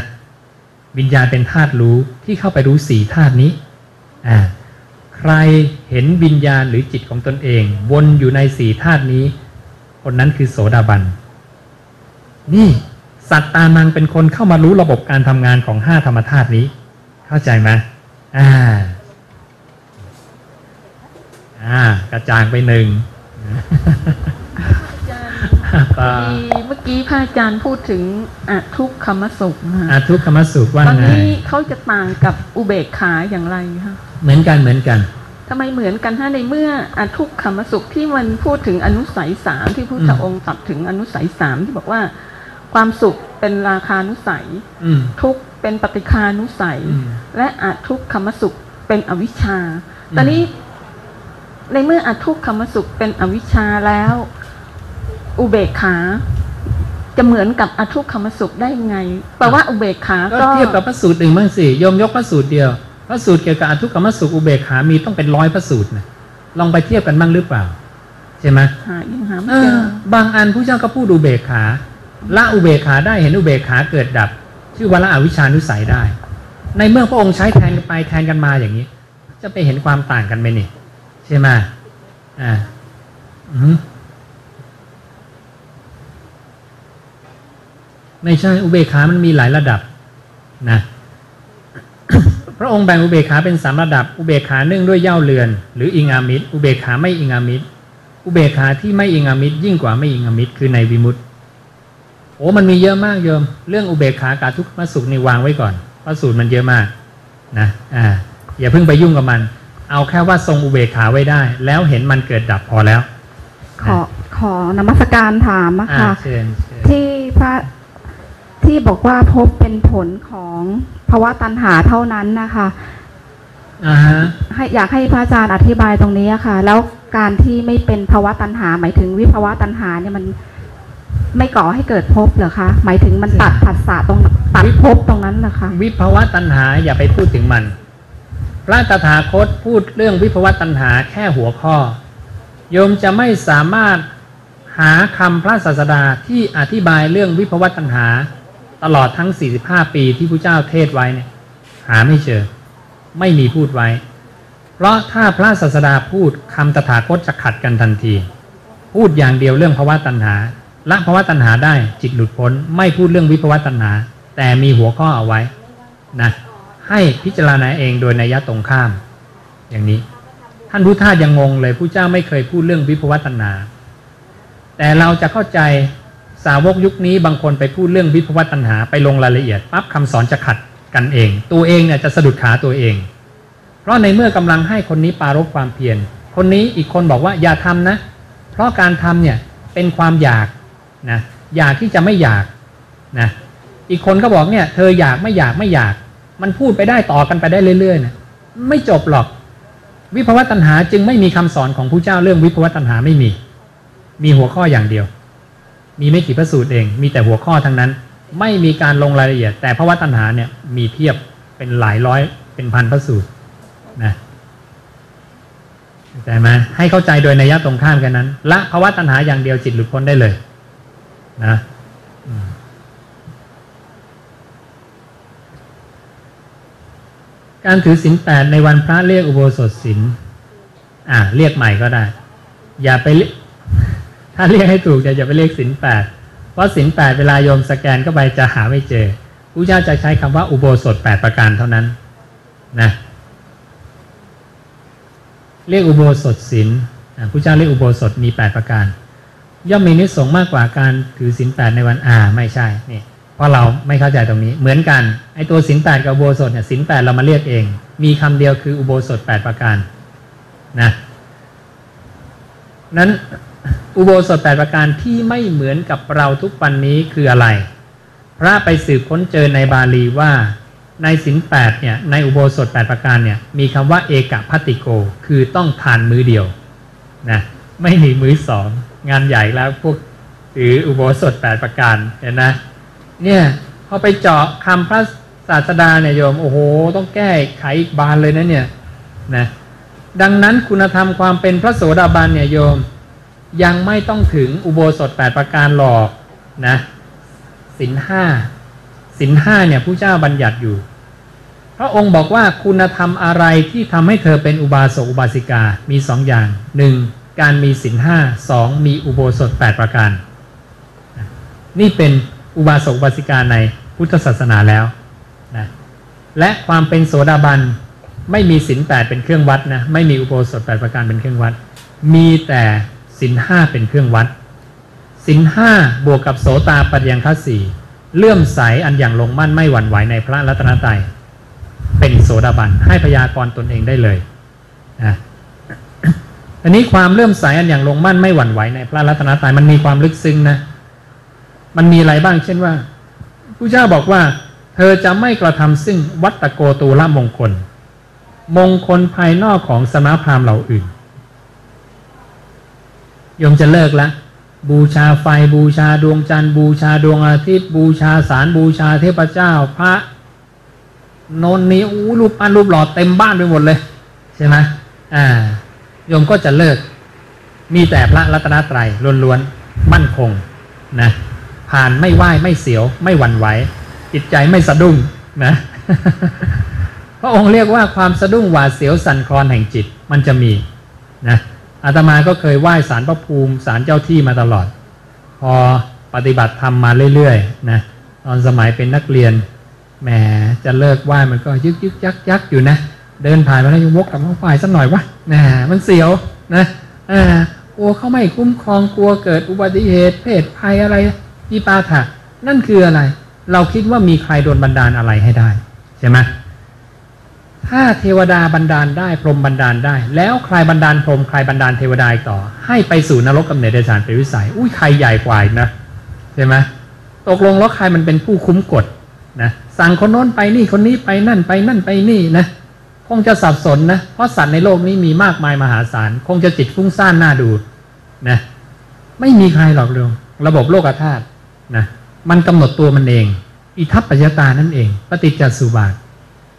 วิญญาณเป็นธาตุรู้ที่เข้าไปรู้สี่ธาตุนี้อ่า ใครเห็นวิญญาณหรือจิตของตนเอง วนอยู่ในสี่ธาตุนี้ คนนั้นคือโสดาบัน นี่สัตตานังเป็นคนเข้ามารู้ระบบการทำงานของห้าธรรมธาตุนี้ เข้าใจไหมอ่า อ่า กระจางไปหนึ่ง อาจารย์ ต่อ มี เมื่อกี้พระอาจารย์พูดถึงอะทุกขมสุขนะคะอาทุกขมสุขว่าตอนไงนี้เขาจะต่างกับอุเบกขาอย่างไรคะเหมือนกันเหมือนกันทำไมเหมือนกันถ้าในเมื่ออะทุกขมสุขที่มันพูดถึงอนุสัยสามที่พระพุทธอืมองค์ตรัดถึงอนุสัยสามที่บอกว่า ความสุขเป็นราคานุสัยอืมทุกข์เป็นปฏิคานุสัยอืมและอาทุกขมสุขเป็นอวิชชาอืมตอนนี้ในเมื่ออาทุกขมสุขเป็นอวิชชาแล้ว อุเบกขาจะเหมือนกับอาทุกขมสุขได้ยังไงแปลว่าอุเบกขาก็ก็เทียบกับพระสูตรหนึ่งบ้างสิโยมยกพระสูตรเดียวพระสูตรเกี่ยวกับอทุกขมสุขอุเบกขามีต้องเป็นร้อยพระสูตรนะลองไปเทียบกันบ้างหรือเปล่า ใช่ไหมหายังหาไม่เอเจออบางอันผู้เจ้าก็พูดอุเบกขาละอุเบกขาได้เห็นอุเบกขาเกิดดับ ชื่อว่าละอวิชชานุสัยได้ ในเมื่อพระองค์ใช้แทนกันไปแทนกันมาอย่างนี้ จะไปเห็นความต่างกันไหมนี่ใช่ไหมอ่าอือหือ ไม่ใช่อุเบกขามันมีหลายระดับนะพระองค์แบ่งอุเบกขาเป็นสามระดับ อุเบกขาเนื่องด้วยเย่าเรือน หรืออิงอามิตรอุเบกขาไม่อิงอามิตรอุเบกขาที่ไม่อิงอามิตรยิ่งกว่าไม่อิงอามิตรคือในวิมุตติโอ้มันมีเยอะมากโยม เรื่องอุเบกขากาทุกขมสุขนี่วางไว้ก่อนเพราะสูตรมันเยอะมากนะอ่าอย่าเพิ่งไปยุ่งกับมัน เอาแค่ว่าทรงอุเบกขาไว้ได้ แล้วเห็นมันเกิดดับพอแล้ว ขอขอนมัสการถามอะอ่าค่ะเชิญเชิญที่พระ ที่บอกว่าพบเป็นผลของภาวะตัณหาเท่านั้นนะคะอ่าฮะให้อยากให้พระอาจารย์อธิบายตรงนี้อะค่ะ แล้วการที่ไม่เป็นภาวะตัณหา หมายถึงวิภาวะตัณหาเนี่ยมันไม่ก่อให้เกิดภพเหรอคะ หมายถึงมันตัดผัสสะตรงตัดภพตรงนั้นเหรอคะวิภาวะตัณหาอย่าไปพูดถึงมัน พระตถาคตพูดเรื่องวิภาวะตัณหาแค่หัวข้อ โยมจะไม่สามารถหาคำพระศาสดาที่อธิบายเรื่องวิภาวะตัณหา ตลอดทั้ง 45 ปีที่พระเจ้าเทศไว้เนี่ยหาไม่เจอ ไม่มีพูดไว้ เพราะถ้าพระศาสดาพูดคำตถาคตจะขัดกันทันที พูดอย่างเดียวเรื่องภาวะตัณหาละภาวะตัณหาได้จิตหลุดพ้น ไม่พูดเรื่องวิภาวะตัณหา แต่มีหัวข้อเอาไว้นะให้พิจารณาเองโดยนัยตรงข้าม อย่างนี้ ท่านพุทธายังงงเลยผู้เจ้าไม่เคยพูดเรื่องวิภวตัณหา แต่เราจะเข้าใจ สาวกยุคนี้บางคนไปพูดเรื่องวิภวตัณหาไปลงรายละเอียดปั๊บคำสอนจะขัดกันเอง ตัวเองเนี่ยจะสะดุดขาตัวเอง เพราะในเมื่อกำลังให้คนนี้ปรารบความเพียรคนนี้อีกคนบอกว่าอย่าทำนะ เพราะการทำเนี่ยเป็นความอยากนะอยากที่จะไม่อยากนะอีกคนก็บอกเนี่ยเธออยากไม่อยากไม่อยาก มันพูดไปได้ต่อกันไปได้เรื่อยๆนะไม่จบหรอก วิภวตัณหาจึงไม่มีคำสอนของผู้เจ้าเรื่องวิภวตัณหาไม่มี มีหัวข้ออย่างเดียว มีไม่กี่พระสูตรเอง มีแต่หัวข้อทั้งนั้น ไม่มีการลงรายละเอียด แต่ภาวะตัณหาเนี่ยมีเพียบเป็นหลายร้อยเป็นพันพระสูตรนะเข้าใจไหมให้เข้าใจโดยนัยะตรงข้ามกันนั้นละภาวะตัณหาอย่างเดียวจิตหลุดพ้นได้เลยนะการถือศีลแปดในวันพระเรียกอุโบสถศีลอ่าเรียกใหม่ก็ได้ อย่าไป ถ้าเรียกให้ถูกจะอย่าไปเรียกศีลแปดเพราะศีลแปดเวลาโยมสแกนเข้าไปจะหาไม่เจอพระเจ้าจะใช้คำว่าอุโบสถแปดประการเท่านั้นนะเรียกอุโบสถศีลอ่าพระเจ้าเรียกอุโบสถมีแปดประการ ย่อมมีนิสงส์มากกว่าการถือศีลแปดในวันอ่าไม่ใช่นี่เพราะเราไม่เข้าใจตรงนี้เหมือนกันไอ้ตัวศีลแปดกับอุโบสถเนี่ยศีลแปดเรามาเรียกเอง มีคำเดียวคืออุโบสถแปดประการนะนั้น อุโบสถแปดประการที่ไม่เหมือนกับเราทุกวันนี้คืออะไร พระไปสืบค้นเจอในบาลีว่า ในศีลแปดเนี่ยในอุโบสถแปดประการเนี่ยมีคำว่าเอกพัตติโก คือต้องทานมื้อเดียวนะไม่มีมื้อสองงานใหญ่แล้วพวกถืออุโบสถแปดประการเห็นนะเนี่ยพอไปเจาะคำพระศาสดาเนี่ยโยมโอ้โห ต้องแก้ไขอีกบานเลยนะเนี่ยนะดังนั้นคุณธรรมความเป็นพระโสดาบันเนี่ยโยม ยังไม่ต้องถึงอุโบสถแปดประการหรอกนะสินห้าสินห้าเนี่ยผู้เจ้าบัญญัติอยู่ พระองค์บอกว่าคุณธรรมอะไรที่ทำให้เธอเป็นอุบาสกอุบาสิกา มีสองอย่างหนึ่งการมีสินห้าสองมีอุโบสถแปดประการ นี่เป็นอุบาสกอุบาสิกาในพุทธศาสนาแล้วนะและความเป็นโสดาบันไม่มีสินแปดเป็นเครื่องวัดนะไม่มีอุโบสถแปดประการเป็นเครื่องวัด มีแต่ สินห้าเป็นเครื่องวัด สินห้าบวกกับโสตาปัญญังคสีเลื่อมใสอันอย่างลงมั่นไม่หวั่นไหวในพระรัตนตรัยเป็นโสดาบันให้พยากรตนเองได้เลยนะอันนี้ความเลื่อมใสอันอย่างลงมั่นไม่หวั่นไหวในพระรัตนตรัยมันมีความลึกซึ้งนะมันมีอะไรบ้างเช่นว่าผู้เจ้าบอกว่า เธอจะไม่กระทำซึ่งวัตโกตูละมงคล มงคลภายนอกของสมณพราหมณ์เหล่าอื่น ยมจะเลิกแล้วบูชาไฟบูชาดวงจันทร์บูชาดวงอาทิตย์บูชาสารบูชาเทพเจ้า พระโนนนี้อู้รูปปั้นรูปหล่อเต็มบ้านไปหมดเลยใช่ไหมอ่าโยมก็จะเลิก มีแต่พระรัตนตรัยล้วนๆมั่นคงนะผ่านไม่ไหวไม่เสียว ไม่หวั่นไหวจิตใจไม่สะดุ้งนะพระองค์เรียกว่าความสะดุ้งหวาดเสียวสั่นคลอนแห่งจิตมันจะมีนะ อาตมาก็เคยไหว้สารพระภูมิสารเจ้าที่มาตลอด พอปฏิบัติธรรมมาเรื่อยๆนะตอนสมัยเป็นนักเรียนแหมจะเลิกไหว้มันก็ยึกยึกยักยักอยู่นะ เดินผ่านมาแล้วยังวกกลับมาไหว้สักหน่อยวะแหมมันเสียวนะอ่ากลัวเขาไม่คุ้มครองกลัวเกิดอุบัติเหตุเพศภัยอะไรอีปาถะนั่นคืออะไร เราคิดว่ามีใครโดนบันดาลอะไรให้ได้ ใช่ไหม ถ้าเทวดาบันดาลได้พรหมบันดาลได้ แล้วใครบันดาลพรหมใครบันดาลเทวดาอีกต่อ ให้ไปสู่นรกกำเนิดเดชานเป็นวิสัย อุ้ยใครใหญ่กว่านะใช่ไหมตกลงแล้วใครมันเป็นผู้คุ้มกฎนะสั่งคนโน้นไปนี่คนนี้ไปนั่นไปนั่นไปนี่นะคงจะสับสนนะเพราะสัตว์ในโลกนี้มีมากมายมหาศาลคงจะจิตฟุ้งซ่านน่าดูนะไม่มีใครหรอกเรื่องระบบโลกธาตุนะมันกำหนดตัวมันเอง อิทัปปัจจตานั่นเอง ปฏิจจสุบาท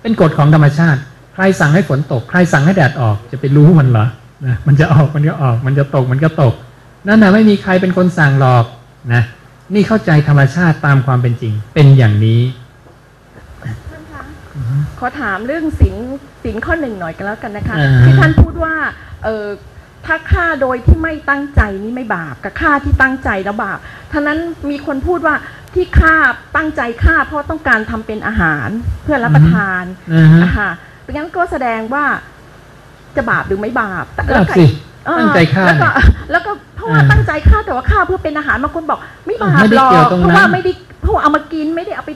เป็นกฎของธรรมชาติ ใครสั่งให้ฝนตก ใครสั่งให้แดดออกจะไปรู้มันเหรอนะมันจะออกมันก็ออก มันจะตกมันก็ตก นั่นนะไม่มีใครเป็นคนสั่งหรอกนะนี่เข้าใจธรรมชาติตามความเป็นจริง เป็นอย่างนี้ท่านคะขอถามเรื่องสินสินข้อหนึ่งหน่อยกันแล้วกันนะคะอ่าที่ท่านพูดว่าเออถ้าฆ่าโดยที่ไม่ตั้งใจนี่ไม่บาปกับฆ่าที่ตั้งใจแล้วบาปท่านั้นมีคนพูดว่า ที่ฆ่าตั้งใจฆ่าเพราะต้องการทำเป็นอาหารเพื่อรับประทานอือฮึอ่าฮะเพราะงั้นก็แสดงว่าจะบาปหรือไม่บาปแต่บาปสิเออตั้งใจฆ่าแล้วก็แล้วก็เพราะว่าอ่าตั้งใจฆ่าแต่ว่าฆ่าเพื่อเป็นอาหารบางคนบอก ไม่บาปไม่ได้หรอเกี่ยวกตรงเพนั้น ราะว่าไม่ได้เพราะว่าเอามากินไม่ได้เอาไป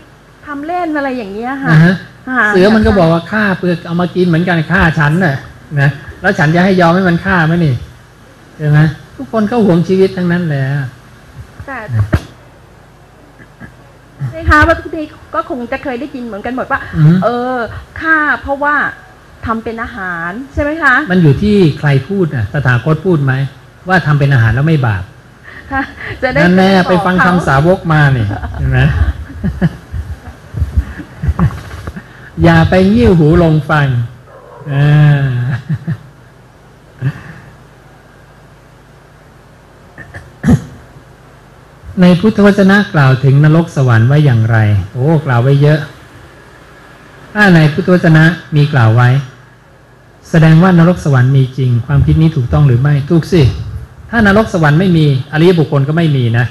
ทำเล่นอะไรอย่างเงี้ยค่ะนะฮะ ค่ะเสือมันก็บอกว่าฆ่าเปลือกเอามากินเหมือนกันฆ่าฉันน่ะนะแล้วฉันจะให้ยอมให้มันฆ่าไหมนี่ใช่ไหมทุกคนก็หวงชีวิตทั้งนั้นแหละ แต่ นะคะว่าทุกทีก็คงจะเคยได้ยินเหมือนกันหมดว่า อืม เออฆ่าเพราะว่าทำเป็นอาหารใช่ไหมคะมันอยู่ที่ใครพูดน่ะสถาคตพูดไหม ว่าทำเป็นอาหารแล้วไม่บาปค่ะจะได้นั่นแน่บอกไปฟังเขคำสาวกมาเนี่ยเห็นไหม อย่าไปยิ้วหูลงฟังอ่า ในพุทธวจนะกล่าวถึงนรกสวรรค์ไว้อย่างไร โอ้กล่าวไว้เยอะ ถ้าในพุทธวจนะมีกล่าวไว้ แสดงว่านรกสวรรค์มีจริง ความคิดนี้ถูกต้องหรือไม่ถูกสิ ถ้านรกสวรรค์ไม่มีอริยบุคคลก็ไม่มีนะ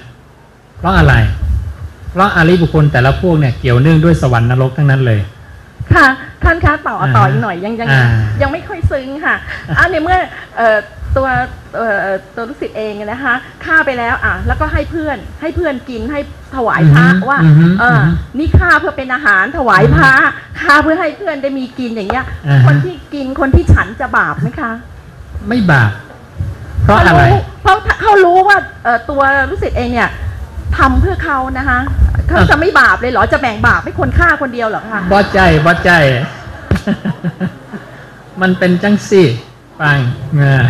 เพราะอะไร เพราะอริยบุคคลแต่ละพวกเนี่ยเกี่ยวเนื่องด้วยสวรรค์นรกทั้งนั้นเลย ค่ะ ท่านคะต่ออ่าต่ออีกหน่อยยังยังอ่ายังไม่ค่อยซึ้งค่ะอ่าในเมื่อเอ่อ ตัวเอ่อตัวลูกศิษย์เองนะคะฆ่าไปแล้วอะแล้วก็ให้เพื่อนให้เพื่อนกินให้ถวายพระว่าอือฮึเออออฮึนี่ฆ่าเพื่อเป็นอาหารถวายพระฆ่าเพื่อให้เพื่อนได้มีกินอย่างเงี้ยอ่าฮะคนที่กินคนที่ฉันจะบาปไหมคะ ไม่บาปเพราะอะไรเพราะเขารู้ว่าเอ่อตัวลูกศิษย์เองเนี่ยทำเพื่อเขานะคะเขาอะจะไม่บาปเลยเหรอจะแบ่งบาปให้คนฆ่าคนเดียวเหรอคะบอใจบอใจ มันเป็นจังสี่ฟังเออ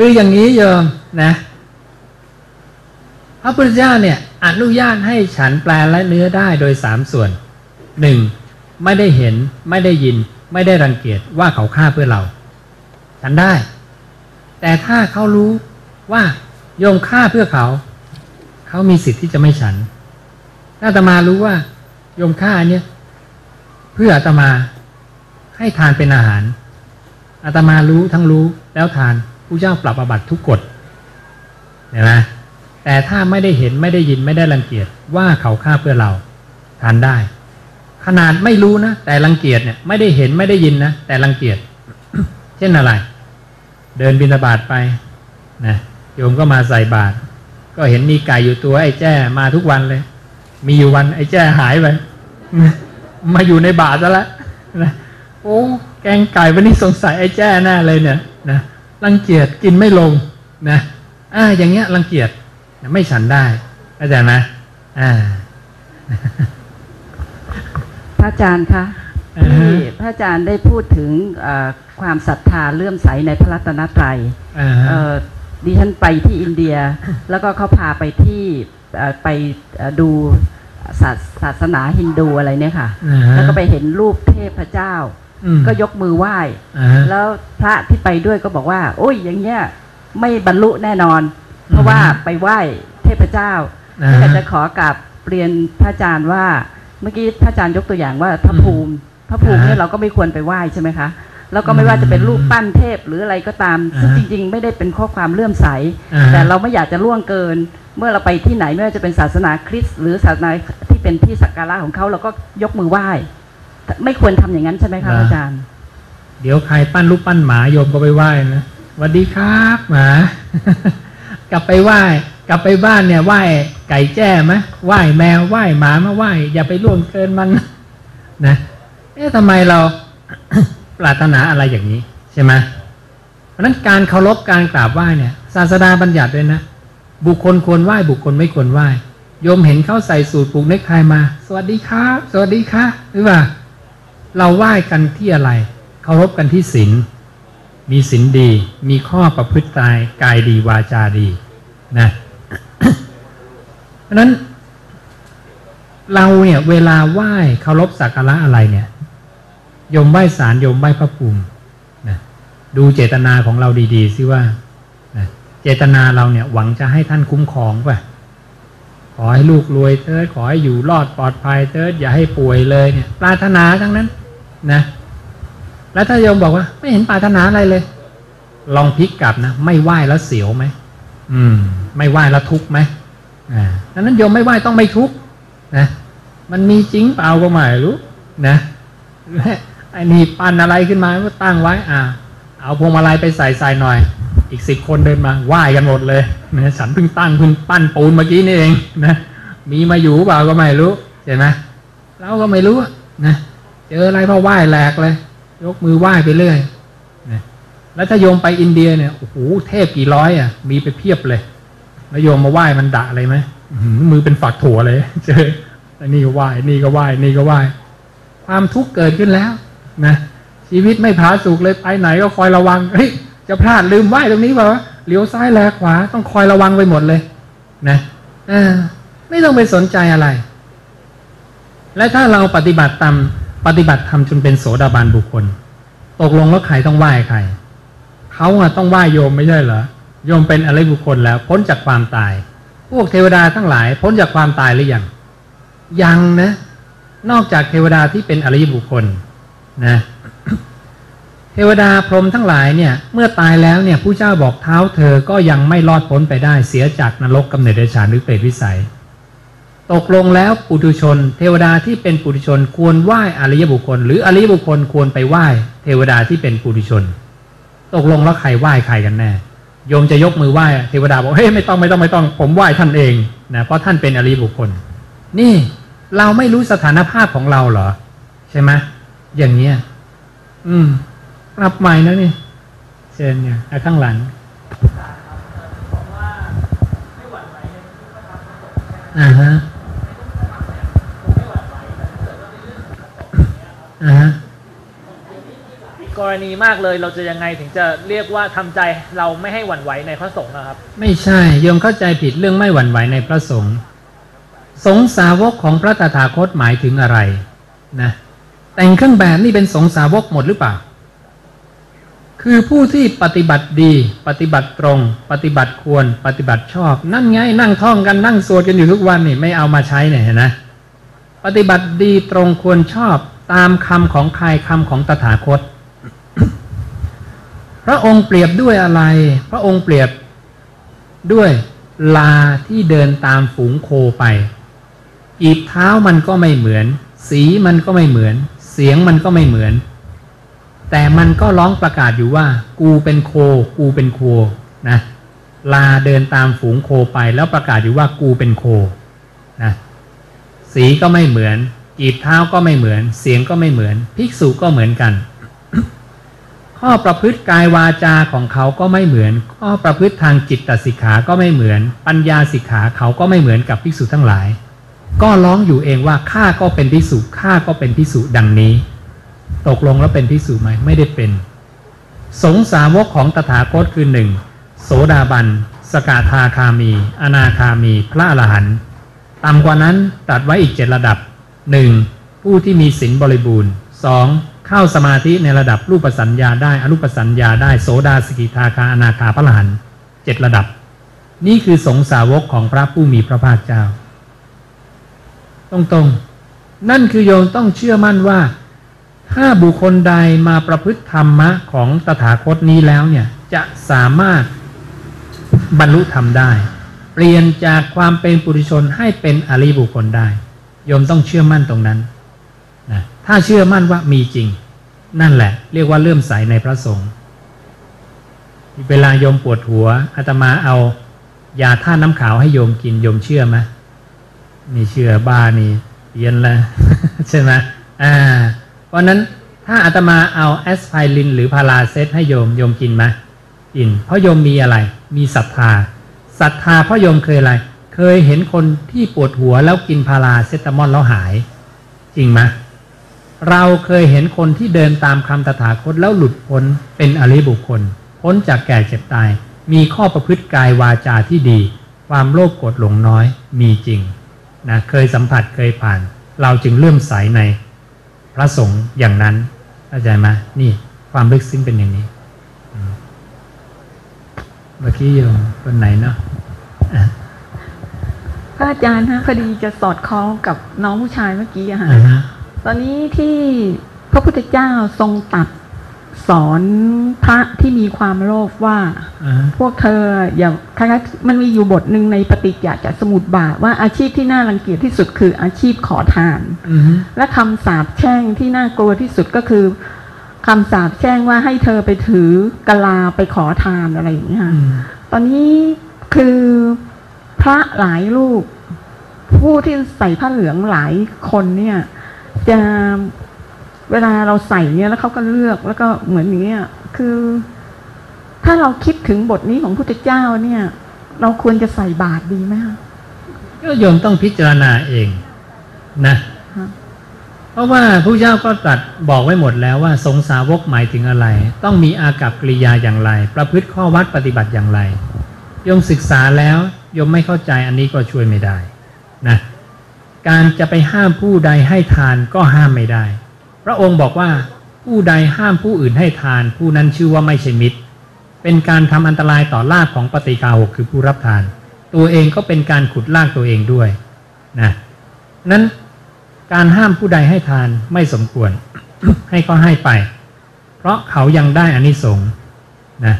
คืออย่างนี้โยมนะพระพุทธเจ้าเนี่ยอนุญาตให้ฉันแปลและเนื้อได้โดยสามส่วนหนึ่งไม่ได้เห็นไม่ได้ยิน ไม่ได้รังเกียจว่าเขาฆ่าเพื่อเรา ฉันได้ แต่ถ้าเขารู้ว่าโยมฆ่าเพื่อเขา เขามีสิทธิ์ที่จะไม่ฉันถ้าอาตมารู้ว่า โยมฆ่าเนี้ยเพื่ออาตมาให้ทานเป็นอาหารอาตมารู้ทั้งรู้แล้วทาน ผู้เจ้าปรับอบัติทุกกฎเห็นไหมแต่ถ้าไม่ได้เห็นไม่ได้ยินไม่ได้รังเกียจว่าเขาฆ่าเพื่อเราทานได้ ขนาดไม่รู้นะแต่รังเกียจเนี่ยไม่ได้เห็นไม่ได้ยินนะแต่รังเกียจเช่นอะไร เดินบิณฑบาตไปนะโยมก็มาใส่บาตรก็เห็นมีไก่อยู่ตัวไอ้แจ้มาทุกวันเลย มีอยู่วันไอ้แจ้หายไปมาอยู่ในบาทซะแล้วนะโอ้แกงไก่วันนี้สงสัยไอ้แจ้แน่เลยเนี่ยนะ รังเกียจกินไม่ลงนะอ่าอย่างเงี้ยรังเกียจนะไม่ฉันได้เข้าใจไหมอ่าพระอาจารย์คะอ่าฮะที่พระอาจารย์ได้พูดถึงเอ่อความศรัทธาเลื่อมใสในพระรัตนตรัยอ่าเอ่อดิฉันไปที่อินเดีย แล้วก็เขาพาไปที่เอ่อไปเอ่อดูศาสศาสนาฮินดูอะไรเนี่ยค่ะอ่าฮะแล้วก็ไปเห็นรูปเทพเจ้าอืม ก็ยกมือไหว้อ่าฮะแล้วพระที่ไปด้วยก็บอกว่า โอ้ยอย่างเงี้ยไม่บรรลุแน่นอน เพราะว่าไปไหว้เทพเจ้าอ่าก็ฮะจะขอกราบเรียนพระอาจารย์ว่า เมื่อกี้พระอาจารย์ยกตัวอย่างว่าพระภูมิ พระภูมิเนี่ยเราก็ไม่ควรไปไหว้ใช่ไหมคะแล้วก็ไม่ว่าจะเป็นรูปปั้นเทพหรืออะไรก็ตามซึ่งจริง ๆ ไม่ได้เป็นข้อความเลื่อมใสอ่าฮะแต่เราไม่อยากจะล่วงเกิน เมื่อเราไปที่ไหนไม่ว่าจะเป็นศาสนาคริสต์หรือศาสนาที่เป็นที่สักการะของเขาเราก็ยกมือไหว้ ไม่ควรทำอย่างนั้นใช่ไหมคะอาจารย์ เดี๋ยวใครปั้นรูปปั้นหมาโยมก็ไปไหว้นะสวัสดีครับหมากลับไปไหว้กลับไปบ้านเนี่ยไหว้ไก่แจ้ไหมไหว้แมวไหว้หมามาไหว้อย่าไปล่วงเกินมันนะ เอ๊ะทำไมเราปรารถนาอะไรอย่างนี้ใช่ไหมเพราะฉะนั้นการเคารพการกราบไหว้เนี่ย ศาสดาบัญญัติด้วยนะ บุคคลควรไหว้บุคคลไม่ควรไหว้โยมเห็นเขาใส่สูตรผูกเนคไทมา สวัสดีครับ สวัสดีค่ะหรือเปล่า เราไหว้กันที่อะไร เคารพกันที่ศีล มีศีลดี มีข้อประพฤติกายกายดีวาจาดีนะเพราะนั้น เราเนี่ยเวลาไหว้เคารพสักการะอะไรเนี่ยยมไหว้สารยมไหว้พระภูมินะดูเจตนาของเราดี ๆ สิว่านะเจตนาเราเนี่ยหวังจะให้ท่านคุ้มครองป่ะขอให้ลูกรวยเถิดขอให้อยู่รอดปลอดภัยเถิดอย่าให้ป่วยเลยเนี่ยปรารถนาทั้งนั้น นะ แล้วถ้าโยมบอกว่า ไม่เห็นปรารถนาอะไรเลย ลองพลิกกลับนะไม่ไหว้แล้วเสียวไหมอืม ไม่ไหว้แล้วทุกข์ไหมอ่าดังนั้นโยมไม่ไหว้ต้องไม่ทุกข์นะมันมีจริงเปล่าก็ไม่รู้นะไอ้นี่ปั้นอะไรขึ้นมาก็ตั้งไว้ อ่า เอาพวงมาลัยไปใส่ใส่หน่อย อีกสิบคนเดินมาไหว้กันหมดเลยนะฉันเพิ่งตั้งเพิ่งปั้นปูนเมื่อกี้นี่เองนะมีมาอยู่เปล่าก็ไม่รู้เห็นไหมเราก็ไม่รู้อะนะ เจออะไรพอไหว้แหลกเลย ยกมือไหว้ไปเรื่อยนะแล้วถ้าโยมไปอินเดียเนี่ยโอ้โหเทพกี่ร้อยอะ มีไปเพียบเลยแล้วโยมมาไหว้มันดะอะไรไหมมือเป็นฝักถั่วเลยเจอไอ้นี่ก็ไหว้นี่ก็ไหว้นี่ก็ไหว้ความทุกข์เกิดขึ้นแล้วนะชีวิตไม่ผาสุกเลยไปไหนก็คอยระวังเฮ้ยจะพลาดลืมไหว้ตรงนี้เปล่าวเลี้ยวซ้ายแลขวาต้องคอยระวังไปหมดเลย นะอไม่ต้องไปสนใจอะไร และถ้าเราปฏิบัติตาม ปฏิบัติธรรมจนเป็นโสดาบันบุคคล ตกลงแล้วใครต้องไหว้ใครเขาอะต้องไหว้โยมไม่ใช่เหรอโยมเป็นอะไรบุคคลแล้วพ้นจากความตาย พวกเทวดาทั้งหลาย พ้นจากความตายหรือยังยังนะ นอกจากเทวดาที่เป็นอริยบุคคลนะเทวดาพรหมทั้งหลายเนี่ย เมื่อตายแล้วเนี่ยผู้เจ้าบอกเท้าเธอก็ยังไม่รอดพ้นไปได้เสียจากนรกกำเนิดเดชานหรือเปรตวิสัย ตกลงแล้วปุถุชน เทวดาที่เป็นปุถุชนควรไหว้อริยบุคคล หรืออริยบุคคลควรไปไหว้เทวดาที่เป็นปุถุชน ตกลงแล้วใครไหว้ใครกันแน่โยมจะยกมือไหว้เทวดาบอกเฮ้ยไม่ต้องไม่ต้องไม่ต้อง ผมไหว้ท่านเองนะเพราะท่านเป็นอริยบุคคล นี่เราไม่รู้สถานภาพของเราเหรอ ใช่ไหมอย่างเนี้ยอืมรับใหม่นะนี่เชิญเนี่ยข้างหลังอ่าฮะ กรณีมากเลยเราจะยังไงถึงจะเรียกว่าทำใจเราไม่ให้หวั่นไหวในพระสงฆ์นะครับ ไม่ใช่โยมเข้าใจผิดเรื่องไม่หวั่นไหวในพระสงฆ์สงฆ์สาวกของพระตถาคตหมายถึงอะไรนะแต่งเครื่องแบบนี่เป็นสงฆ์สาวกหมดหรือเปล่า คือผู้ที่ปฏิบัติดี ปฏิบัติตรง ปฏิบัติควร ปฏิบัติชอบ นั่นไงนั่งท่องกันนั่งสวดกันอยู่ทุกวันนี่ไม่เอามาใช้เนี่ยเห็นนะปฏิบัติดีตรงควรชอบ ตามคำของใครคำของตถาคต พระองค์เปรียบด้วยอะไร พระองค์เปรียบด้วยลาที่เดินตามฝูงโคไปกีบเท้ามันก็ไม่เหมือน สีมันก็ไม่เหมือน เสียงมันก็ไม่เหมือน แต่มันก็ร้องประกาศอยู่ว่า กูเป็นโค กูเป็นโคนะลาเดินตามฝูงโคไปแล้วประกาศอยู่ว่ากูเป็นโคนะสีก็ไม่เหมือน กีบเท้าก็ไม่เหมือน เสียงก็ไม่เหมือน ภิกษุก็เหมือนกัน ข้อประพฤติกายวาจาของเขาก็ไม่เหมือน ข้อประพฤติทางจิตตสิกขาก็ไม่เหมือน ปัญญาสิกขาเขาก็ไม่เหมือนกับภิกษุทั้งหลาย ก็ร้องอยู่เองว่าข้าก็เป็นภิกษุข้าก็เป็นภิกษุดังนี้ ตกลงแล้วเป็นภิกษุไหมไม่ได้เป็น สงสาวกของตถาคตคือหนึ่งโสดาบันสกาธาคามี อนาคามี พระอรหันต์ต่ำกว่านั้นตัดไว้อีกเจ็ดระดับ หนึ่งผู้ที่มีศีลบริบูรณ์สองเข้าสมาธิในระดับรูปสัญญาได้อรูปสัญญาได้โสดาสกิทาคาอนาคาพระหันเจ็ดระดับ นี่คือสงสาวกของพระผู้มีพระภาคเจ้า ตรงๆ นั่นคือโยมต้องเชื่อมั่นว่า ถ้าบุคคลใดมาประพฤติธรรมะของตถาคตนี้แล้วเนี่ยจะสามารถบรรลุธรรมได้ เปลี่ยนจากความเป็นปุถุชนให้เป็นอริบุคคลได้ โยมต้องเชื่อมั่นตรงนั้นนะถ้าเชื่อมั่นว่ามีจริง นั่นแหละ เรียกว่าเลื่อมใสในพระสงฆ์เวลาโยมปวดหัวอาตมาเอายาท่าตุน้ำขาวให้โยมกินโยมเชื่อไหมไม่เชื่อบ้านี่เย็นแล้วใช่ไหมอ่า เพราะนั้นถ้าอาตมาเอาแอสไพริน หรือพาราเซตให้โยมโยมกินไหมกิน เพราะโยมมีอะไร มีศรัทธาศรัทธาเพราะโยมเคยอะไร เคยเห็นคนที่ปวดหัวแล้วกินพาราเซตามอลแล้วหาย จริงไหมเราเคยเห็นคนที่เดินตามคำตถาคตแล้วหลุดพ้นเป็นอริบุคคล พ้นจากแก่เจ็บตาย มีข้อประพฤติกายวาจาที่ดี ความโลภโกรธหลงน้อยมีจริงนะเคยสัมผัสเคยผ่าน เราจึงเลื่อมใสในพระสงฆ์อย่างนั้นเข้าใจไหมนี่ความลึกซึ้งเป็นอย่างนี้เมื่อกี้โยมคนไหนเนาะ พระอาจารย์ฮะพอดีจะสอดคล้องกับน้องผู้ชายเมื่อกี้อะค่ะอ่าฮะตอนนี้ที่พระพุทธเจ้าทรงตัดสอนพระที่มีความโลภว่าอ่าฮะพวกเธออย่าคล้ายๆมันมีอยู่บทหนึ่งในปฏิจจจะสมุดบาทว่าอาชีพที่น่ารังเกียจที่สุดคืออาชีพขอทานอือฮึและคำสาปแช่งที่น่ากลัวที่สุดก็คือคำสาปแช่งว่าให้เธอไปถือกะลาไปขอทานอะไรอย่างเงี้ยค่ะอืมตอนนี้คือ พระหลายรูป ผู้ที่ใส่ผ้าเหลืองหลายคนเนี่ย จะเวลาเราใส่เนี่ยแล้วเขาก็เลือกแล้วก็เหมือนอย่างเงี้ยคือ ถ้าเราคิดถึงบทนี้ของพุทธเจ้าเนี่ย เราควรจะใส่บาตรดีไหมคะก็โยมต้องพิจารณาเองนะฮะเพราะว่าผู้เจ้าก็ตรัสบอกไว้หมดแล้วว่าสงสาวกหมายถึงอะไร ต้องมีอากับกริยาอย่างไร ประพฤติข้อวัดปฏิบัติอย่างไรโยมศึกษาแล้วโยมไม่เข้าใจอันนี้ก็ช่วยไม่ได้นะการจะไปห้ามผู้ใดให้ทานก็ห้ามไม่ได้ พระองค์บอกว่าผู้ใดห้ามผู้อื่นให้ทาน ผู้นั้นชื่อว่าไม่ใช่มิตร เป็นการทำอันตรายต่อลาภของปฏิกาหกคือผู้รับทาน ตัวเองก็เป็นการขุดลากตัวเองด้วยนะนั้นการห้ามผู้ใดให้ทานไม่สมควร ให้ก็ให้ไป เพราะเขายังได้อานิสงส์นะ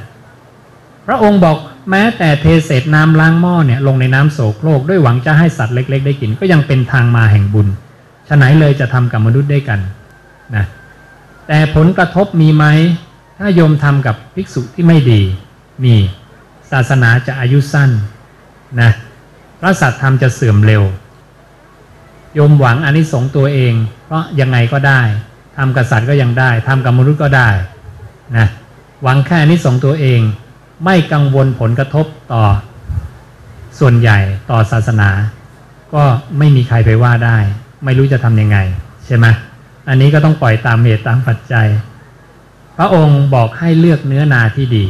พระองค์บอก แม้แต่เทเศษน้ำล้างหม้อเนี่ยลงในน้ำโสโครกด้วยหวังจะให้สัตว์เล็ก ๆ ได้กินก็ยังเป็นทางมาแห่งบุญฉะไหนเลยจะทำกับมนุษย์ได้กันนะแต่ผลกระทบมีไหมถ้าโยมทำกับภิกษุที่ไม่ดี มีศาสนาจะอายุสั้นนะพระสัตธรรมจะเสื่อมเร็ว โยมหวังอนิสงส์ตัวเอง เพราะยังไงก็ได้ทำกับสัตว์ก็ยังได้ทำกับมนุษย์ก็ได้นะหวังแค่อนิสงส์ตัวเอง ไม่กังวลผลกระทบต่อส่วนใหญ่ต่อศาสนา ก็ไม่มีใครไปว่าได้ ไม่รู้จะทำยังไง ใช่ไหมอันนี้ก็ต้องปล่อยตามเหตุตามปัจจัย พระองค์บอกให้เลือกเนื้อนาที่ดี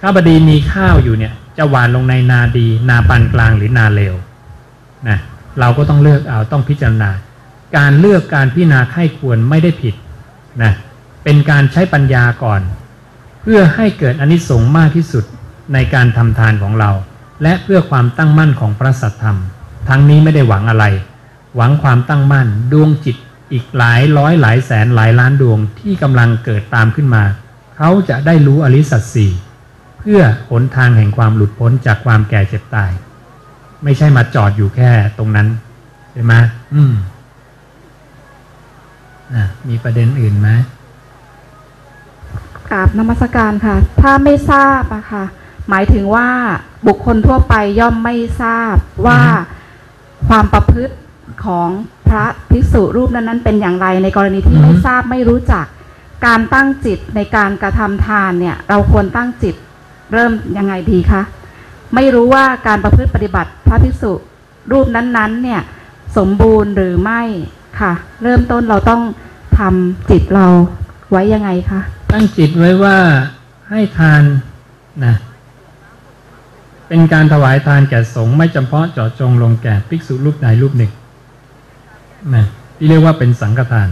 ข้าบดีมีข้าวอยู่เนี่ยจะหวานลงในนาดี นาปานกลางหรือนาเลวนะเราก็ต้องเลือกเอาต้องพิจารณา การเลือกการพิจารณาไข้ควรไม่ได้ผิดนะเป็นการใช้ปัญญาก่อน เพื่อให้เกิดอนิสงส์มากที่สุดในการทำทานของเรา และเพื่อความตั้งมั่นของพระสัทธรรม ทั้งนี้ไม่ได้หวังอะไร หวังความตั้งมั่นดวงจิตอีกหลายร้อยหลายแสนหลายล้านดวงที่กำลังเกิดตามขึ้นมา เขาจะได้รู้อริสัตสี่เพื่อหนทางแห่งความหลุดพ้นจากความแก่เจ็บตาย ไม่ใช่มาจอดอยู่แค่ตรงนั้นใช่ไหมอืมนะมีประเด็นอื่นไหม กราบนมัสการค่ะ ถ้าไม่ทราบอะค่ะ หมายถึงว่าบุคคลทั่วไปย่อมไม่ทราบว่าความประพฤติของพระภิกษุรูปนั้นๆเป็นอย่างไรในกรณีที่ไม่ทราบไม่รู้จัก การตั้งจิตในการกระทำทานเนี่ย เราควรตั้งจิตเริ่มยังไงดีคะไม่รู้ว่าการประพฤติปฏิบัติพระภิกษุรูปนั้นๆ เนี่ย สมบูรณ์หรือไม่ค่ะ เริ่มต้นเราต้องทำจิตเราไว้ยังไงคะ ตั้งจิตไว้ว่าให้ทานนะเป็นการถวายทานแก่สงฆ์ไม่จำเพาะเจาะจงลงแก่ภิกษุรูปใดรูปหนึ่งนะที่เรียกว่าเป็นสังฆทาน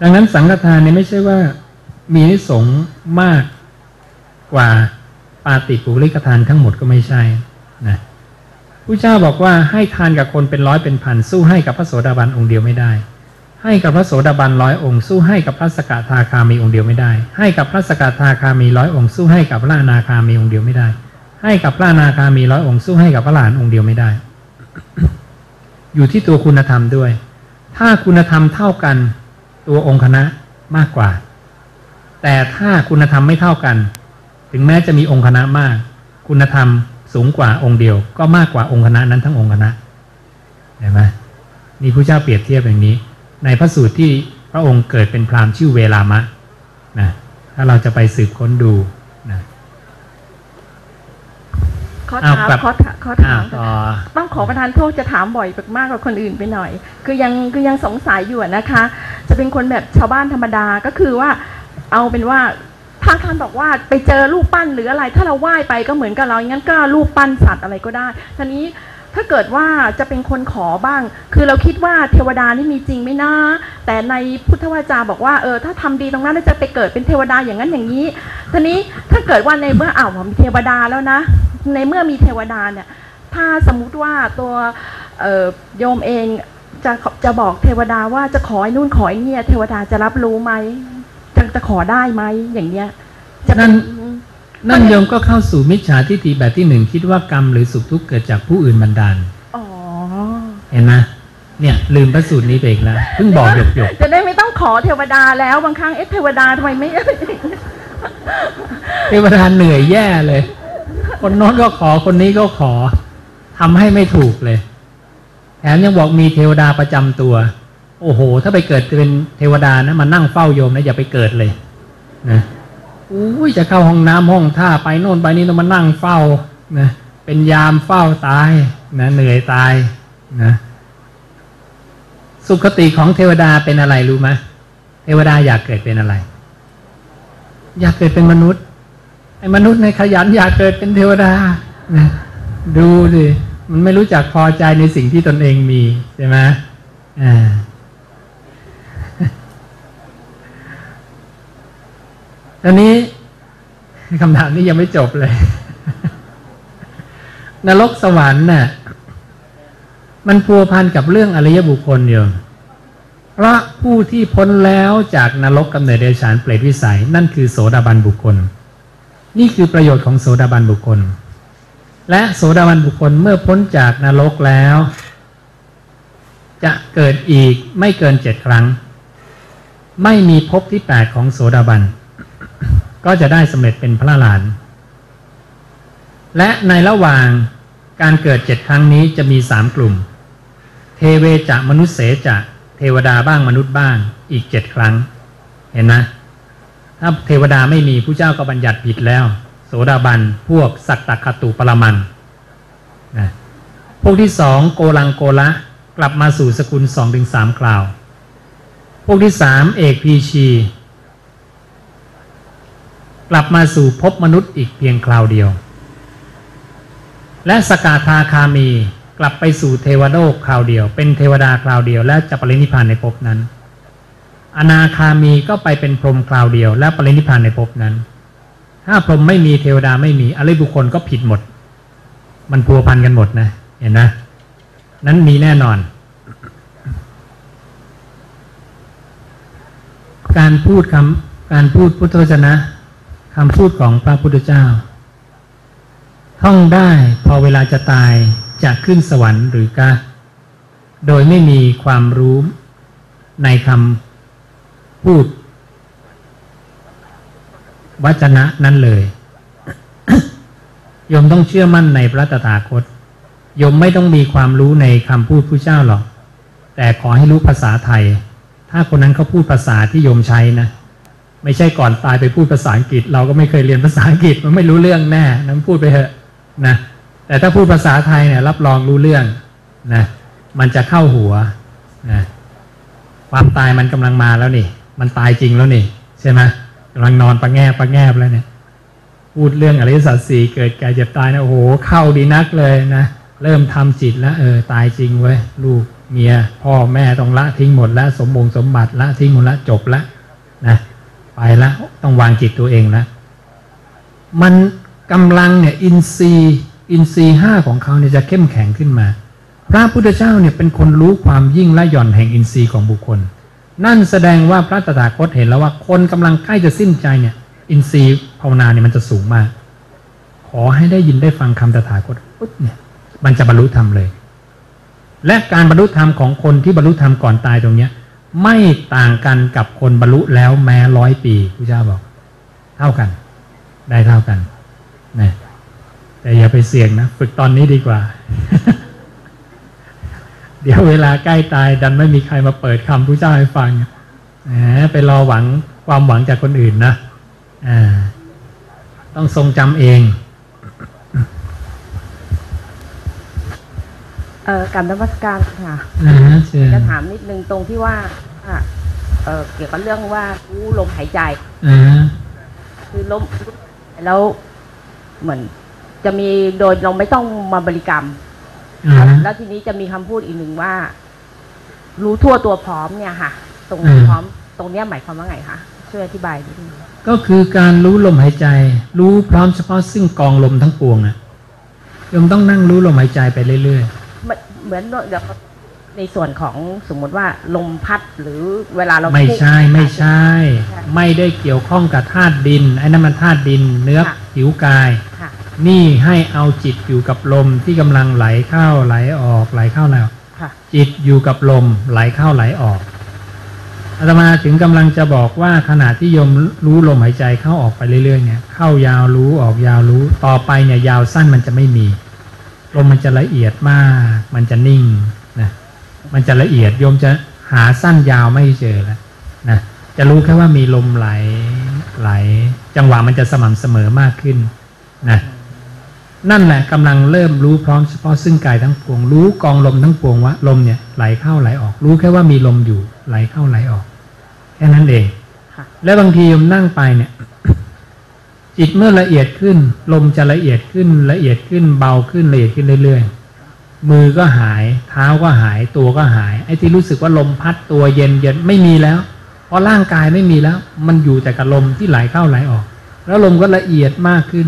ดังนั้นสังฆทานเนี่ยไม่ใช่ว่ามีนิสงส์มากกว่าปาติปุริกทานทั้งหมดก็ไม่ใช่นะผู้เจ้าบอกว่าให้ทานกับคนเป็นร้อยเป็นพันสู้ให้กับพระโสดาบันองค์เดียวไม่ได้ ให้กับพระโสดาบันร้อยองค์สู้ให้กับพระสกทาคามีองค์เดียวไม่ได้ ให้กับพระสกทาคามีร้อยองค์สู้ให้กับพระนาคามีองค์เดียวไม่ได้ ให้กับพระนาคามีร้อยองค์สู้ให้กับพระหลานองค์เดียวไม่ได้ อยู่ที่ตัวคุณธรรมด้วย ถ้าคุณธรรมเท่ากัน ตัวองค์คณะมากกว่า แต่ถ้าคุณธรรมไม่เท่ากัน ถึงแม้จะมีองค์คณะมาก คุณธรรมสูงกว่าองค์เดียว ก็มากกว่าองค์คณะนั้นทั้งองค์คณะเห็นไหมนี่พระเจ้าเปรียบเทียบอย่างนี้ ในพระสูตรที่พระองค์เกิดเป็นพราหมณ์ชื่อเวลามะนะถ้าเราจะไปสืบค้นดูนะข้ออ้าวถามแบบข้อถามข้ออ้าถาวมต่อต้องขอประทานโทษจะถามบ่อยมากกว่าคนอื่นไปหน่อย คือยังคือยังสงสัยอยู่อะนะคะ จะเป็นคนแบบชาวบ้านธรรมดาก็คือว่า เอาเป็นว่าถ้าท่านบอกว่าไปเจอรูปปั้นหรืออะไร ถ้าเราไหว้ไปก็เหมือนกับเรางั้นก็รูปปั้นสัตว์อะไรก็ได้ทีนี้ ถ้าเกิดว่าจะเป็นคนขอบ้าง คือเราคิดว่าเทวดานี่มีจริงไหมนะ แต่ในพุทธวจาบอกว่าเออถ้าทำดีตรงนั้นจะไปเกิดเป็นเทวดาอย่างนั้นอย่างนี้ทีนี้ถ้าเกิดว่าในเมื่ออ้าวมีเทวดาแล้วนะ ในเมื่อมีเทวดาเนี่ย ถ้าสมมุติว่าตัวโยมเองจะจะบอกเทวดาว่าจะขอไอ้นู่นขอไอ้เนี่ยเทวดาจะรับรู้ไหมจะจะขอได้ไหมอย่างเนี้ยจะนั่น นั่นโยมก็เข้าสู่มิจฉาทิฏฐิแบบที่หนึ่งคิดว่ากรรมหรือสุขทุกข์เกิดจากผู้อื่นบันดาลอ๋อเห็นไหมเนี่ย ลืมพระสูตรนี้ไปอีกแล้วเพิ่งบอกหยกหยกจะได้ไม่ต้องขอเทวดาแล้วบางครั้งเอ๊ะเทวดาทำไมไม่เทวดาเหนื่อยแย่เลย คนโน้นก็ขอคนนี้ก็ขอทำให้ไม่ถูกเลยแถมยังบอกมีเทวดาประจำตัว โอ้โห ถ้าไปเกิดเป็นเทวดานะมานั่งเฝ้าโยมนะอย่าไปเกิดเลย นะ อุ้จะเข้าห้องน้ำห้องท่าไปโน่นไปนี่ต้องมานั่งเฝ้านะเป็นยามเฝ้าตายนะเหนื่อยตายนะสุขติของเทวดาเป็นอะไรรู้ไหมเทวดาอยากเกิดเป็นอะไร อยากเกิดเป็นมนุษย์ไอ้มนุษย์ในขยันอยากเกิดเป็นเทวดานะดูสิมันไม่รู้จักพอใจในสิ่งที่ตนเองมีใช่ไหมอ่า อนนี้คำถามนี้ยังไม่จบเลย นรกสวรรค์น่ะ มันพัวพันกับเรื่องอริยบุคคลอยู่เพราะผู้ที่พ้นแล้วจากนรกกำเนิดเดชานเปรตวิสัย นั่นคือโสดาบันบุคคล นี่คือประโยชน์ของโสดาบันบุคคล และโสดาบันบุคคลเมื่อพ้นจากนรกแล้ว จะเกิดอีกไม่เกินเจ็ดครั้ง ไม่มีภพที่แปดของโสดาบัน ก็จะได้สำเร็จเป็นพระหลาน และในระหว่างการเกิดเจ็ดครั้งนี้จะมีสามกลุ่ม เทเวจะมนุษย์เสจะเทวดาบ้างมนุษย์บ้างอีกเจ็ดครั้ง เห็นไหมถ้าเทวดาไม่มีผู้เจ้าก็บัญญัติผิดแล้ว โสดาบันพวกสัตตคตุปรมังนะพวกที่สองโกลังโกละกลับมาสู่สกุลสองถึงสามคราว พวกที่สามเอกพีชี กลับมาสู่ภพมนุษย์อีกเพียงคราวเดียว และสกาธาคามีกลับไปสู่เทวโลกคราวเดียว เป็นเทวดาคราวเดียว และจะปรินิพานในภพนั้น อนาคามีก็ไปเป็นพรหมคราวเดียว และปรินิพานในภพนั้น ถ้าพรหมไม่มีเทวดาไม่มีอริยบุคคลก็ผิดหมด มันพัวพันกันหมดนะเห็นนะนั้นมีแน่นอน การพูดคำการพูดพุทธวจนะ คำพูดของพระพุทธเจ้า ท่องได้พอเวลาจะตายจะขึ้นสวรรค์หรือกะ โดยไม่มีความรู้ในคำพูด วจนะนั้นเลยโยมต้องเชื่อมั่นในพระตถาคตโยมไม่ต้องมีความรู้ในคำพูดผู้เจ้าหรอก แต่ขอให้รู้ภาษาไทย ถ้าคนนั้นเขาพูดภาษาที่โยมใช้นะ ไม่ใช่ก่อนตายไปพูดภาษาอังกฤษ เราก็ไม่เคยเรียนภาษาอังกฤษมันไม่รู้เรื่องแน่นั้นพูดไปเถอะนะแต่ถ้าพูดภาษาไทยเนี่ยรับรองรู้เรื่องนะมันจะเข้าหัวนะความตายมันกำลังมาแล้วนี่ มันตายจริงแล้วนี่ ใช่ไหมกำลังนอนประแงบประแงบแล้วเนี่ย พูดเรื่องอริยสัจสี่เกิดแก่เจ็บตายนะโอ้โหเข้าดีนักเลยนะเริ่มทำจิตแล้วเออตายจริงเว้ยลูกเมียพ่อแม่ต้องละทิ้งหมดแล้วสมบงสมบัติละทิ้งหมดล้วจบแล้วนะ ไปแล้วต้องวางจิตตัวเองแล้วมันกำลังเนี่ยอินทรีย์อินทรีย์ห้าของเขาเนี่ยจะเข้มแข็งขึ้นมา พระพุทธเจ้าเนี่ยเป็นคนรู้ความยิ่งและหย่อนแห่งอินทรีย์ของบุคคล นั่นแสดงว่าพระตถาคตเห็นแล้วว่าคนกำลังใกล้จะสิ้นใจเนี่ย อินทรีย์ภาวนาเนี่ยมันจะสูงมาก ขอให้ได้ยินได้ฟังคำตถาคตปุ๊บเนี่ย มันจะบรรลุธรรมเลย และการบรรลุธรรมของคนที่บรรลุธรรมก่อนตายตรงเนี้ย ไม่ต่างกันกับคนบรรลุแล้วแม้ร้อยปีพระเจ้าบอก เท่ากัน ได้เท่ากันนะแต่อย่าไปเสี่ยงนะ ฝึกตอนนี้ดีกว่า เดี๋ยวเวลาใกล้ตาย ดันไม่มีใครมาเปิดคำพระเจ้าให้ฟังแหมไปรอหวังความหวังจากคนอื่นนะอ่าต้องทรงจำเอง เออการนมัสการค่ะนะฮะเชิญจะถามนิดนึงตรงที่ว่าอะเออเกี่ยวกับเรื่องว่ารู้ลมหายใจ อ่าคือลมแล้วเหมือน จะมีโดยเราไม่ต้องมาบริกรรม อ่า แล้วทีนี้จะมีคำพูดอีกหนึ่งว่า รู้ทั่วตัวพร้อมเนี่ยค่ะ ตรงอืม พร้อม ตรงเนี้ยหมายความว่าไงคะช่วยอธิบายนิดนึงก็คือการรู้ลมหายใจ รู้พร้อมเฉพาะซึ่งกองลมทั้งปวงอะโยมต้องนั่งรู้ลมหายใจไปเรื่อย เหมือนเหมือนเดี๋ยวในส่วนของสมมติว่าลมพัดหรือเวลาเราๆไม่ใช่พูดไม่ใช่ใช่ ไม่ได้เกี่ยวข้องกับธาตุดินไอ้นั่นมันธาตุดินเนื้อค่ะผิวกายค่ะนี่ให้เอาจิตอยู่กับลมที่กำลังไหลเข้าไหลออกไหลเข้าไหลออกค่ะจิตอยู่กับลมไหลเข้าไหลออกอาตมาถึงกำลังจะบอกว่าขณะที่โยมรู้ลมหายใจเข้าออกไปเรื่อยๆเนี่ยเข้ายาวรู้ออกยาวรู้ต่อไปเนี่ยยาวสั้นมันจะไม่มี ลมมันจะละเอียดมาก มันจะนิ่งนะมันจะละเอียดโยมจะหาสั้นยาวไม่เจอแล้วนะจะรู้แค่ว่ามีลมไหลไหล จังหวะมันจะสม่ำเสมอมากขึ้นนะนั่นแหละกำลังเริ่มรู้พร้อมเฉพาะซึ่งกายทั้งปวง รู้กองลมทั้งปวงว่าลมเนี่ยไหลเข้าไหลออก รู้แค่ว่ามีลมอยู่ไหลเข้าไหลออก แค่นั้นเองค่ะและบางทีโยมนั่งไปเนี่ย จิตเมื่อละเอียดขึ้น ลมจะละเอียดขึ้นละเอียดขึ้นเบาขึ้นละเอียดขึ้นเรื่อยๆ มือก็หาย เท้าก็หายตัวก็หาย ไอ้ที่รู้สึกว่าลมพัดตัวเย็นเย็นไม่มีแล้ว เพราะร่างกายไม่มีแล้ว มันอยู่แต่กับลมที่ไหลเข้าไหลออก แล้วลมก็ละเอียดมากขึ้น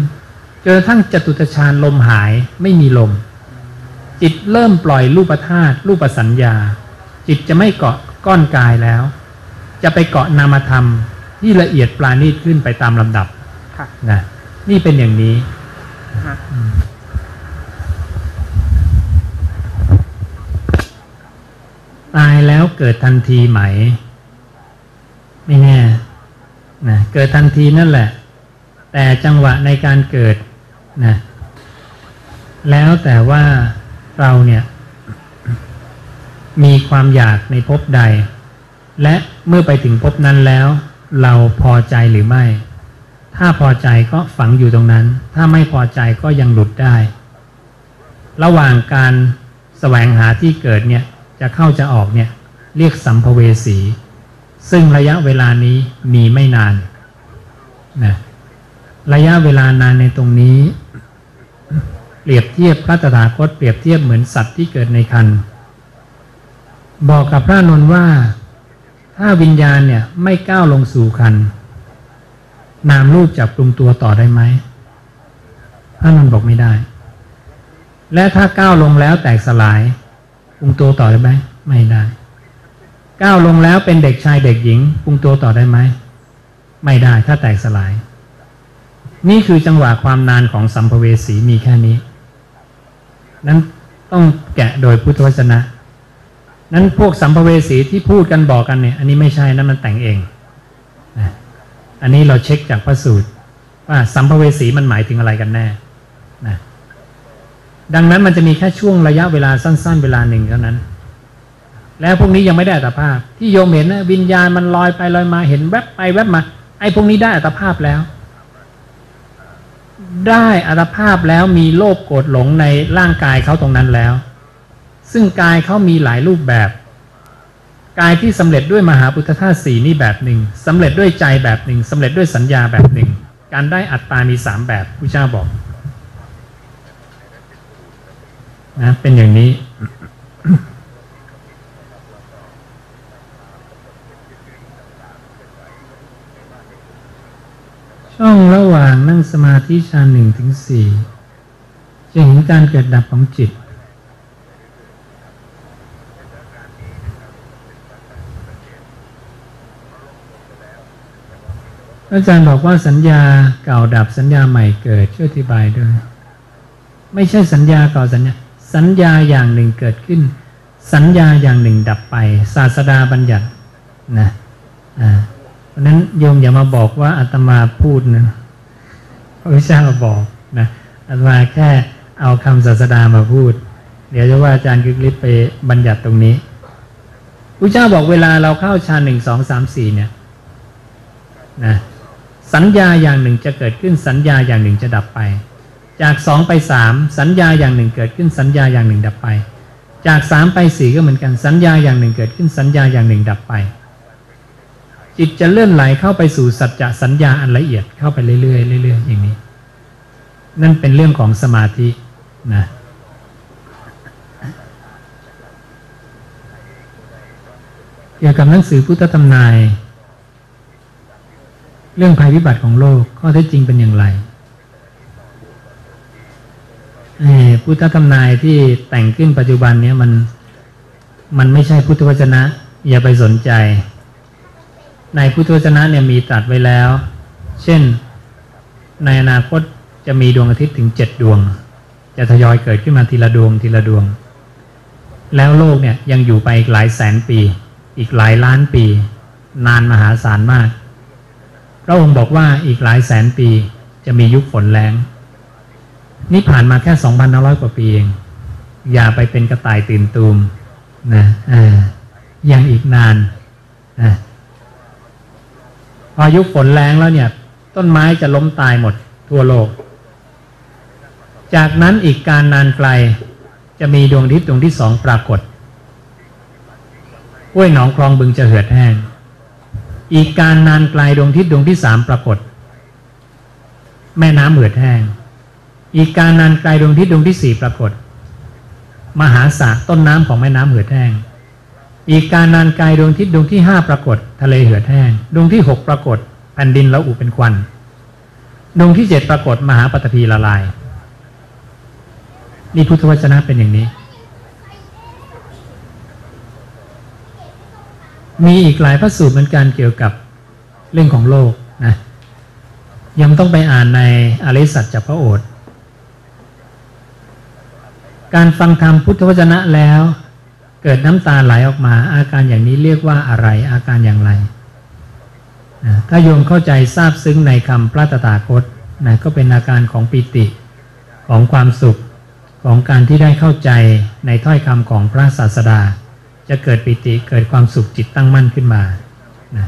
จนกระทั่งจตุตฌานลมหายไม่มีลม จิตเริ่มปล่อยรูปธาตุรูปสัญญา จิตจะไม่เกาะก้อนกายแล้ว จะไปเกาะนามธรรมที่ละเอียดปราณีตขึ้นไปตามลำดับ นะนี่เป็นอย่างนี้ค่ะตายแล้วเกิดทันทีไหม ไม่แน่นะเกิดทันทีนั่นแหละ แต่จังหวะในการเกิดนะแล้วแต่ว่าเราเนี่ย มีความอยากในภพใด และเมื่อไปถึงภพนั้นแล้ว เราพอใจหรือไม่ ถ้าพอใจก็ฝังอยู่ตรงนั้น ถ้าไม่พอใจก็ยังหลุดได้ ระหว่างการแสวงหาที่เกิดเนี่ยจะเข้าจะออกเนี่ยเรียกสัมภเวสี ซึ่งระยะเวลานี้มีไม่นานนะระยะเวลานานในตรงนี้ เปรียบเทียบพระตถาคตเปรียบเทียบเหมือนสัตว์ที่เกิดในคันบอกกับพระนนท์ว่า ถ้าวิญญาณเนี่ยไม่ก้าวลงสู่คัน นามรูปจับปรุงตัวต่อได้ไหมพระนนท์บอกไม่ได้ และถ้าก้าวลงแล้วแตกสลายปรุงตัวต่อได้ไหมไม่ได้ ก้าวลงแล้วเป็นเด็กชายเด็กหญิงปรุงตัวต่อได้ไหมไม่ได้ถ้าแตกสลาย นี่คือจังหวะความนานของสัมภเวสีมีแค่นี้ นั้นต้องแกะโดยพุทธวจนะ นั้นพวกสัมภเวสีที่พูดกันบอกกันเนี่ย อันนี้ไม่ใช่นั่นมันแต่งเองนะ อันนี้เราเช็คจากพระสูตร ว่าสัมภเวสีมันหมายถึงอะไรกันแน่นะดังนั้นมันจะมีแค่ช่วงระยะเวลาสั้น ๆ เวลาหนึ่งเท่านั้น แล้วพวกนี้ยังไม่ได้อัตภาพ ที่โยมเห็นนะวิญญาณมันลอยไปลอยมาเห็นแวบไปแวบมา ไอ้พวกนี้ได้อัตภาพแล้ว ได้อัตภาพแล้วมีโลภโกรธหลงในร่างกายเขาตรงนั้นแล้ว ซึ่งกายเขามีหลายรูปแบบ กายที่สำเร็จด้วยมหาพุทธธาตุสี่นี่แบบหนึ่งสำเร็จด้วยใจแบบหนึ่งสำเร็จด้วยสัญญาแบบหนึ่ง การได้อัตตามีสามแบบผู้เจ้าบอกนะเป็นอย่างนี้ ช่องระหว่างนั่งสมาธิฌานหนึ่งถึงสี่จะเห็นการเกิดดับของจิต อาจารย์บอกว่าสัญญาเก่าดับสัญญาใหม่เกิดช่วยอธิบายด้วยไม่ใช่สัญญาเก่าสัญญา สัญญาอย่างหนึ่งเกิดขึ้น สัญญาอย่างหนึ่งดับไป ศาสดาบัญญัตินะอ่าเพราะนั้นโยมอย่ามาบอกว่าอาตมาพูดนะพระพุทธเจ้าบอกนะอาตมาแค่เอาคำศาสดามาพูด เดี๋ยวจะว่าอาจารย์กึกฤทธิ์ไปบัญญัติตรงนี้พระเจ้าบอกเวลาเราเข้าฌานหนึ่งสองสามสี่เนี่ยนะ สัญญาอย่างหนึ่งจะเกิดขึ้นสัญญาอย่างหนึ่งจะดับไป จากสองไปสามสัญญาอย่างหนึ่งเกิดขึ้นสัญญาอย่างหนึ่งดับไป จากสามไปสี่ก็เหมือนกันสัญญาอย่างหนึ่งเกิดขึ้นสัญญาอย่างหนึ่งดับไป จิตจะเลื่อนไหลเข้าไปสู่สัจจะสัญญาอันละเอียดเข้าไปเรื่อยๆเรื่อยๆอย่างนี้ นั่นเป็นเรื่องของสมาธินะเกี่ยวกับหนังสือพุทธธรรมนาย เรื่องภัยพิบัติของโลกข้อเท็จจริงเป็นอย่างไรพุทธธรรมนายที่แต่งขึ้นปัจจุบันนี้มันมันไม่ใช่พุทธวจนะ อย่าไปสนใจ ในพุทธวจนะเนี่ยมีตรัสไว้แล้ว เช่นในอนาคตจะมีดวงอาทิตย์ถึงเจ็ดดวง จะทยอยเกิดขึ้นมาทีละดวงทีละดวง แล้วโลกเนี่ยยังอยู่ไปอีกหลายแสนปี อีกหลายล้านปี นานมหาศาลมาก ระองค์บอกว่าอีกหลายแสนปีจะมียุคฝนแรงนี่ผ่านมาแค่สองพันร้อยกว่าปีเอง อย่าไปเป็นกระต่ายตื่นตูมนะออยังอีกนานนะพอยุคฝนแรงแล้วเนี่ย ต้นไม้จะล้มตายหมดทั่วโลก จากนั้นอีกการนานไกล จะมีดวงอาทิตย์ดวงที่สองปรากฏห้วยหนองคลองบึงจะเหือดแห้ง อีกการนานไกลดวงทิตย์ดวงที่สามปรากฏ แม่น้ำเหือดแห้ง อีกการนานไกลดวงทิตย์ดวงที่สี่ปรากฏ มหาสากต้นน้ำของแม่น้ำเหือดแห้ง อีกการนานไกลดวงทิตย์ดวงที่ห้าปรากฏ ทะเลเหือดแห้ง ดวงที่หกปรากฏแผ่นดินละอุเป็นควันดดวงที่เจ็ดปรากฏมหาปฐพีละลาย นี่พุทธวจนะเป็นอย่างนี้ มีอีกหลายพระสูตรเหมือนกันเกี่ยวกับเรื่องของโลกนะยังต้องไปอ่านในอริสัจจพระโอษฐ์การฟังธรรมพุทธวจนะแล้ว เกิดน้ำตาไหลออกมา อาการอย่างนี้เรียกว่าอะไรอาการอย่างไรนะถ้าโยมเข้าใจทราบซึ้งในคำพระตถาคตนะก็เป็นอาการของปิติของความสุขของการที่ได้เข้าใจในถ้อยคำของพระศาสดา จะเกิดปิติเกิดความสุขจิตตั้งมั่นขึ้นมานะ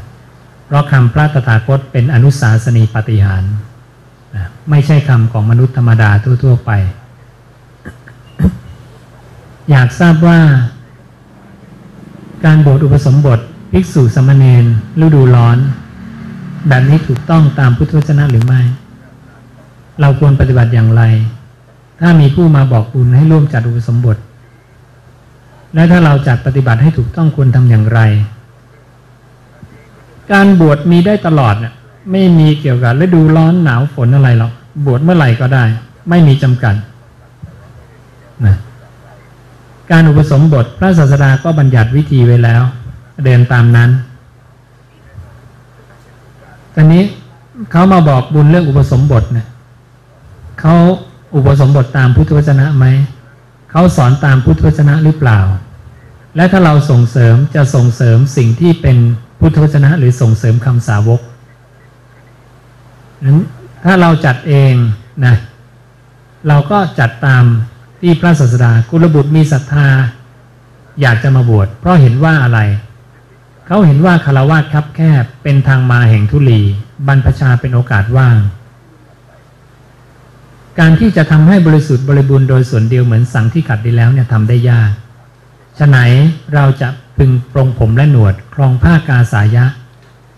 เพราะคำพระตถาคตเป็นอนุสาสนีปฏิหารนะไม่ใช่คำของมนุษย์ธรรมดาทั่ว ๆ ไป อยากทราบว่า การบวชอุปสมบทภิกษุสามเณรฤดูร้อน แบบนี้ถูกต้องตามพุทธวจนะหรือไม่ เราควรปฏิบัติอย่างไร ถ้ามีผู้มาบอกบุญให้ร่วมจัดอุปสมบท และถ้าเราจัดปฏิบัติให้ถูกต้องควรทำอย่างไร การบวชมีได้ตลอดเนี่ยไม่มีเกี่ยวกับฤดูร้อนหนาวฝนอะไรหรอกบวชเมื่อไหร่ก็ได้ ไม่มีจำกัดนะการอุปสมบทพระศาสดาก็บัญญัติวิธีไว้แล้ว เดินตามนั้นตอนนี้เขามาบอกบุญเรื่องอุปสมบทเนี่ยเขาอุปสมบทตามพุทธวจนะไหม เขาสอนตามพุทธวจนะหรือเปล่า และถ้าเราส่งเสริมจะส่งเสริมสิ่งที่เป็นพุทธวจนะหรือส่งเสริมคำสาวกนั้นถ้าเราจัดเองนะเราก็จัดตามที่พระศาสดากุลบุตรมีศรัทธา อยากจะมาบวชเพราะเห็นว่าอะไร เขาเห็นว่าคารวะคับแคบเป็นทางมาแห่งทุลี บรรพชาเป็นโอกาสว่าง การที่จะทำให้บริสุทธิ์บริบูรณ์โดยส่วนเดียวเหมือนสังที่ขัดดีแล้วเนี่ยทำได้ยากฉะไหนเราจะพึงปรงผมและหนวดครองผ้ากาสายะ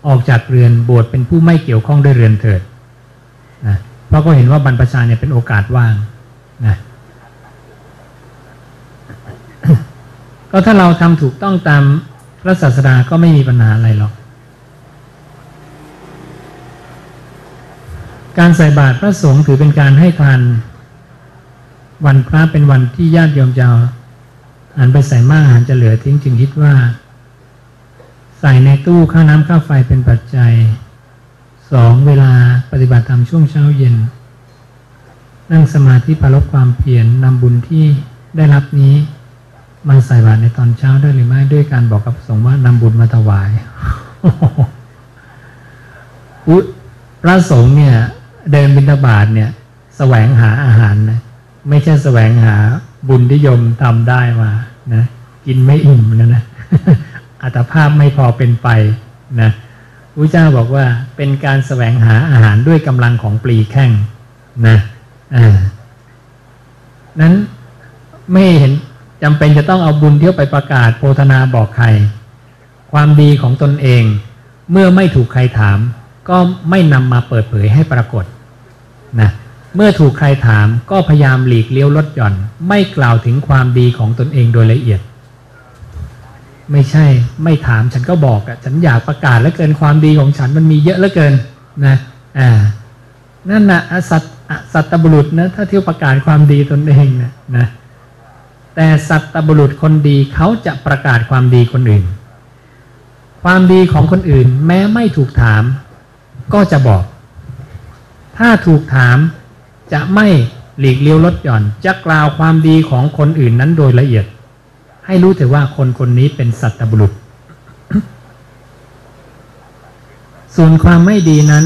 ออกจากเรือนบวชเป็นผู้ไม่เกี่ยวข้องด้วยเรือนเถิดนะเพราะก็เห็นว่าบรรพชาเนี่ยเป็นโอกาสว่างนะก็ถ้าเราทำถูกต้องตามพระศาสดาก็ไม่มีปัญหาอะไรหรอก การใส่บาตรพระสงฆ์ถือเป็นการให้ทาน วันพระเป็นวันที่ญาติโยมจะเอาอันไปใส่มากอาหารจะเหลือทิ้งจึงคิดว่า ใส่ในตู้ค่าน้ำค่าไฟเป็นปัจจัยสองเวลาปฏิบัติธรรมช่วงเช้าเย็น นั่งสมาธิปรลบความเพียรนำบุญที่ได้รับนี้มาใส่บาตรในตอนเช้าได้หรือไม่ด้วยการบอกกับสงฆ์ว่านำบุญมาถวาย พระสงฆ์เนี่ย เดินบิณฑบาตเนี่ยแสวงหาอาหารนะไม่ใช่แสวงหาบุญที่ยมทำได้มานะกินไม่อิ่มนะนะอัตภาพไม่พอเป็นไปนะพระเจ้าบอกว่าเป็นการแสวงหาอาหารด้วยกำลังของปลีแข้งนะอ่านั้นไม่เห็นจำเป็นจะต้องเอาบุญเที่ยวไปประกาศโพธนาบอกใคร ความดีของตนเอง เมื่อไม่ถูกใครถาม ก็ไม่นำมาเปิดเผยให้ปรากฏ นะเมื่อถูกใครถามก็พยายามหลีกเลี้ยวลดหย่อน ไม่กล่าวถึงความดีของตนเองโดยละเอียด ไม่ใช่ไม่ถามฉันก็บอกอะฉันอยากประกาศแล้วเกินความดีของฉันมันมีเยอะเหลือเกินนะอ่านั่นนะอสัตสัตบุรุษนะถ้าเที่ยวประกาศความดีตนเองนะนะแต่สัตตบุรุษคนดีเขาจะประกาศความดีคนอื่น ความดีของคนอื่น แม้ไม่ถูกถาม ก็จะบอก ถ้าถูกถามจะไม่หลีกเลี้ยวลดหย่อน จะกล่าวความดีของคนอื่นนั้นโดยละเอียด ให้รู้แต่ว่าคนคนนี้เป็นสัตตบุรุษ ส่วนความไม่ดีนั้น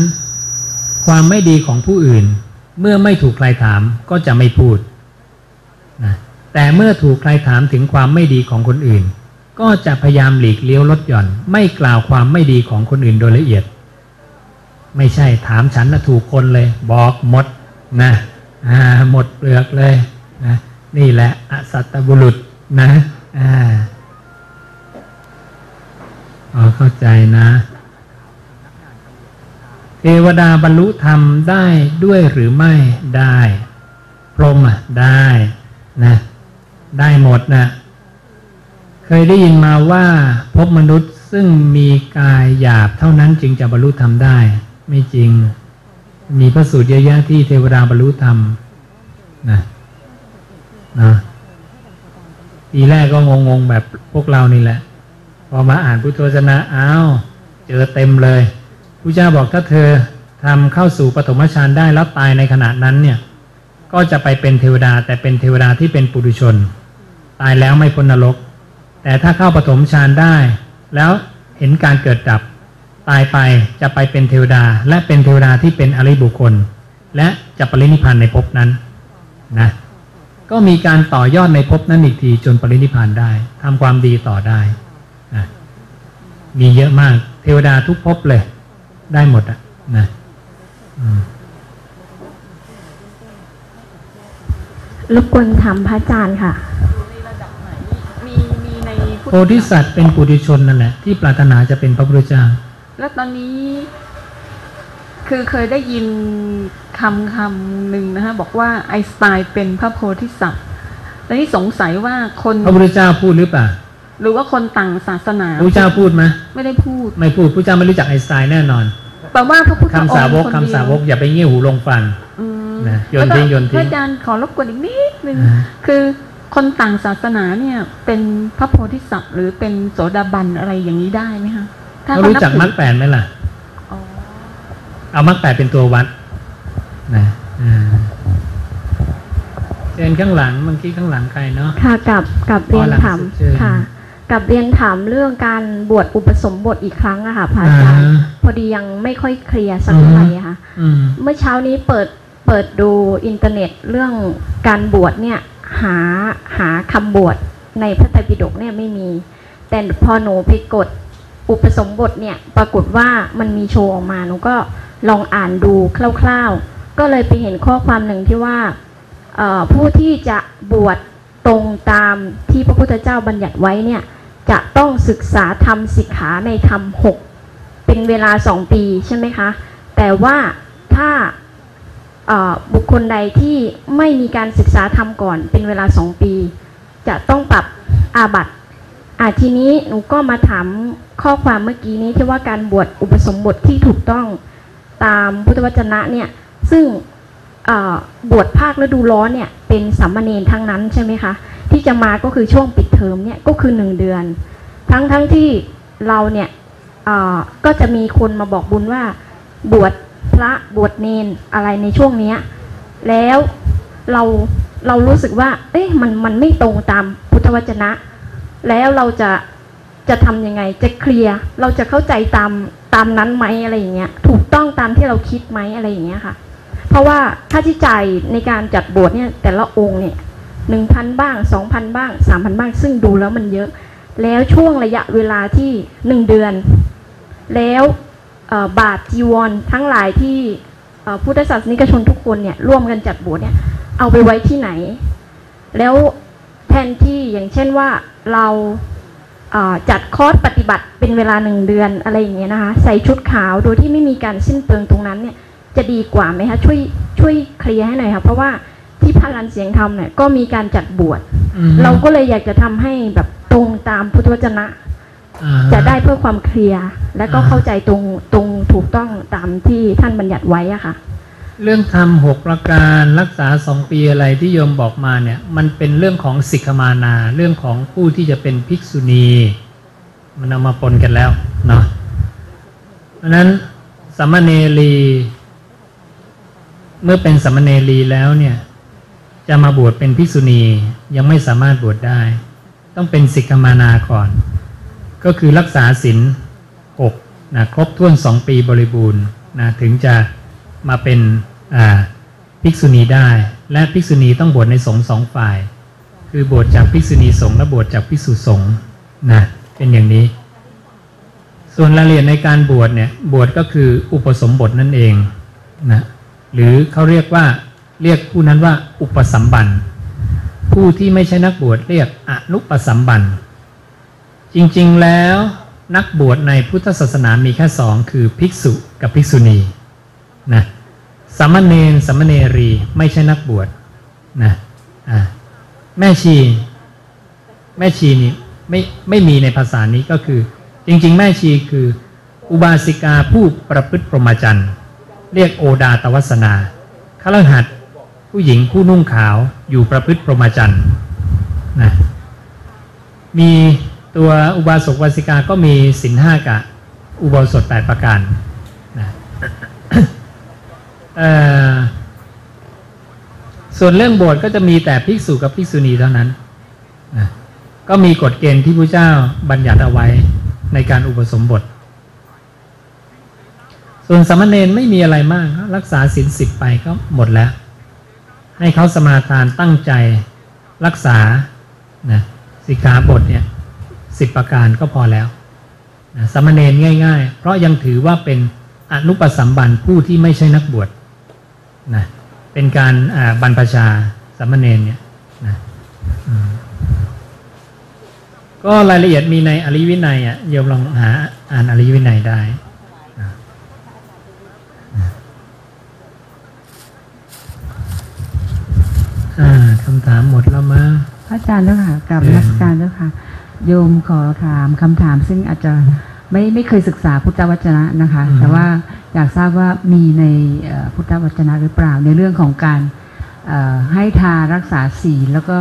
ความไม่ดีของผู้อื่น เมื่อไม่ถูกใครถามก็จะไม่พูดนะแต่เมื่อถูกใครถามถึงความไม่ดีของคนอื่น ก็จะพยายามหลีกเลี้ยวลดหย่อน ไม่กล่าวความไม่ดีของคนอื่นโดยละเอียด ไม่ใช่ถามฉันนะถูกคนเลย บอกหมดนะหมดเปลือกเลยนะนี่แหละอสัตบุรุษนะอ่าพอเข้าใจนะ เทวดาบรรลุธรรมได้ด้วยหรือไม่ได้ พรหมอะได้นะได้หมดนะเคยได้ยินมาว่าพบมนุษย์ซึ่งมีกายหยาบเท่านั้นจึงจะบรรลุธรรมได้ ไม่จริง มีพระสูตรเยอะแยะที่เทวดาบรรลุธรรมนะนะทีแรกก็งงๆแบบพวกเรานี่แหละ พอมาอ่านพุทธวจนะอ้าวเจอเต็มเลยพระเจ้าบอกถ้าเธอทำเข้าสู่ปฐมฌานได้แล้วตายในขณะนั้นเนี่ย ก็จะไปเป็นเทวดาแต่เป็นเทวดาที่เป็นปุถุชน ตายแล้วไม่พ้นนรก แต่ถ้าเข้าปฐมฌานได้ แล้วเห็นการเกิดดับ ตายไปจะไปเป็นเทวดา และเป็นเทวดาที่เป็นอริบุคคล และจะปรินิพพานในภพนั้นนะก็มีการต่อยอดในภพนั้นอีกทีจนปรินิพพานได้ทำความดีต่อได้นะมีเยอะมาก เทวดาทุกภพเลย ได้หมดอะนะอืมรบกวนถามพระอาจารย์ค่ะในระดับไหนมีมีในพุทธโพธิสัตว์เป็นปุถุชนนั่นแหละที่ปรารถนาจะเป็นพระพุทธเจ้า แล้วตอนนี้ คือเคยได้ยินคำคำหนึ่งนะคะบอกว่าไอน์สไตน์เป็นพระโพธิสัตว์แล้วนี่สงสัยว่าคนพระพุทธเจ้าพูดหรือเปล่าหรือว่าคนต่างศาสนาพระพุทธเจ้าพูดไหมไม่ได้พูด ไม่พูดพระเจ้าไม่รู้จักไอน์สไตน์แน่นอนแปลว่าพระพุทธคำองสาค์วกคนคำเดียสาวกอย่าไปเงี่ยหูลงฟังอืมนะโยนทิ้งโยนทิ้งพระอาจารย์ขอรบกวนอีกนิดนึงอ่าคือคนต่างศาสนาเนี่ยเป็นพระโพธิสัตว์หรือเป็นโสดาบันอะไรอย่างนี้ได้ไหมคะ ถ้าเขาเขารู้นับจักถือมรรคแปดไหมล่ะอ๋อเอามรรคแปดเป็นตัววัดนะอ่าเชิญข้างหลังเมื่อกี้ข้างหลังใครเนาะค่ะกับกับเรียนถามอ๋อหลังสุดเชิญค่ะ กับเรียนถามเรื่องการบวชอุปสมบทอีกครั้งอะค่ะพระอาจารย์อ่าพอดียังไม่ค่อยเคลียร์สักเท่าไหร่อะค่ะอืมเมื่อเช้านี้เปิดเปิดดูอินเทอร์เน็ตเรื่องการบวชเนี่ย หาหาคำบวชในพระไตรปิฎกเนี่ยไม่มี แต่พอหนูไปกด อุปสมบทเนี่ยปรากฏว่ามันมีโชว์ออกมาหนูก็ลองอ่านดูคร่าวๆ ก็เลยไปเห็นข้อความหนึ่งที่ว่าผู้ที่จะบวชตรงตามที่พระพุทธเจ้าบัญญัติไว้เนี่ยจะต้องศึกษาธรรมสิกขาในธรรมหกเป็นเวลาสองปีใช่ไหมคะ แต่ว่าถ้าบุคคลใดที่ไม่มีการศึกษาธรรมก่อนเป็นเวลาสองปี จะต้องปรับอาบัติ อะทีนี้หนูก็มาถามข้อความเมื่อกี้นี้ที่ว่าการบวชอุปสมบทที่ถูกต้องตามพุทธวจนะเนี่ย ซึ่งบวชภาคฤดูร้อนเนี่ย เป็นสามเณรทั้งนั้นใช่ไหมคะ ที่จะมาก็คือช่วงปิดเทอมเนี่ยก็คือหนึ่งเดือน ทั้งทั้งที่เราเนี่ยก็จะมีคนมาบอกบุญว่า บวชพระบวชเนนอะไรในช่วงเนี้ยแล้วเราเรารู้สึกว่า เอ๊ะมันมันไม่ตรงตามพุทธวจนะ แล้วเราจะจะทำยังไง จะเคลียร์เราจะเข้าใจตามตามนั้นไหมอะไรอย่างเงี้ย ถูกต้องตามที่เราคิดไหมอะไรอย่างเงี้ยค่ะ เพราะว่าค่าใช้จ่ายในการจัดบวชเนี่ย แต่ละองค์เนี่ยหนึ่งพันบ้างสองพันบ้างสามพันบ้าง ซึ่งดูแล้วมันเยอะ แล้วช่วงระยะเวลาที่หนึ่งเดือน แล้วบาทจีวรทั้งหลายที่พุทธศาสนิกชนทุกคนเนี่ยร่วมกันจัดบวชเนี่ยเอาไปไว้ที่ไหน แล้ว แทนที่อย่างเช่นว่าเราเอ่อจัดคอร์สปฏิบัติเป็นเวลาหนึ่งเดือนอะไรอย่างเงี้ยนะคะ ใส่ชุดขาวโดยที่ไม่มีการสิ้นเปลืองตรงนั้นเนี่ยจะดีกว่าไหมคะช่วยช่วยเคลียร์ให้หน่อยค่ะเพราะว่าที่พระรันเสียงธรรมเนี่ยก็มีการจัดบวชอืมเราก็เลยอยากจะทำให้แบบตรงตามพุทธวจนะอ่าจะได้เพื่อความเคลียร์และก็อ่าเข้าใจตรงตรงถูกต้องตามที่ท่านบัญญัติไว้อะค่ะ เรื่องทำหกประการรักษาสองปีอะไรที่โยมบอกมาเนี่ยมันเป็นเรื่องของสิกขมานา เรื่องของผู้ที่จะเป็นภิกษุณี มันเอามาปนกันแล้วเนาะเพราะนั้นสัมมเนรีเมื่อเป็นสัมมเนรีแล้วเนี่ยจะมาบวชเป็นภิกษุณียังไม่สามารถบวชได้ ต้องเป็นสิกขมานาก่อน ก็คือรักษาศีลหกนะครบถ้วนสองปีบริบูรณ์นะถึงจะ มาเป็นภิกษุณีได้ และภิกษุณีต้องบวชในสงฆ์สองฝ่าย คือบวชจากภิกษุณีสงฆ์และบวชจากภิกษุสงฆ์นะเป็นอย่างนี้ ส่วนรายละเอียดในการบวชเนี่ยบวชก็คืออุปสมบทนั่นเองนะหรือเขาเรียกว่าเรียกผู้นั้นว่าอุปสัมบันผู้ที่ไม่ใช่นักบวชเรียกอนุปสัมบันจริงๆแล้วนักบวชในพุทธศาสนามีแค่สองคือภิกษุกับภิกษุณี นะสามเณรสามเณรีไม่ใช่นักบวชนะอ่าแม่ชีแม่ชีนี่ไม่ไม่มีในภาษานี้ก็คือ จริง ๆ แม่ชีคือ อุบาสิกาผู้ประพฤติพรหมจรรย์เรียกโอดาตวัสนาคฤหัสถ์ผู้หญิงผู้นุ่งขาวอยู่ประพฤติพรหมจรรย์นะมีตัวอุบาสกวาสิกาก็มีสินห้ากับอุโบสถแปดประการ ส่วนเรื่องโบสถ์ก็จะมีแต่ภิกษุกับภิกษุณีเท่านั้น ก็มีกฎเกณฑ์ที่พระเจ้าบัญญัติเอาไว้ในการอุปสมบท ส่วนสามเณรไม่มีอะไรมาก รักษาศีลสิบไปก็หมดแล้ว ให้เขาสมาทานตั้งใจรักษานะสิกขาบทเนี่ยสิบประการก็พอแล้วนะสามเณรง่าย ๆ เพราะยังถือว่าเป็นอนุปสัมบันผู้ที่ไม่ใช่นักบวช นะเป็นการบรรพชาสามเณรเนี่ยนะก็รายละเอียดมีในอริวินัยอะโยมลองหาอ่านอริวินัยได้คำถามหมดแล้วมั้งพระอาจารย์เจ้าค่ะกราบนักการเจ้าค่ะ โยมขอถามคำถามซึ่งอาจจะ ไม่ไม่เคยศึกษาพุทธวจนะนะคะ แต่ว่าอยากทราบว่ามีในเอ่อพุทธวจนะหรือเปล่าในเรื่องของการเอ่อให้ทานรักษาศีลแล้วก็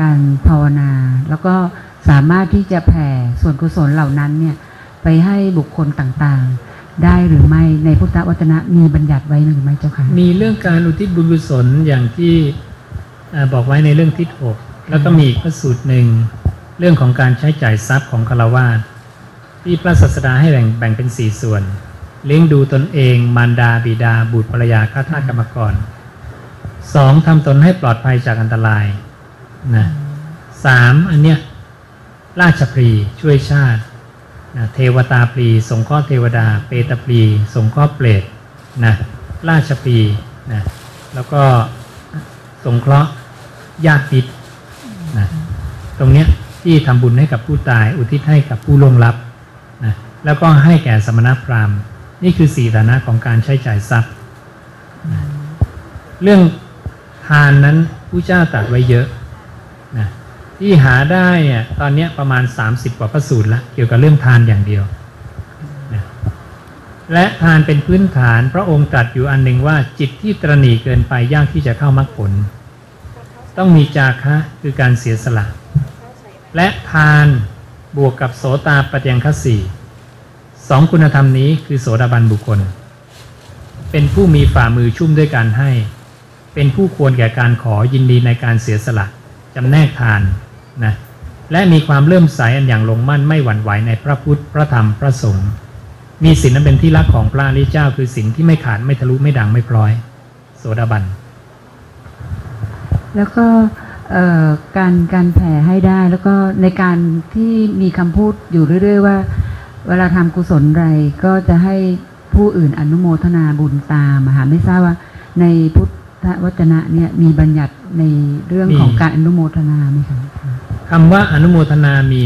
การภาวนา แล้วก็สามารถที่จะแผ่ส่วนกุศลเหล่านั้นเนี่ยไปให้บุคคลต่างๆ ได้หรือไม่ในพุทธวจนะมีบัญญัติไว้หรือไม่เจ้าค่ะมีเรื่องการอุทิศบุญกุศลอย่างที่เอ่อบอกไว้ในเรื่องทิศหกแล้วก็มีอีกพระสูตรหนึ่งเรื่องของการใช้จ่ายทรัพย์ของคารวาส ที่พระศาสดาให้แบ่งแบ่งเป็นสี่ส่วน เลี้ยงดูตนเอง มารดาบิดา บุตรภรรยาข้าทาสกรรมกรสองทำตนให้ปลอดภัยจากอันตรายนะสามอันเนี้ยราชพรีช่วยชาตินะเทวตาปรีสงเคราะห์เทวดา เปตปรีสงเคราะห์เปรตนะราชพรีนะแล้วก็สงเคราะห์ญาติมิตนะตรงเนี้ยที่ทำบุญให้กับผู้ตาย อุทิศให้กับผู้ล่วงลับ แล้วก็ให้แก่สมณพราหมณ์ นี่คือสี่ฐานะของการใช้จ่ายทรัพย์ เรื่องทานนั้นผู้เจ้าตรัสไว้เยอะนะที่หาได้เนี่ยตอนนี้ประมาณ 30 กว่าพระสูตรละเกี่ยวกับเรื่องทานอย่างเดียวนะและทานเป็นพื้นฐานพระองค์ตรัสอยู่อันหนึ่งว่าจิตที่ตรณีเกินไปยากที่จะเข้ามรรคผล ต้องมีจาคะคือการเสียสละ และทานบวกกับโสตาปฏิยังคสี สองคุณธรรมนี้คือโสดาบันบุคคล เป็นผู้มีฝ่ามือชุ่มด้วยการให้ เป็นผู้ควรแก่การขอยินดีในการเสียสละจำแนกทานนะและมีความเลื่อมใสอันอย่างลงมั่นไม่หวั่นไหวในพระพุทธพระธรรมพระสงฆ์มีศีลนั้นเป็นที่รักของพระริเจ้า คือศีลที่ไม่ขาดไม่ทะลุไม่ดังไม่พลอย โสดาบัน แล้วก็การการแผ่ให้ได้แล้วก็ในการที่มีคำพูดอยู่เรื่อย ๆ ว่า เวลาทำกุศลใดก็จะให้ผู้อื่นอนุโมทนาบุญตามค่ะไม่ทราบว่าในพุทธวจนะเนี่ยมีบัญญัติในเรื่องของการอนุโมทนาไหมคะคำว่าอนุโมทนามี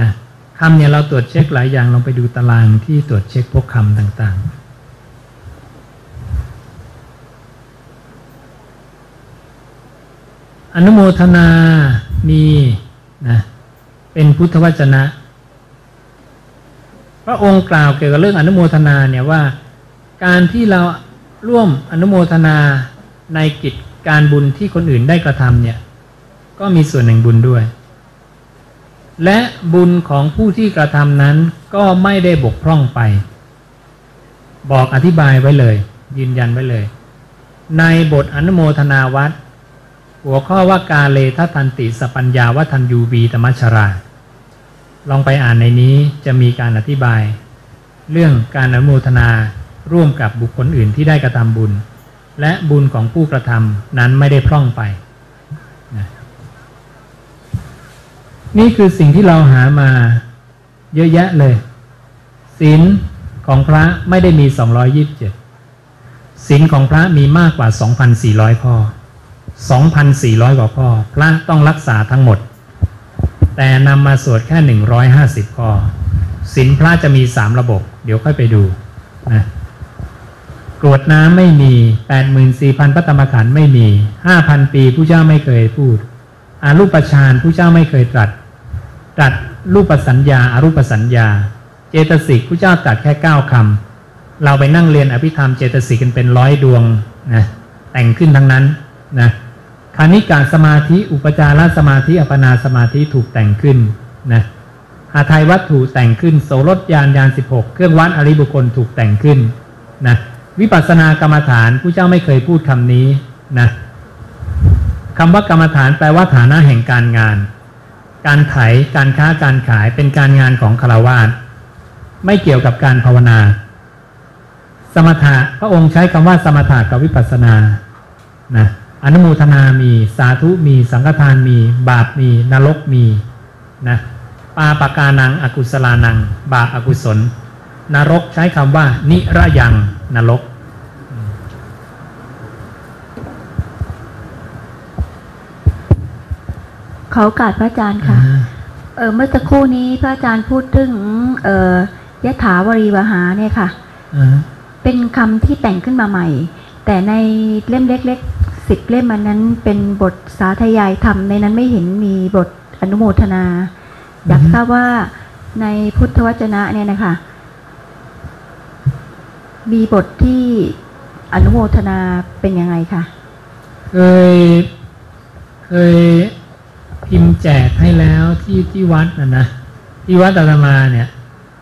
นะคำเนี่ยเราตรวจเช็คหลายอย่างลองไปดูตารางที่ตรวจเช็คพวกคำต่างๆอนุโมทนามีนะเป็นพุทธวจนะ ระองค์กล่าวเกี่ยวกับเรื่องอนุโมทนาเนี่ยว่า การที่เราร่วมอนุโมทนาในกิจการบุญที่คนอื่นได้กระทำเนี่ยก็มีส่วนแห่งบุญด้วย และบุญของผู้ที่กระทำนั้นก็ไม่ได้บกพร่องไป บอกอธิบายไว้เลย ยืนยันไว้เลย ในบทอนุโมทนาวัดหัวข้อว่า กาเลทัตันติสปัญญาวัฒนยูบีตมัชชรา ลองไปอ่านในนี้จะมีการอธิบาย เรื่องการอนุโมทนาร่วมกับบุคคลอื่นที่ได้กระทำบุญ และบุญของผู้กระทำนั้นไม่ได้พร่องไปนะนี่คือสิ่งที่เราหามาเยอะแยะเลยศีลของพระไม่ได้มี 227ศีลของพระมีมากกว่า 2,400 ข้อ 2,400 กว่าข้อ พระต้องรักษาทั้งหมด แต่นำมาสวดแค่ 150ข้อศีลพระจะมี3ระบบ เดี๋ยวค่อยไปดูนะกรวดน้ำไม่มี 84,000พระธรรมขันธ์ไม่มี 5,000 ปีผู้เจ้าไม่เคยพูด อารูปฌานผู้เจ้าไม่เคยตรัส ตรัสรูปสัญญาอารูปสัญญา เจตสิกผู้เจ้าตรัสแค่ 9คเราไปนั่งเรียนอภิธรรมเจตสิกกันเป็นร้อยดวงนะแต่งขึ้นทั้งนั้นนะ คานิกาสมาธิ อุปจารสมาธิ อัปนาสมาธิถูกแต่งขึ้นนะอาทัยวัตถุแต่งขึ้น โสรถยานยานสิบหกเครื่องวัดอริบุคคลถูกแต่งขึ้นนะวิปัสสนากรรมฐานผู้เจ้าไม่เคยพูดคำนี้นะคำว่ากรรมฐานแปลว่าฐานะแห่งการงาน การไถการค้าการขายเป็นการงานของคารวาสไม่เกี่ยวกับการภาวนา สมถะพระองค์ใช้คำว่าสมถะกับวิปัสสนานะ อนุโมทนามี สาธุมี สังฆทานมี บาปมี นรกมีนะปาปากานัง อกุศลานัง บาปอกุศล นรกใช้คำว่า นิระยังนรกขอโอกาสพระอาจารย์ค่ะ เออเมื่อสักครู่นี้พระอาจารย์พูดถึง เอ่อยะถาวรีวหาเนี่ยค่ะอ่าเป็นคำที่แต่งขึ้นมาใหม่ แต่ในเล่มเล็กๆ สิบเล่มมันนั้นเป็นบทสาธยายธรรมในนั้นไม่เห็นมีบทอนุโมทนา อยากทราบว่าในพุทธวจนะเนี่ยนะคะ มีบทที่อนุโมทนาเป็นยังไงคะเคยเคยพิมพ์แจกให้แล้วที่ที่วัดนะนะที่วัดอาตมาเนี่ย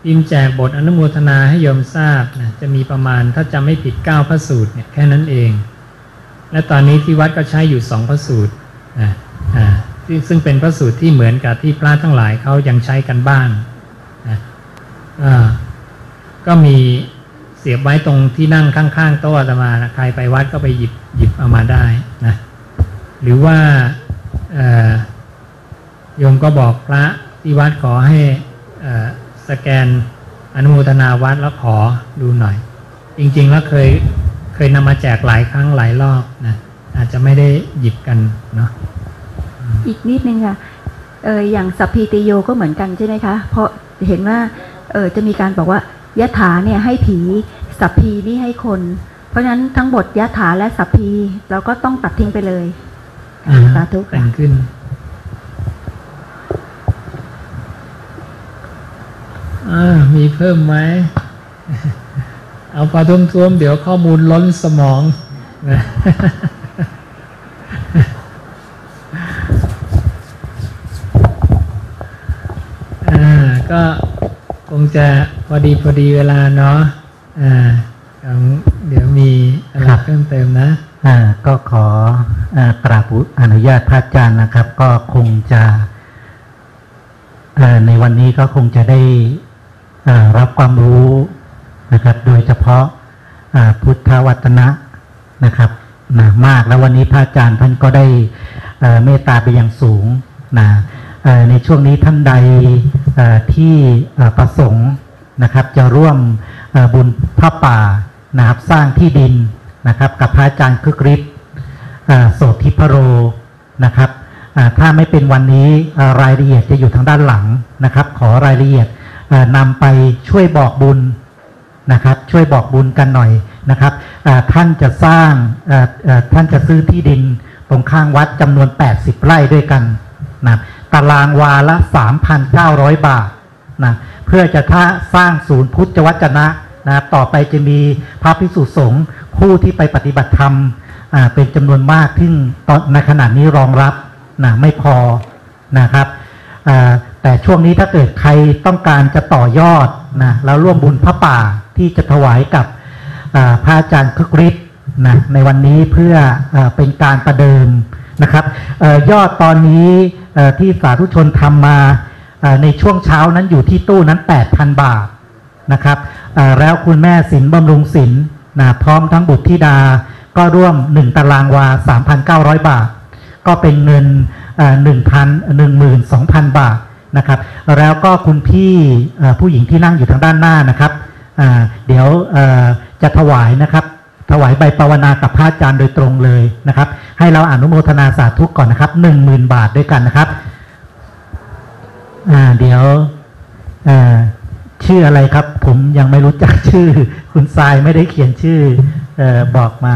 พิมพ์แจกบทอนุโมทนาให้โยมทราบนะจะมีประมาณถ้าจำไม่ผิดเก้าพระสูตรเนี่ยแค่นั้นเอง และตอนนี้ที่วัดก็ใช้อยู่สองพระสูตรนะอ่าซึ่งซึ่งเป็นพระสูตรที่เหมือนกับที่พระทั้งหลายเขายังใช้กันบ้างนะอ่าก็มีเสียบไว้ตรงที่นั่งข้างๆโต๊ะอาตมานะใครไปวัดก็ไปหยิบหยิบเอามาได้นะหรือว่าเออโยมก็บอกพระที่วัดขอให้เออสแกนอนุโมทนาวัดแล้วขอดูหน่อย จริงๆแล้วเคย เคยนำมาแจกหลายครั้งหลายรอบนะอาจจะไม่ได้หยิบกันเนาะอีกนิดนึงค่ะเอออย่างสัพพีติโยก็เหมือนกันใช่ไหมคะ เพราะเห็นว่าเออจะมีการบอกว่ายะถาเนี่ยให้ผีสัพพีนี่ให้คน เพราะฉะนั้นทั้งบทยะถาและสัพพีเราก็ต้องตัดทิ้งไปเลยอ่าสาธุแต่ค่ะงขึ้นอ่ามีเพิ่มไหม เอาพอท่วมๆเดี๋ยวข้อมูลล้นสมองนะอ่าก็คงจะพอดีพอดีเวลาเนาะอ่าเดี๋ยวมีอะไรเพิ่มเติมนะอ่าก็ขออากราบอนุญาตพระอาจารย์นะครับ ก็คงจะในวันนี้ก็คงจะได้อ่อรับความรู้ นะครับ โดยเฉพาะาพุทธวัตนะนะครับนะมากแล้ววันนี้พระอาจารย์ท่านก็ได้เมตตาไปอย่างสูงนะในช่วงนี้ท่านใดที่ประสงค์นะครับ จะร่วมบุญพระป่านะครับสร้างที่ดินนะครับ กับพระอาจารย์คึกฤทธิ์โสธิพโรนะครับถ้าไม่เป็นวันนี้รายละเอียดจะอยู่ทางด้านหลังนะครับ ขอรายละเอียดนำไปช่วยบอกบุญ นะครับ ช่วยบอกบุญกันหน่อยนะครับท่านจะสร้างท่านจะซื้อที่ดินตรงข้างวัดจำนวน 80 ไร่ด้วยกันนะตารางวาละ 3,900 บาทนะเพื่อจะท่าสร้างศูนย์พุทธวจนะนะต่อไปจะมีพระภิกษุสงฆ์ผู้ที่ไปปฏิบัติธรรมเป็นจำนวนมากที่ตอนในขณะนี้รองรับนะไม่พอนะครับแต่ช่วงนี้ถ้าเกิดใครต้องการจะต่อยอดนะแล้วร่วมบุญพระป่า ที่จะถวายกับพระอาจารย์คึกฤทธิ์นะในวันนี้เพื่ออเป็นการประเดิมนะครับออยอดตอนนี้ที่สาธุชนทำมาอ่าในช่วงเช้านั้นอยู่ที่ตู้นั้น 8,000 บาทนะครับแล้วคุณแม่สินบำรุงสินนะพร้อมทั้งบุตรธิดาก็ร่วม 1 ตารางวา 3,900 บาท ก็เป็นเงินหนึ่งพันหนึ่งหมื่นสองพันบาทนะครับ แล้วก็คุณพี่ผู้หญิงที่นั่งอยู่ทางด้านหน้านะครับ เดี๋ยวจะถวายนะครับ ถวายใบปวนากับพระอาจารย์โดยตรงเลยนะครับ ให้เราอนุโมทนาสาธุก่อนนะครับหนึ่งหมื่นบาทด้วยกันนะครับเดี๋ยวชื่ออะไรครับ ผมยังไม่รู้จักชื่อ คุณทรายไม่ได้เขียนชื่อออบอกมา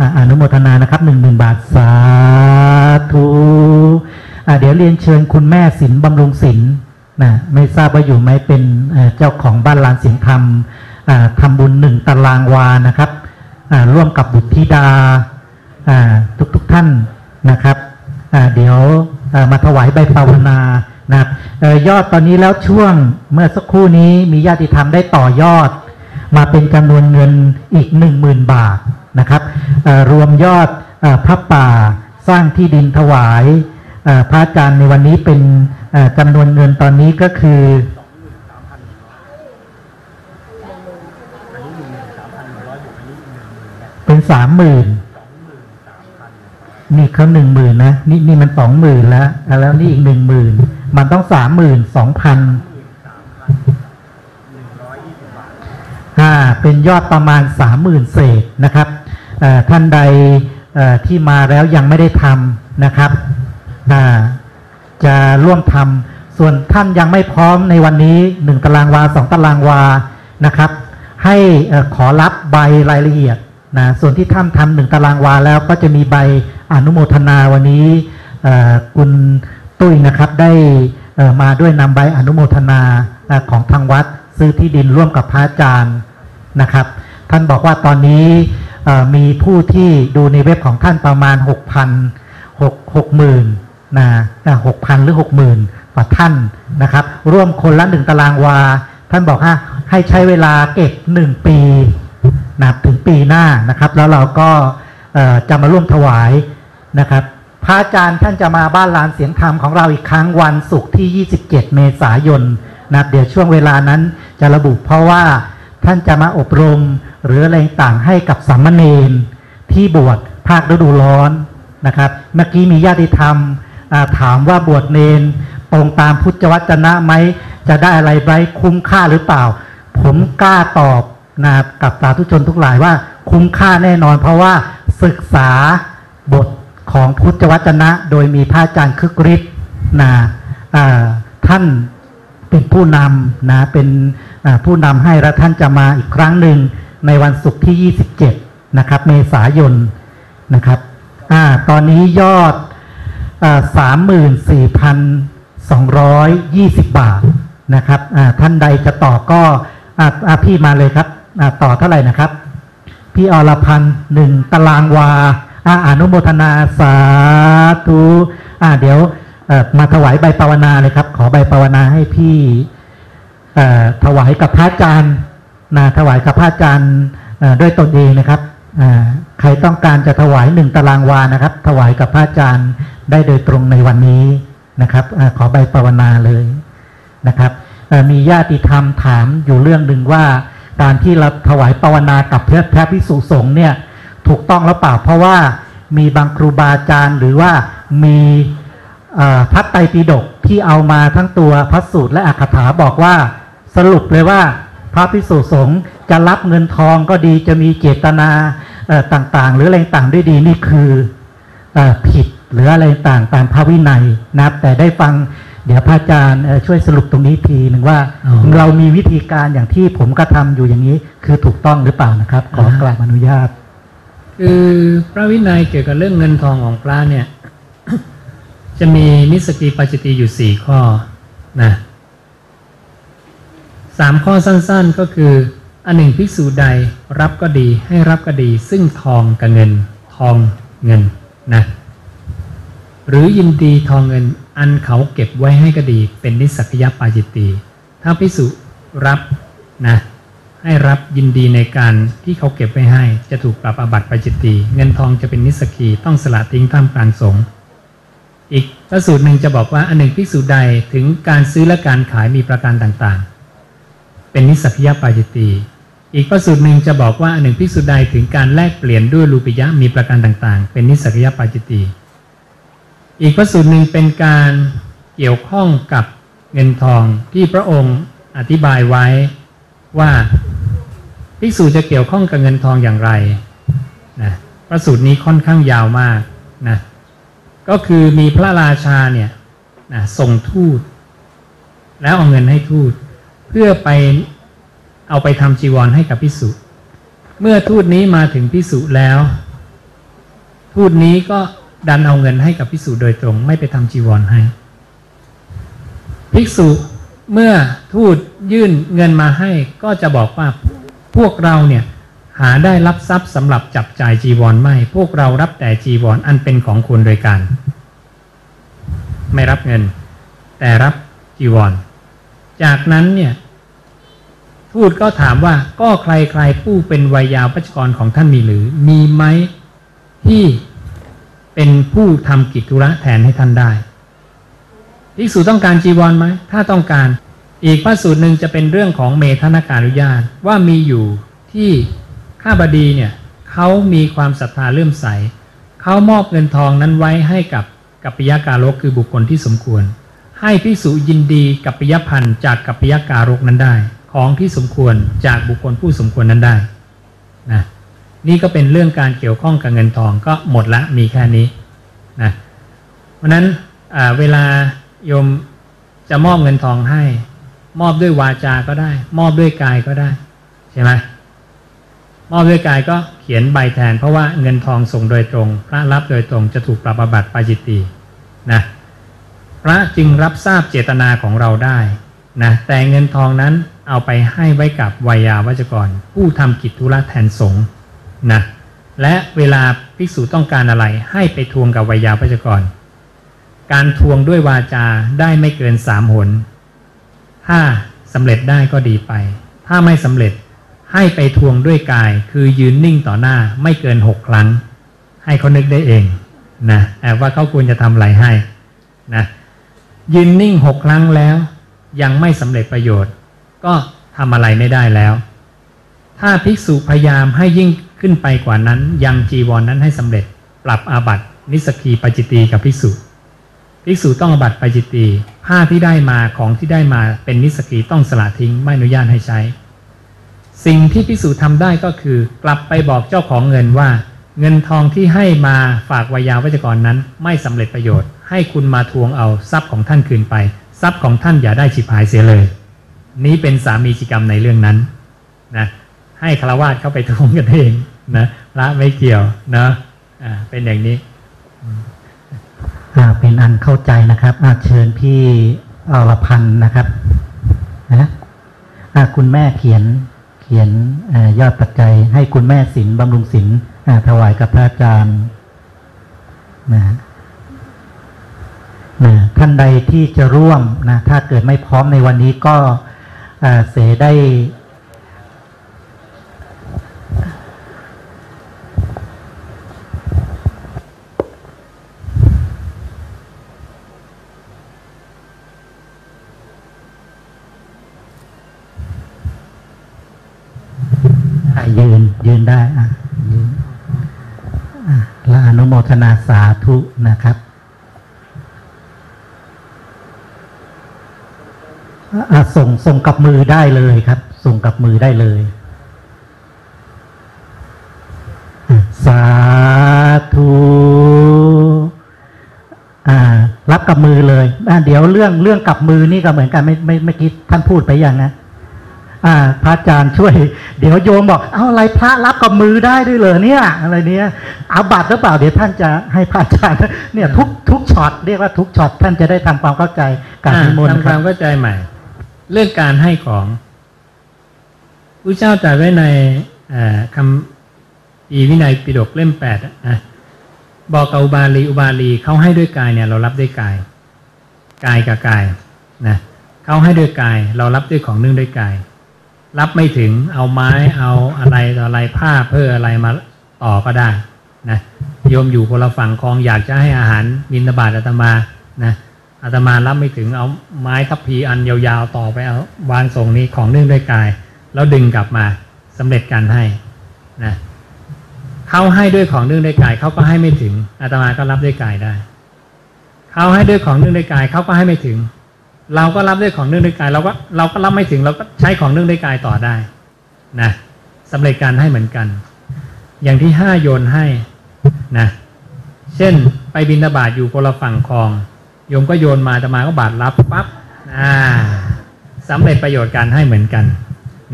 ออนุโมทนานะครับหนึ่งหมื่นบาทสาธุเดี๋ยวเรียนเชิญคุณแม่สินบำรุงศิลป์ นะไม่ทราบว่าอยู่ไหมเป็นเจ้าของบ้านลานเสียงธรรมทำบุญหนึ่งตารางวานะครับร่วมกับบุตรธิดาอ่าทุกๆท่านนะครับเดี๋ยวมาถวายใบภาวนานะครับเอ่อยอดตอนนี้แล้วช่วงเมื่อสักครู่นี้มีญาติธรรมได้ต่อยอด มาเป็นจำนวนเงินอีก 10,000 บาทนะครับรวมยอดอพระป่าสร้างที่ดินถวาย พระอาจารย์ในวันนี้เป็นจำนวนเงินตอนนี้ก็คือเป็นสามหมื่นนี่เขาหนึ่งหมื่นนะนี่นี่มันสองหมื่นแล้วแล้วนี่อีกหนึ่งหมื่นมันต้องสามหมื่นสองพันอ่าเป็นยอดประมาณสามหมื่นเศษนะครับท่านใดที่มาแล้วยังไม่ได้ทำนะครับ อ่าจะร่วมทำส่วนท่านยังไม่พร้อมในวันนี้หนึ่งตารางวาสองตารางวานะครับ ให้ขอรับใบรายละเอียดนะส่วนที่ท่านทำหนึ่งตารางวาแล้วก็จะมีใบอนุโมทนาวันนี้คุณตุ้ยนะครับได้มาด้วยนำใบอนุโมทนาอของทางวัดซื้อที่ดินร่วมกับพระอาจารย์นะครับ ท่านบอกว่าตอนนี้มีผู้ที่ดูในเว็บของท่านประมาณ 6 0 0 0 6 6หมื่ นนะหกพันหรือหกหมื่นกว่าท่านนะครับ ร่วมคนละหนึ่งตารางวา ท่านบอกว่าให้ใช้เวลาเก็บหนึ่งปีนะถึงปีหน้านะครับ แล้วเราก็จะมาร่วมถวายนะครับ พระอาจารย์ท่านจะมาบ้านลานเสียงธรรมของเราอีกครั้งวันศุกร์ที่ 27 เมษายนนะเดี๋ยวช่วงเวลานั้นจะระบุเพราะว่าท่านจะมาอบรมหรืออะไรต่างให้กับสามเณรที่บวชภาคฤดูร้อนนะครับ เมื่อกี้มีญาติธรรม ถามว่าบวชเนนตรงตามพุทธวจนะไหมจะได้อะไรไว้คุ้มค่าหรือเปล่า ผมกล้าตอบนะกับสาธุชนทุกหลายว่า คุ้มค่าแน่นอน เพราะว่าศึกษาบทของพุทธวจนะ โดยมีพระอาจารย์คึกฤทธิ์นะอ่าท่านเป็นผู้นำนะเป็นผู้นำให้และท่านจะมาอีกครั้งหนึ่งในวันศุกร์ที่ 27 นะครับ เมษายนนะครับอตอนนี้ยอด สามหมื่นสี่พันสองร้อยยี่สิบบาทนะครับท่านใดจะต่อก็อาพี่มาเลยครับต่อเท่าไหร่นะครับ พี่อรพันธ์หนึ่งตารางวาอานุโมทนาสาธุเดี๋ยวมาถวายใบปวนาเลยครับ ขอใบปวนาให้พี่ถวายกับพระอาจารย์นะถวายกับพระอาจารย์ด้วยตนเองนะครับใครต้องการจะถวายหนึ่งตารางวานะครับ ถวายกับพระอาจารย์ ได้โดยตรงในวันนี้นะครับอขอใบปวนาเลยนะครับมีญาติธรรมถามอยู่เรื่องหนึ่งว่า การที่เราถวายปวนากับพระพระพิสุสงฆ์เนี่ยถูกต้องหรือเปล่าเพราะว่ามีบางครูบาอาจารย์หรือว่ามีพระไตรปิฎกที่เอามาทั้งตัวพระสูตรและอักขถาบอกว่าสรุปเลยว่า พระพิสุสงฆ์จะรับเงินทองก็ดีจะมีเจตนาต่างๆ หรืออะไรต่างด้วยดีนี่คืออผิด หรืออะไรต่างตามพระวินัยนะครับ แต่ได้ฟังเดี๋ยวพระอาจารย์เอ่อช่วยสรุปตรงนี้ทีหนึ่งว่าอ๋อเรามีวิธีการอย่างที่ผมก็ทำอยู่อย่างนี้ คือถูกต้องหรือเปล่านะครับ ขอกราบอนุญาต คือพระวินัยเกี่ยวกับเรื่องเงินทองของพระเนี่ย จะมีนิสกีปัจจิตีอยู่สี่ข้อนะสามข้อสั้นๆก็คืออันหนึ่งภิกษุใดรับก็ดีให้รับก็ดี ซึ่งทองกับเงิน ทองเงินนะ หรือยินดีทองเงินอันเขาเก็บไว้ให้ก็ดี เป็นนิสักยปาจิตตีถ้าภิกษุรับนะให้รับยินดีในการที่เขาเก็บไว้ให้จะถูกปรับอาบัติปาจิตตีเงินทองจะเป็นนิสกีต้องสละทิ้งท่ามกลางสงฆ์อีกพระสูตรหนึ่งจะบอกว่าอันหนึ่งภิกษุใดถึงการซื้อและการขายมีประการต่างๆ เป็นนิสกิยปาจิตตีอีกพระสูตรหนึ่งจะบอกว่าอันหนึ่งภิกษุใดถึงการแลกเปลี่ยนด้วยรูปิยะมีประการต่างๆ เป็นนิสกิยปาจิตตี อีกพระสูตรหนึ่งเป็นการเกี่ยวข้องกับเงินทองที่พระองค์อธิบายไว้ว่าภิกษุจะเกี่ยวข้องกับเงินทองอย่างไรนะพระสูตรนี้ค่อนข้างยาวมากนะก็คือมีพระราชาเนี่ยนะส่งทูต แล้วเอาเงินให้ทูต เพื่อไปเอาไปทำจีวรให้กับพิสุเมื่อทูตนี้มาถึงพิสุแล้ว ทูตนี้ก็ ดันเอาเงินให้กับพิสุโดยตรง ไม่ไปทำจีวรให้ ภิกษุเมื่อทูตยื่นเงินมาให้ก็จะบอกว่าพวกเราเนี่ยหาได้รับทรัพย์สำหรับจับจ่ายจีวรไม่ พวกเรารับแต่จีวรออันเป็นของคุณโดยการ ไม่รับเงิน แต่รับจีวร จากนั้นเนี่ยทูตก็ถามว่าก็ใครใครผู้เป็นวัยยาวัจกรของท่านมีหรือ มีไหมที่ เป็นผู้ทำกิจธุระแทนให้ท่านได้ภิกษุต้องการจีวรไหมถ้าต้องการ อีกพระสูตรหนึ่งจะเป็นเรื่องของเมธนาการุญาตว่ามีอยู่ที่ข้าบดีเนี่ยเขามีความศรัทธาเลื่อมใสเขามอบเงินทองนั้นไว้ให้กับกัปปิยาการกคือบุคคลที่สมควร ให้ภิกษุยินดีกัปปิยพันธ์จากกัปปิยาการกนั้นได้ ของที่สมควรจากบุคคลผู้สมควรนั้นได้นะ นี่ก็เป็นเรื่องการเกี่ยวข้องกับเงินทองก็หมดละมีแค่นี้นะเพราะนั้นเวลาโยมจะมอบเงินทองให้ มอบด้วยวาจาก็ได้ มอบด้วยกายก็ได้ใช่ไหมมอบด้วยกายก็เขียนใบแทน เพราะว่าเงินทองส่งโดยตรง พระรับโดยตรงจะถูกปรับบัติปาจิตตีนะพระจึงรับทราบเจตนาของเราได้นะแต่เงินทองนั้นเอาไปให้ไว้กับวายาวัจกร ผู้ทำกิจธุระแทนสงฆ์ นะและเวลาภิกษุต้องการอะไรให้ไปทวงกับวายาวัจกร การทวงด้วยวาจาได้ไม่เกินสามหน ถ้าสำเร็จได้ก็ดีไป ถ้าไม่สำเร็จให้ไปทวงด้วยกาย คือยืนนิ่งต่อหน้าไม่เกินหกครั้ง ให้เขานึกได้เองนะแว่าเขาควรจะทำอะไรให้นะยืนนิ่งหกครั้งแล้ว ยังไม่สำเร็จประโยชน์ ก็ทำอะไรไม่ได้แล้ว ถ้าภิกษุพยายามให้ยิ่ง ขึ้นไปกว่านั้นยังจีวรนนั้นให้สำเร็จปรับอาบัตินิสกีปจิตีกับภิกษุภิกษุต้องอาบัติปจิตีผ้าที่ได้มาของที่ได้มาเป็นนิสกีต้องสละทิ้งไม่อนุญาตให้ใช้ สิ่งที่พิสูจน์ทำได้ก็คือ กลับไปบอกเจ้าของเงินว่า เงินทองที่ให้มาฝากวายาวัจกรนั้นไม่สำเร็จประโยชน์ ให้คุณมาทวงเอาทรัพย์ของท่านคืนไป ทรัพย์ของท่านอย่าได้ฉิบหายเสียเลย นี้เป็นสามีจิกรรมในเรื่องนั้นนะ ให้คารวาสเข้าไปทวงกันเองนะพระไม่เกี่ยวนะอ่าเป็นอย่างนี้อ่าเป็นอันเข้าใจนะครับอาเชิญพี่อรพันธ์นะครับนะคุณแม่เขียนเขียนอยอดปัจจัย ให้คุณแม่ศิลบำรุงศิลถวายกับพระอาจารย์นะนะท่านใดที่จะร่วมนะถ้าเกิดไม่พร้อมในวันนี้ก็เสได้ ยืนได้อะยืนและอนุโมทนาสาธุนะครับอะส่งส่งกับมือได้เลยครับ ส่งกับมือได้เลย สาธุอ่ารับกับมือเลยอ่าเดี๋ยวเรื่องเรื่องกับมือนี่ก็เหมือนกันไม่ไม่ไม่คิดท่านพูดไปอย่างนะ อ่าพระอาจารย์ช่วย เดี๋ยวโยมบอก เอาอะไรพระรับกับมือได้ด้วยเลยเนี่ย อะไรเนี้ยเอาบัตรหรือเปล่าเดี๋ยวท่านจะให้พระอาจารย์เนี่ยทุกทุกช็อตเรียกว่าทุกช็อตท่านจะได้ทำความเข้าใจการนิมนต์ทำความเข้าใจใหม่ เรื่องการให้ของพระเจ้าตรัสไว้ในคำอีวินัยปิฎกเล่มแปดนะบอกกับอุบาลีอุบาลีเขาให้ด้วยกายเนี่ยเรารับด้วยกาย กายกับกายนะเขาให้ด้วยกาย เรารับด้วยของนึ่งด้วยกาย รับไม่ถึงเอาไม้เอาอะไรต่ออะไรผ้าเพื่ออะไรมาต่อก็ได้นะโยมอยู่คนละฝั่งคลองอยากจะให้อาหารมินบาตอาตมานะอาตมารับไม่ถึงเอาไม้ทัพพีอันยาวๆต่อไปเอาวางส่งนี้ของเนื่องด้วยกาย แล้วดึงกลับมาสำเร็จการให้นะเขาให้ด้วยของเนื่องด้วยกายเขาก็ให้ไม่ถึงอาตมาก็รับด้วยกายได้เขาให้ด้วยของเนื่องด้วยกายเขาก็ให้ไม่ถึง เราก็รับด้วยของเนื่องด้วยกายเราก็เราก็รับไม่ถึงเราก็ใช้ของเนื่องด้วยกายต่อได้นะสำเร็จการให้เหมือนกัน อย่างที่ห้าโยนให้นะเช่นไปบินาบาตอยู่คนละฝั่งคลอง โยมก็โยนมาจะมาก็บาทรับปั๊บอ่าสำเร็จประโยชน์การให้เหมือนกัน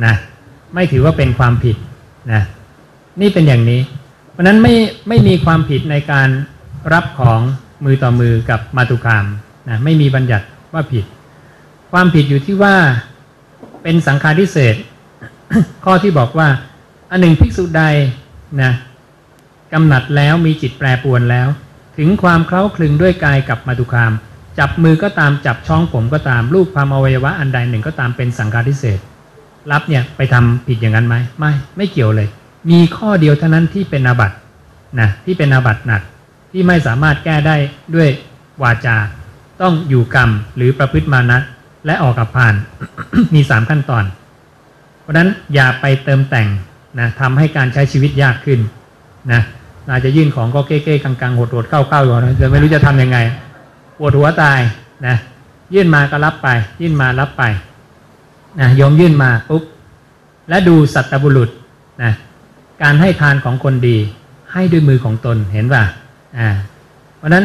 นะไม่ถือว่าเป็นความผิดนะนี่เป็นอย่างนี้ เพราะนั้นไม่ไม่มีความผิดในการรับของมือต่อมือกับมาตุคามนะไม่มีบัญญัติว่าผิด ความผิดอยู่ที่ว่าเป็นสังฆาทิเศษ ข้อที่บอกว่า อันหนึ่งภิกษุใดนะกำหนัดแล้วมีจิตแปรปวนแล้ว ถึงความเคล้าคลึงด้วยกายกับมาตุคาม จับมือก็ตามจับช่องผมก็ตามรูปความอวัยวะอันใดหนึ่งก็ตามเป็นสังฆาทิเศษรับเนี่ยไปทำผิดอย่างนั้นไหมไม่ไม่เกี่ยวเลย มีข้อเดียวเท่านั้นที่เป็นอาบัตินะที่เป็นอาบัติหนักที่ไม่สามารถแก้ได้ด้วยวาจา ต้องอยู่กรรมหรือประพฤติมานะ และออกกับผ่าน มีสามขั้นตอน เพราะนั้นอย่าไปเติมแต่งนะทำให้การใช้ชีวิตยากขึ้นนะอาจจะยื่นของก็เก้ๆกังๆหดๆเข้าๆอยู่นะจะไม่รู้จะทำยังไงปวดหัวตายนะยื่นมาก็รับไป ยื่นมารับไปนะโยมยื่นมาปุ๊บและดูสัตบุรุษนะการให้ทานของคนดี ให้ด้วยมือของตนเห็นป่ะอ่าเพราะฉะนั้น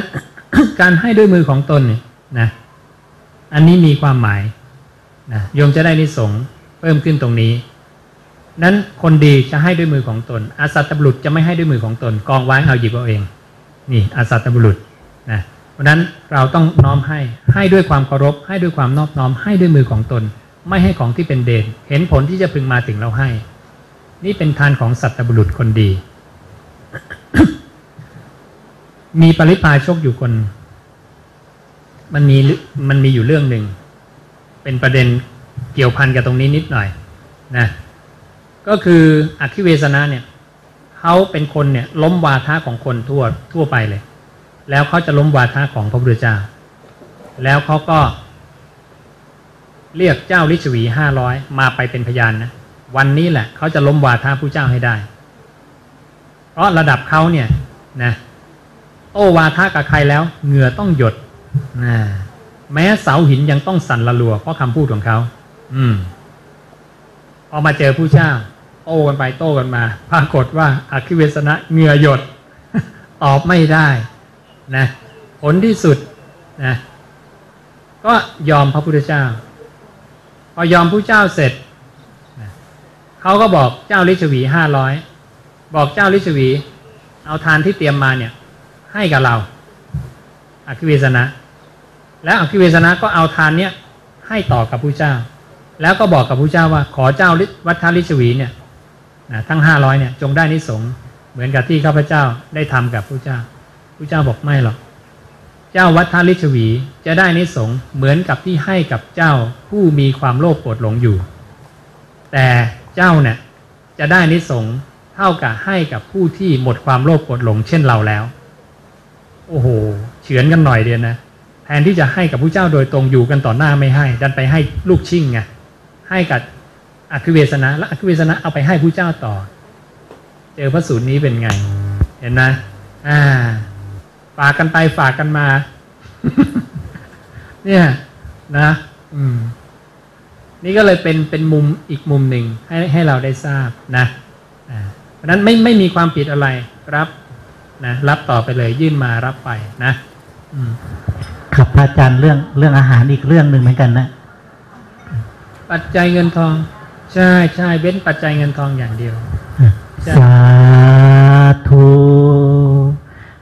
การให้ด้วยมือของตนเนี่ยนะ อันนี้มีความหมายนะโยมจะได้นิสงส์เพิ่มขึ้นตรงนี้ นั้นคนดีจะให้ด้วยมือของตน อาสัตตบุรุษจะไม่ให้ด้วยมือของตน กองไว้เอาหยิบเอาเอง นี่อาสัตตบุรุษนะเพราะฉะนั้นเราต้องน้อมให้ให้ด้วยความเคารพ ให้ด้วยความนอบน้อม ให้ด้วยมือของตน ไม่ให้ของที่เป็นเดชเห็นผลที่จะพึงมาถึงเราให้ นี่เป็นทานของสัตตบุรุษคนดี มีปริพาชกอยู่คน มันมีมันมีอยู่เรื่องหนึ่ง เป็นประเด็นเกี่ยวพันกับตรงนี้นิดหน่อยนะก็คืออคิเวสนะเนี่ยเขาเป็นคนเนี่ยล้มวาทะของคนทั่วทั่วไปเลย แล้วเขาจะล้มวาทะของพระพุทธเจ้า แล้วเขาก็ เรียกเจ้าลิชวีห้าร้อยมาไปเป็นพยานนะวันนี้แหละเขาจะล้มวาทะผู้เจ้าให้ได้ เพราะระดับเขาเนี่ยนะโตวาทะกับใครแล้วเหงื่อต้องหยด แม้เสาหินยังต้องสั่นละลัวเพราะคำพูดของเขา อืม พอมาเจอผู้เจ้า โต้กันไปโต้กันมา ปรากฏว่าอาคิเวสนะเหงื่อหยด ตอบไม่ได้ นะ ผลที่สุด นะ ก็ยอมพระพุทธเจ้า พอยอมผู้เจ้าเสร็จนะเขาก็บอกเจ้าลิชวีห้าร้อยบอกเจ้าลิชวี เอาทานที่เตรียมมาเนี่ย ให้กับเรา อคิเวสนะ แล้วอคิเวสนะก็เอาทานเนี้ยให้ต่อกับผู้เจ้า แล้วก็บอกกับผู้เจ้าว่าขอเจ้าวัฒลิชวีเนี่ยนะทั้งห้าร้อยเนี่ยจงได้นิสงเหมือนกับที่ข้าพเจ้าได้ทำกับผู้เจ้าผู้เจ้าบอกไม่หรอก เจ้าวัฒลิชวีจะได้นิสงเหมือนกับที่ให้กับเจ้าผู้มีความโลภโกรธหลงอยู่ แต่เจ้าเนี่ยจะได้นิสงเท่ากับให้กับผู้ที่หมดความโลภโกรธหลงเช่นเราแล้ว โอ้โห ฉือนกันหน่อยเดียวนะแทนที่จะให้กับผู้เจ้าโดยตรงอยู่กันต่อหน้าไม่ให้ ดันไปให้ลูกชิ่งไงให้กับอคิเวสนะและอคิเวสนะเอาไปให้ผู้เจ้าต่อ เจอพระสูตรนี้เป็นไง เห็นนะอ่า ฝากกันไปฝากกันมา เนี่ย นะ อืม นี่ก็เลยเป็นเป็นมุมอีกมุมหนึ่งให้ให้เราได้ทราบนะอ่าเพราะนั้นไม่ไม่มีความผิดอะไรรับนะรับต่อไปเลยยื่นมารับไปนะ อืมครับพระอาจารย์เรื่องเรื่องอาหารอีกเรื่องหนึ่งเหมือนกันนะ ปัจจัยเงินทอง ใช่ใช่เว้นปัจจัยเงินทองอย่างเดียวใช่สาธุ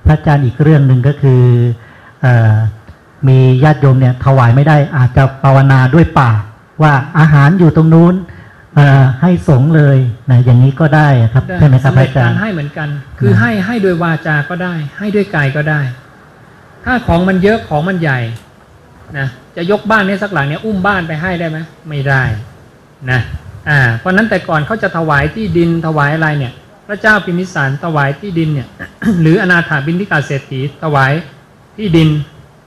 พระอาจารย์อีกเรื่องหนึ่งก็คือเออมีญาติโยมเนี่ย ถวายไม่ได้ อาจจะภาวนาด้วยปากว่าอาหารอยู่ตรงนู้นเอ่อให้สงฆ์เลยนะอย่างนี้ก็ได้ครับใช่ไหมครับสำพเร็ระจอาจาการย์รให้เหมือนกัน คือนะให้ให้โดยวาจาก็ได้ ให้ด้วยกายก็ได้ ถ้าของมันเยอะของมันใหญ่นะจะยกบ้านเนี้สักหลังเนี้ยอุ้มบ้านไปให้ได้ไหมไม่ได้นะอ่าเพราะนั้นแต่ก่อนเขาจะถวายที่ดินถวายอะไรเนี่ย พระเจ้าพิมิสารถวายที่ดินเนี่ยหรืออนาถาบินทิกาเศรษฐีถวายที่ดิน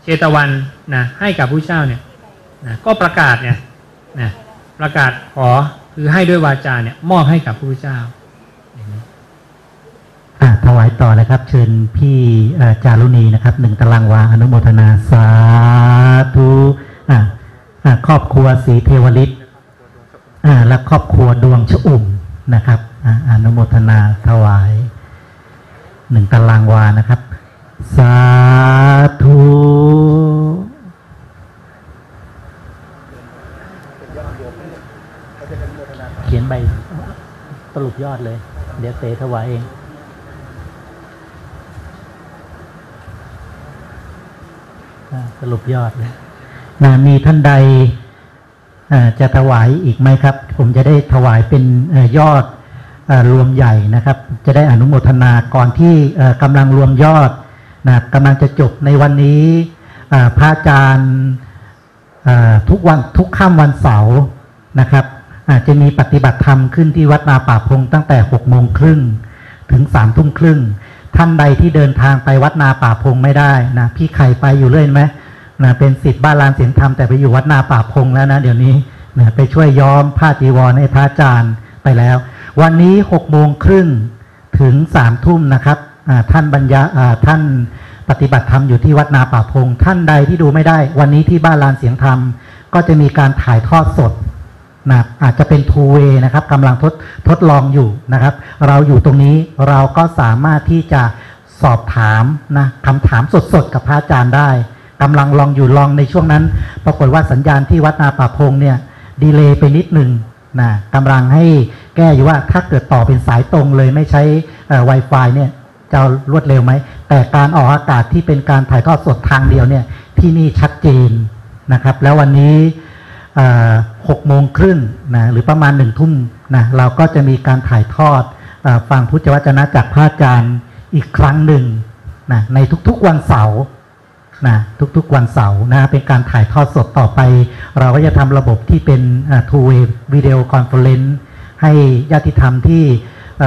เชตวันนะให้กับผู้เจ้าเนี่ยนะก็ประกาศเนี่ยนะประกาศขอคือให้ด้วยวาจาเนี่ยมอบให้กับผู้เจ้า ถวายต่อเลยครับ เชิญพี่จารุณีนะครับหนึ่งตารางวาอนุโมทนาสาธุอาครอบครัวศรีเทวฤทธิ์อ่าและครอบครัวดวงชอุ่มนะครับอาอนุโมทนาถวายหนึ่งตารางวานะครับ สาธุเขียนใบสรุปยอดเลย เดี๋ยวเตถวายเอง อ่า สรุปยอดเลยนะมีท่านใดจะถวายอีกไหมครับ ผมจะได้ถวายเป็นยอดรวมใหญ่นะครับ จะได้อนุโมทนาก่อนที่กำลังรวมยอดนะกำลังจะจบในวันนี้พระอาจารย์ทุกวันทุกค่ำวันเสาร์นะครับจจะมีปฏิบัติธรรมขึ้นที่วัดนาป่าพงตั้งแต่หกโมงครึ่งถึงสามทุ่มครึ่ง ท่านใดที่เดินทางไปวัดนาป่าพงไม่ได้นะพี่ไข่ไปอยู่เรื่อยไหมนะเป็นสิทธิ์บ้านลานเสียงธรรมแต่ไปอยู่วัดนาป่าพงแล้วนะเดี๋ยวนี้นะไปช่วยย้อมผ้าจีวรให้พระอาจารย์ไปแล้ว วันนี้หกโมงครึ่งถึงสามทุ่มนะครับท่านบรรยาท่านปฏิบัติธรรมอยู่ที่วัดนาป่าพง ท่านใดที่ดูไม่ได้ วันนี้ที่บ้านลานเสียงธรรมก็จะมีการถ่ายทอดสด นะอาจจะเป็นทูเวนะครับกำลังทดทดลองอยู่นะครับ เราอยู่ตรงนี้เราก็สามารถที่จะสอบถามนะคำถามสดๆ กับพระอาจารย์ได้กำลังลองอยู่ลองในช่วงนั้น ปรากฏว่าสัญญาณที่วัดนาป่าพงเนี่ยดีเลย์ไปนิดหนึ่งนะกำลังให้แก้อยู่ว่าถ้าเกิดต่อเป็นสายตรงเลยไม่ใช้ Wi-Fi เนี่ยจะรวดเร็วไหม แต่การออกอากาศที่เป็นการถ่ายทอดสดทางเดียวเนี่ยที่นี่ชัดเจนนะครับ แล้ววันนี้ หกโมงครึ่งนะหรือประมาณหนึ่งทุ่มนะเราก็จะมีการถ่ายทอดอฟังพุทธวจนะจากพระอาจารย์อีกครั้งหนึ่งนะในทุกๆวันเสาร์นะทุกๆวันเสาร์นะเป็นการถ่ายทอดสดต่อไป เราก็จะทำระบบที่เป็น two-way video conference ให้ญาติธรรมที่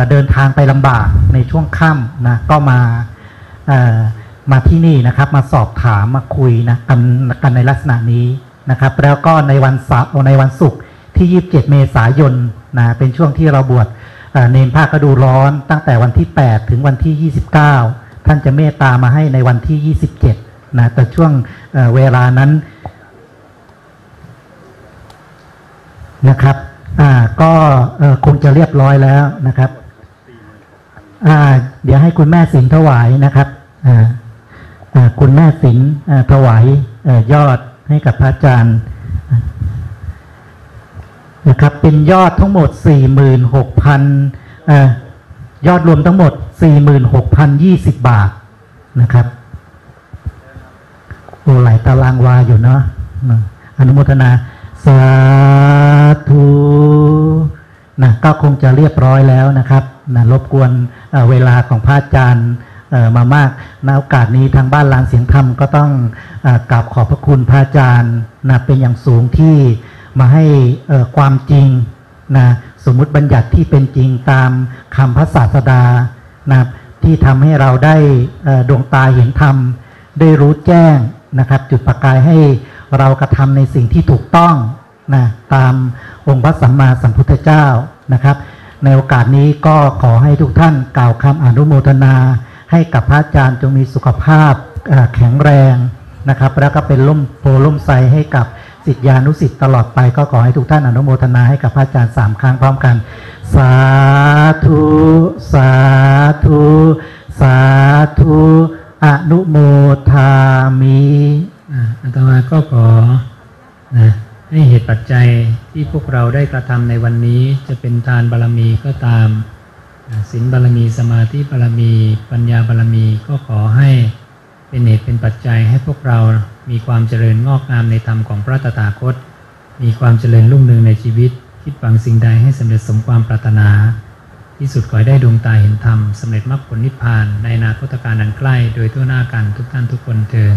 เดินทางไปลำบากในช่วงค่ำนะก็มามาที่นี่นะครับ มาสอบถามมาคุยนะกันกันในลักษณะนี้ นะครับ แล้วก็ในวันเสาร์ในวันศุกร์ที่ 27 เมษายนนะเป็นช่วงที่เราบวชเนนภาคกระดูร้อนตั้งแต่วันที่ 8 ถึงวันที่ 29 ท่านจะเมตตามาให้ในวันที่ 27 นะ แต่ช่วงเเวลานั้นนะครับอ่าก็คงจะเรียบร้อยแล้วนะครับอ่าเดี๋ยวให้คุณแม่สินถวายนะครับอ่าคุณแม่สินถวายอยอด ให้กับพระอาจารย์นะครับ เป็นยอดทั้งหมด 46,000เอ่อยอดรวมทั้งหมด 46,020 บาทนะครับโอ้หลายตารางวาอยู่เนาะนะอนุโมทนา สาธุนะก็คงจะเรียบร้อยแล้วนะครับนะรบกวนเเวลาของพระอาจารย์ มามากณโอกาสนี้ทางบ้านลานเสียงธรรมก็ต้องอกราบขอบพระคุณพระอาจารย์นะเป็นอย่างสูงที่มาให้ความจริงนะสมมุติบัญญัติที่เป็นจริงตามคำพระศาสดานะที่ทำให้เราได้ดวงตาเห็นธรรม ได้รู้แจ้งนะครับ จุดประกายให้เรากระทำในสิ่งที่ถูกต้องนะตามองค์พระสัมมาสัมพุทธเจ้านะครับ ในโอกาสนี้ก็ขอให้ทุกท่านกล่าวคำอนุโมทนา ให้กับพระอาจารย์จงมีสุขภาพแข็งแรงนะครับ แล้วก็เป็นล่มโพล่มไทรให้กับสิทธิานุสิทธิ์ตลอดไปก็ขอให้ทุกท่านอนุโมทนาให้กับพระอาจารย์สามครั้งพร้อมกัน สาธุ สาธุ สาธุอนุโมทามิอ่าอาตมาก็ขอนะให้เหตุปัจจัยที่พวกเราได้กระทำในวันนี้จะเป็นทานบารรมีก็ตาม ศีลบารรมีสมาธิบารรมี ปัญญาบารรมีก็ขอให้เป็นเหตุเป็นปัจจัยให้พวกเรามีความเจริญงอกงามในธรรมของพระตถาคต มีความเจริญรุ่งเรืองในชีวิต คิดหวังสิ่งใดให้สำเร็จสมความปรารถนา ที่สุดขอได้ดวงตาเห็นธรรมสำเร็จมรรคผลนิพพานในนาคตการอันใกล้ โดยทั่วหน้ากันทุกท่านทุกคนเทิน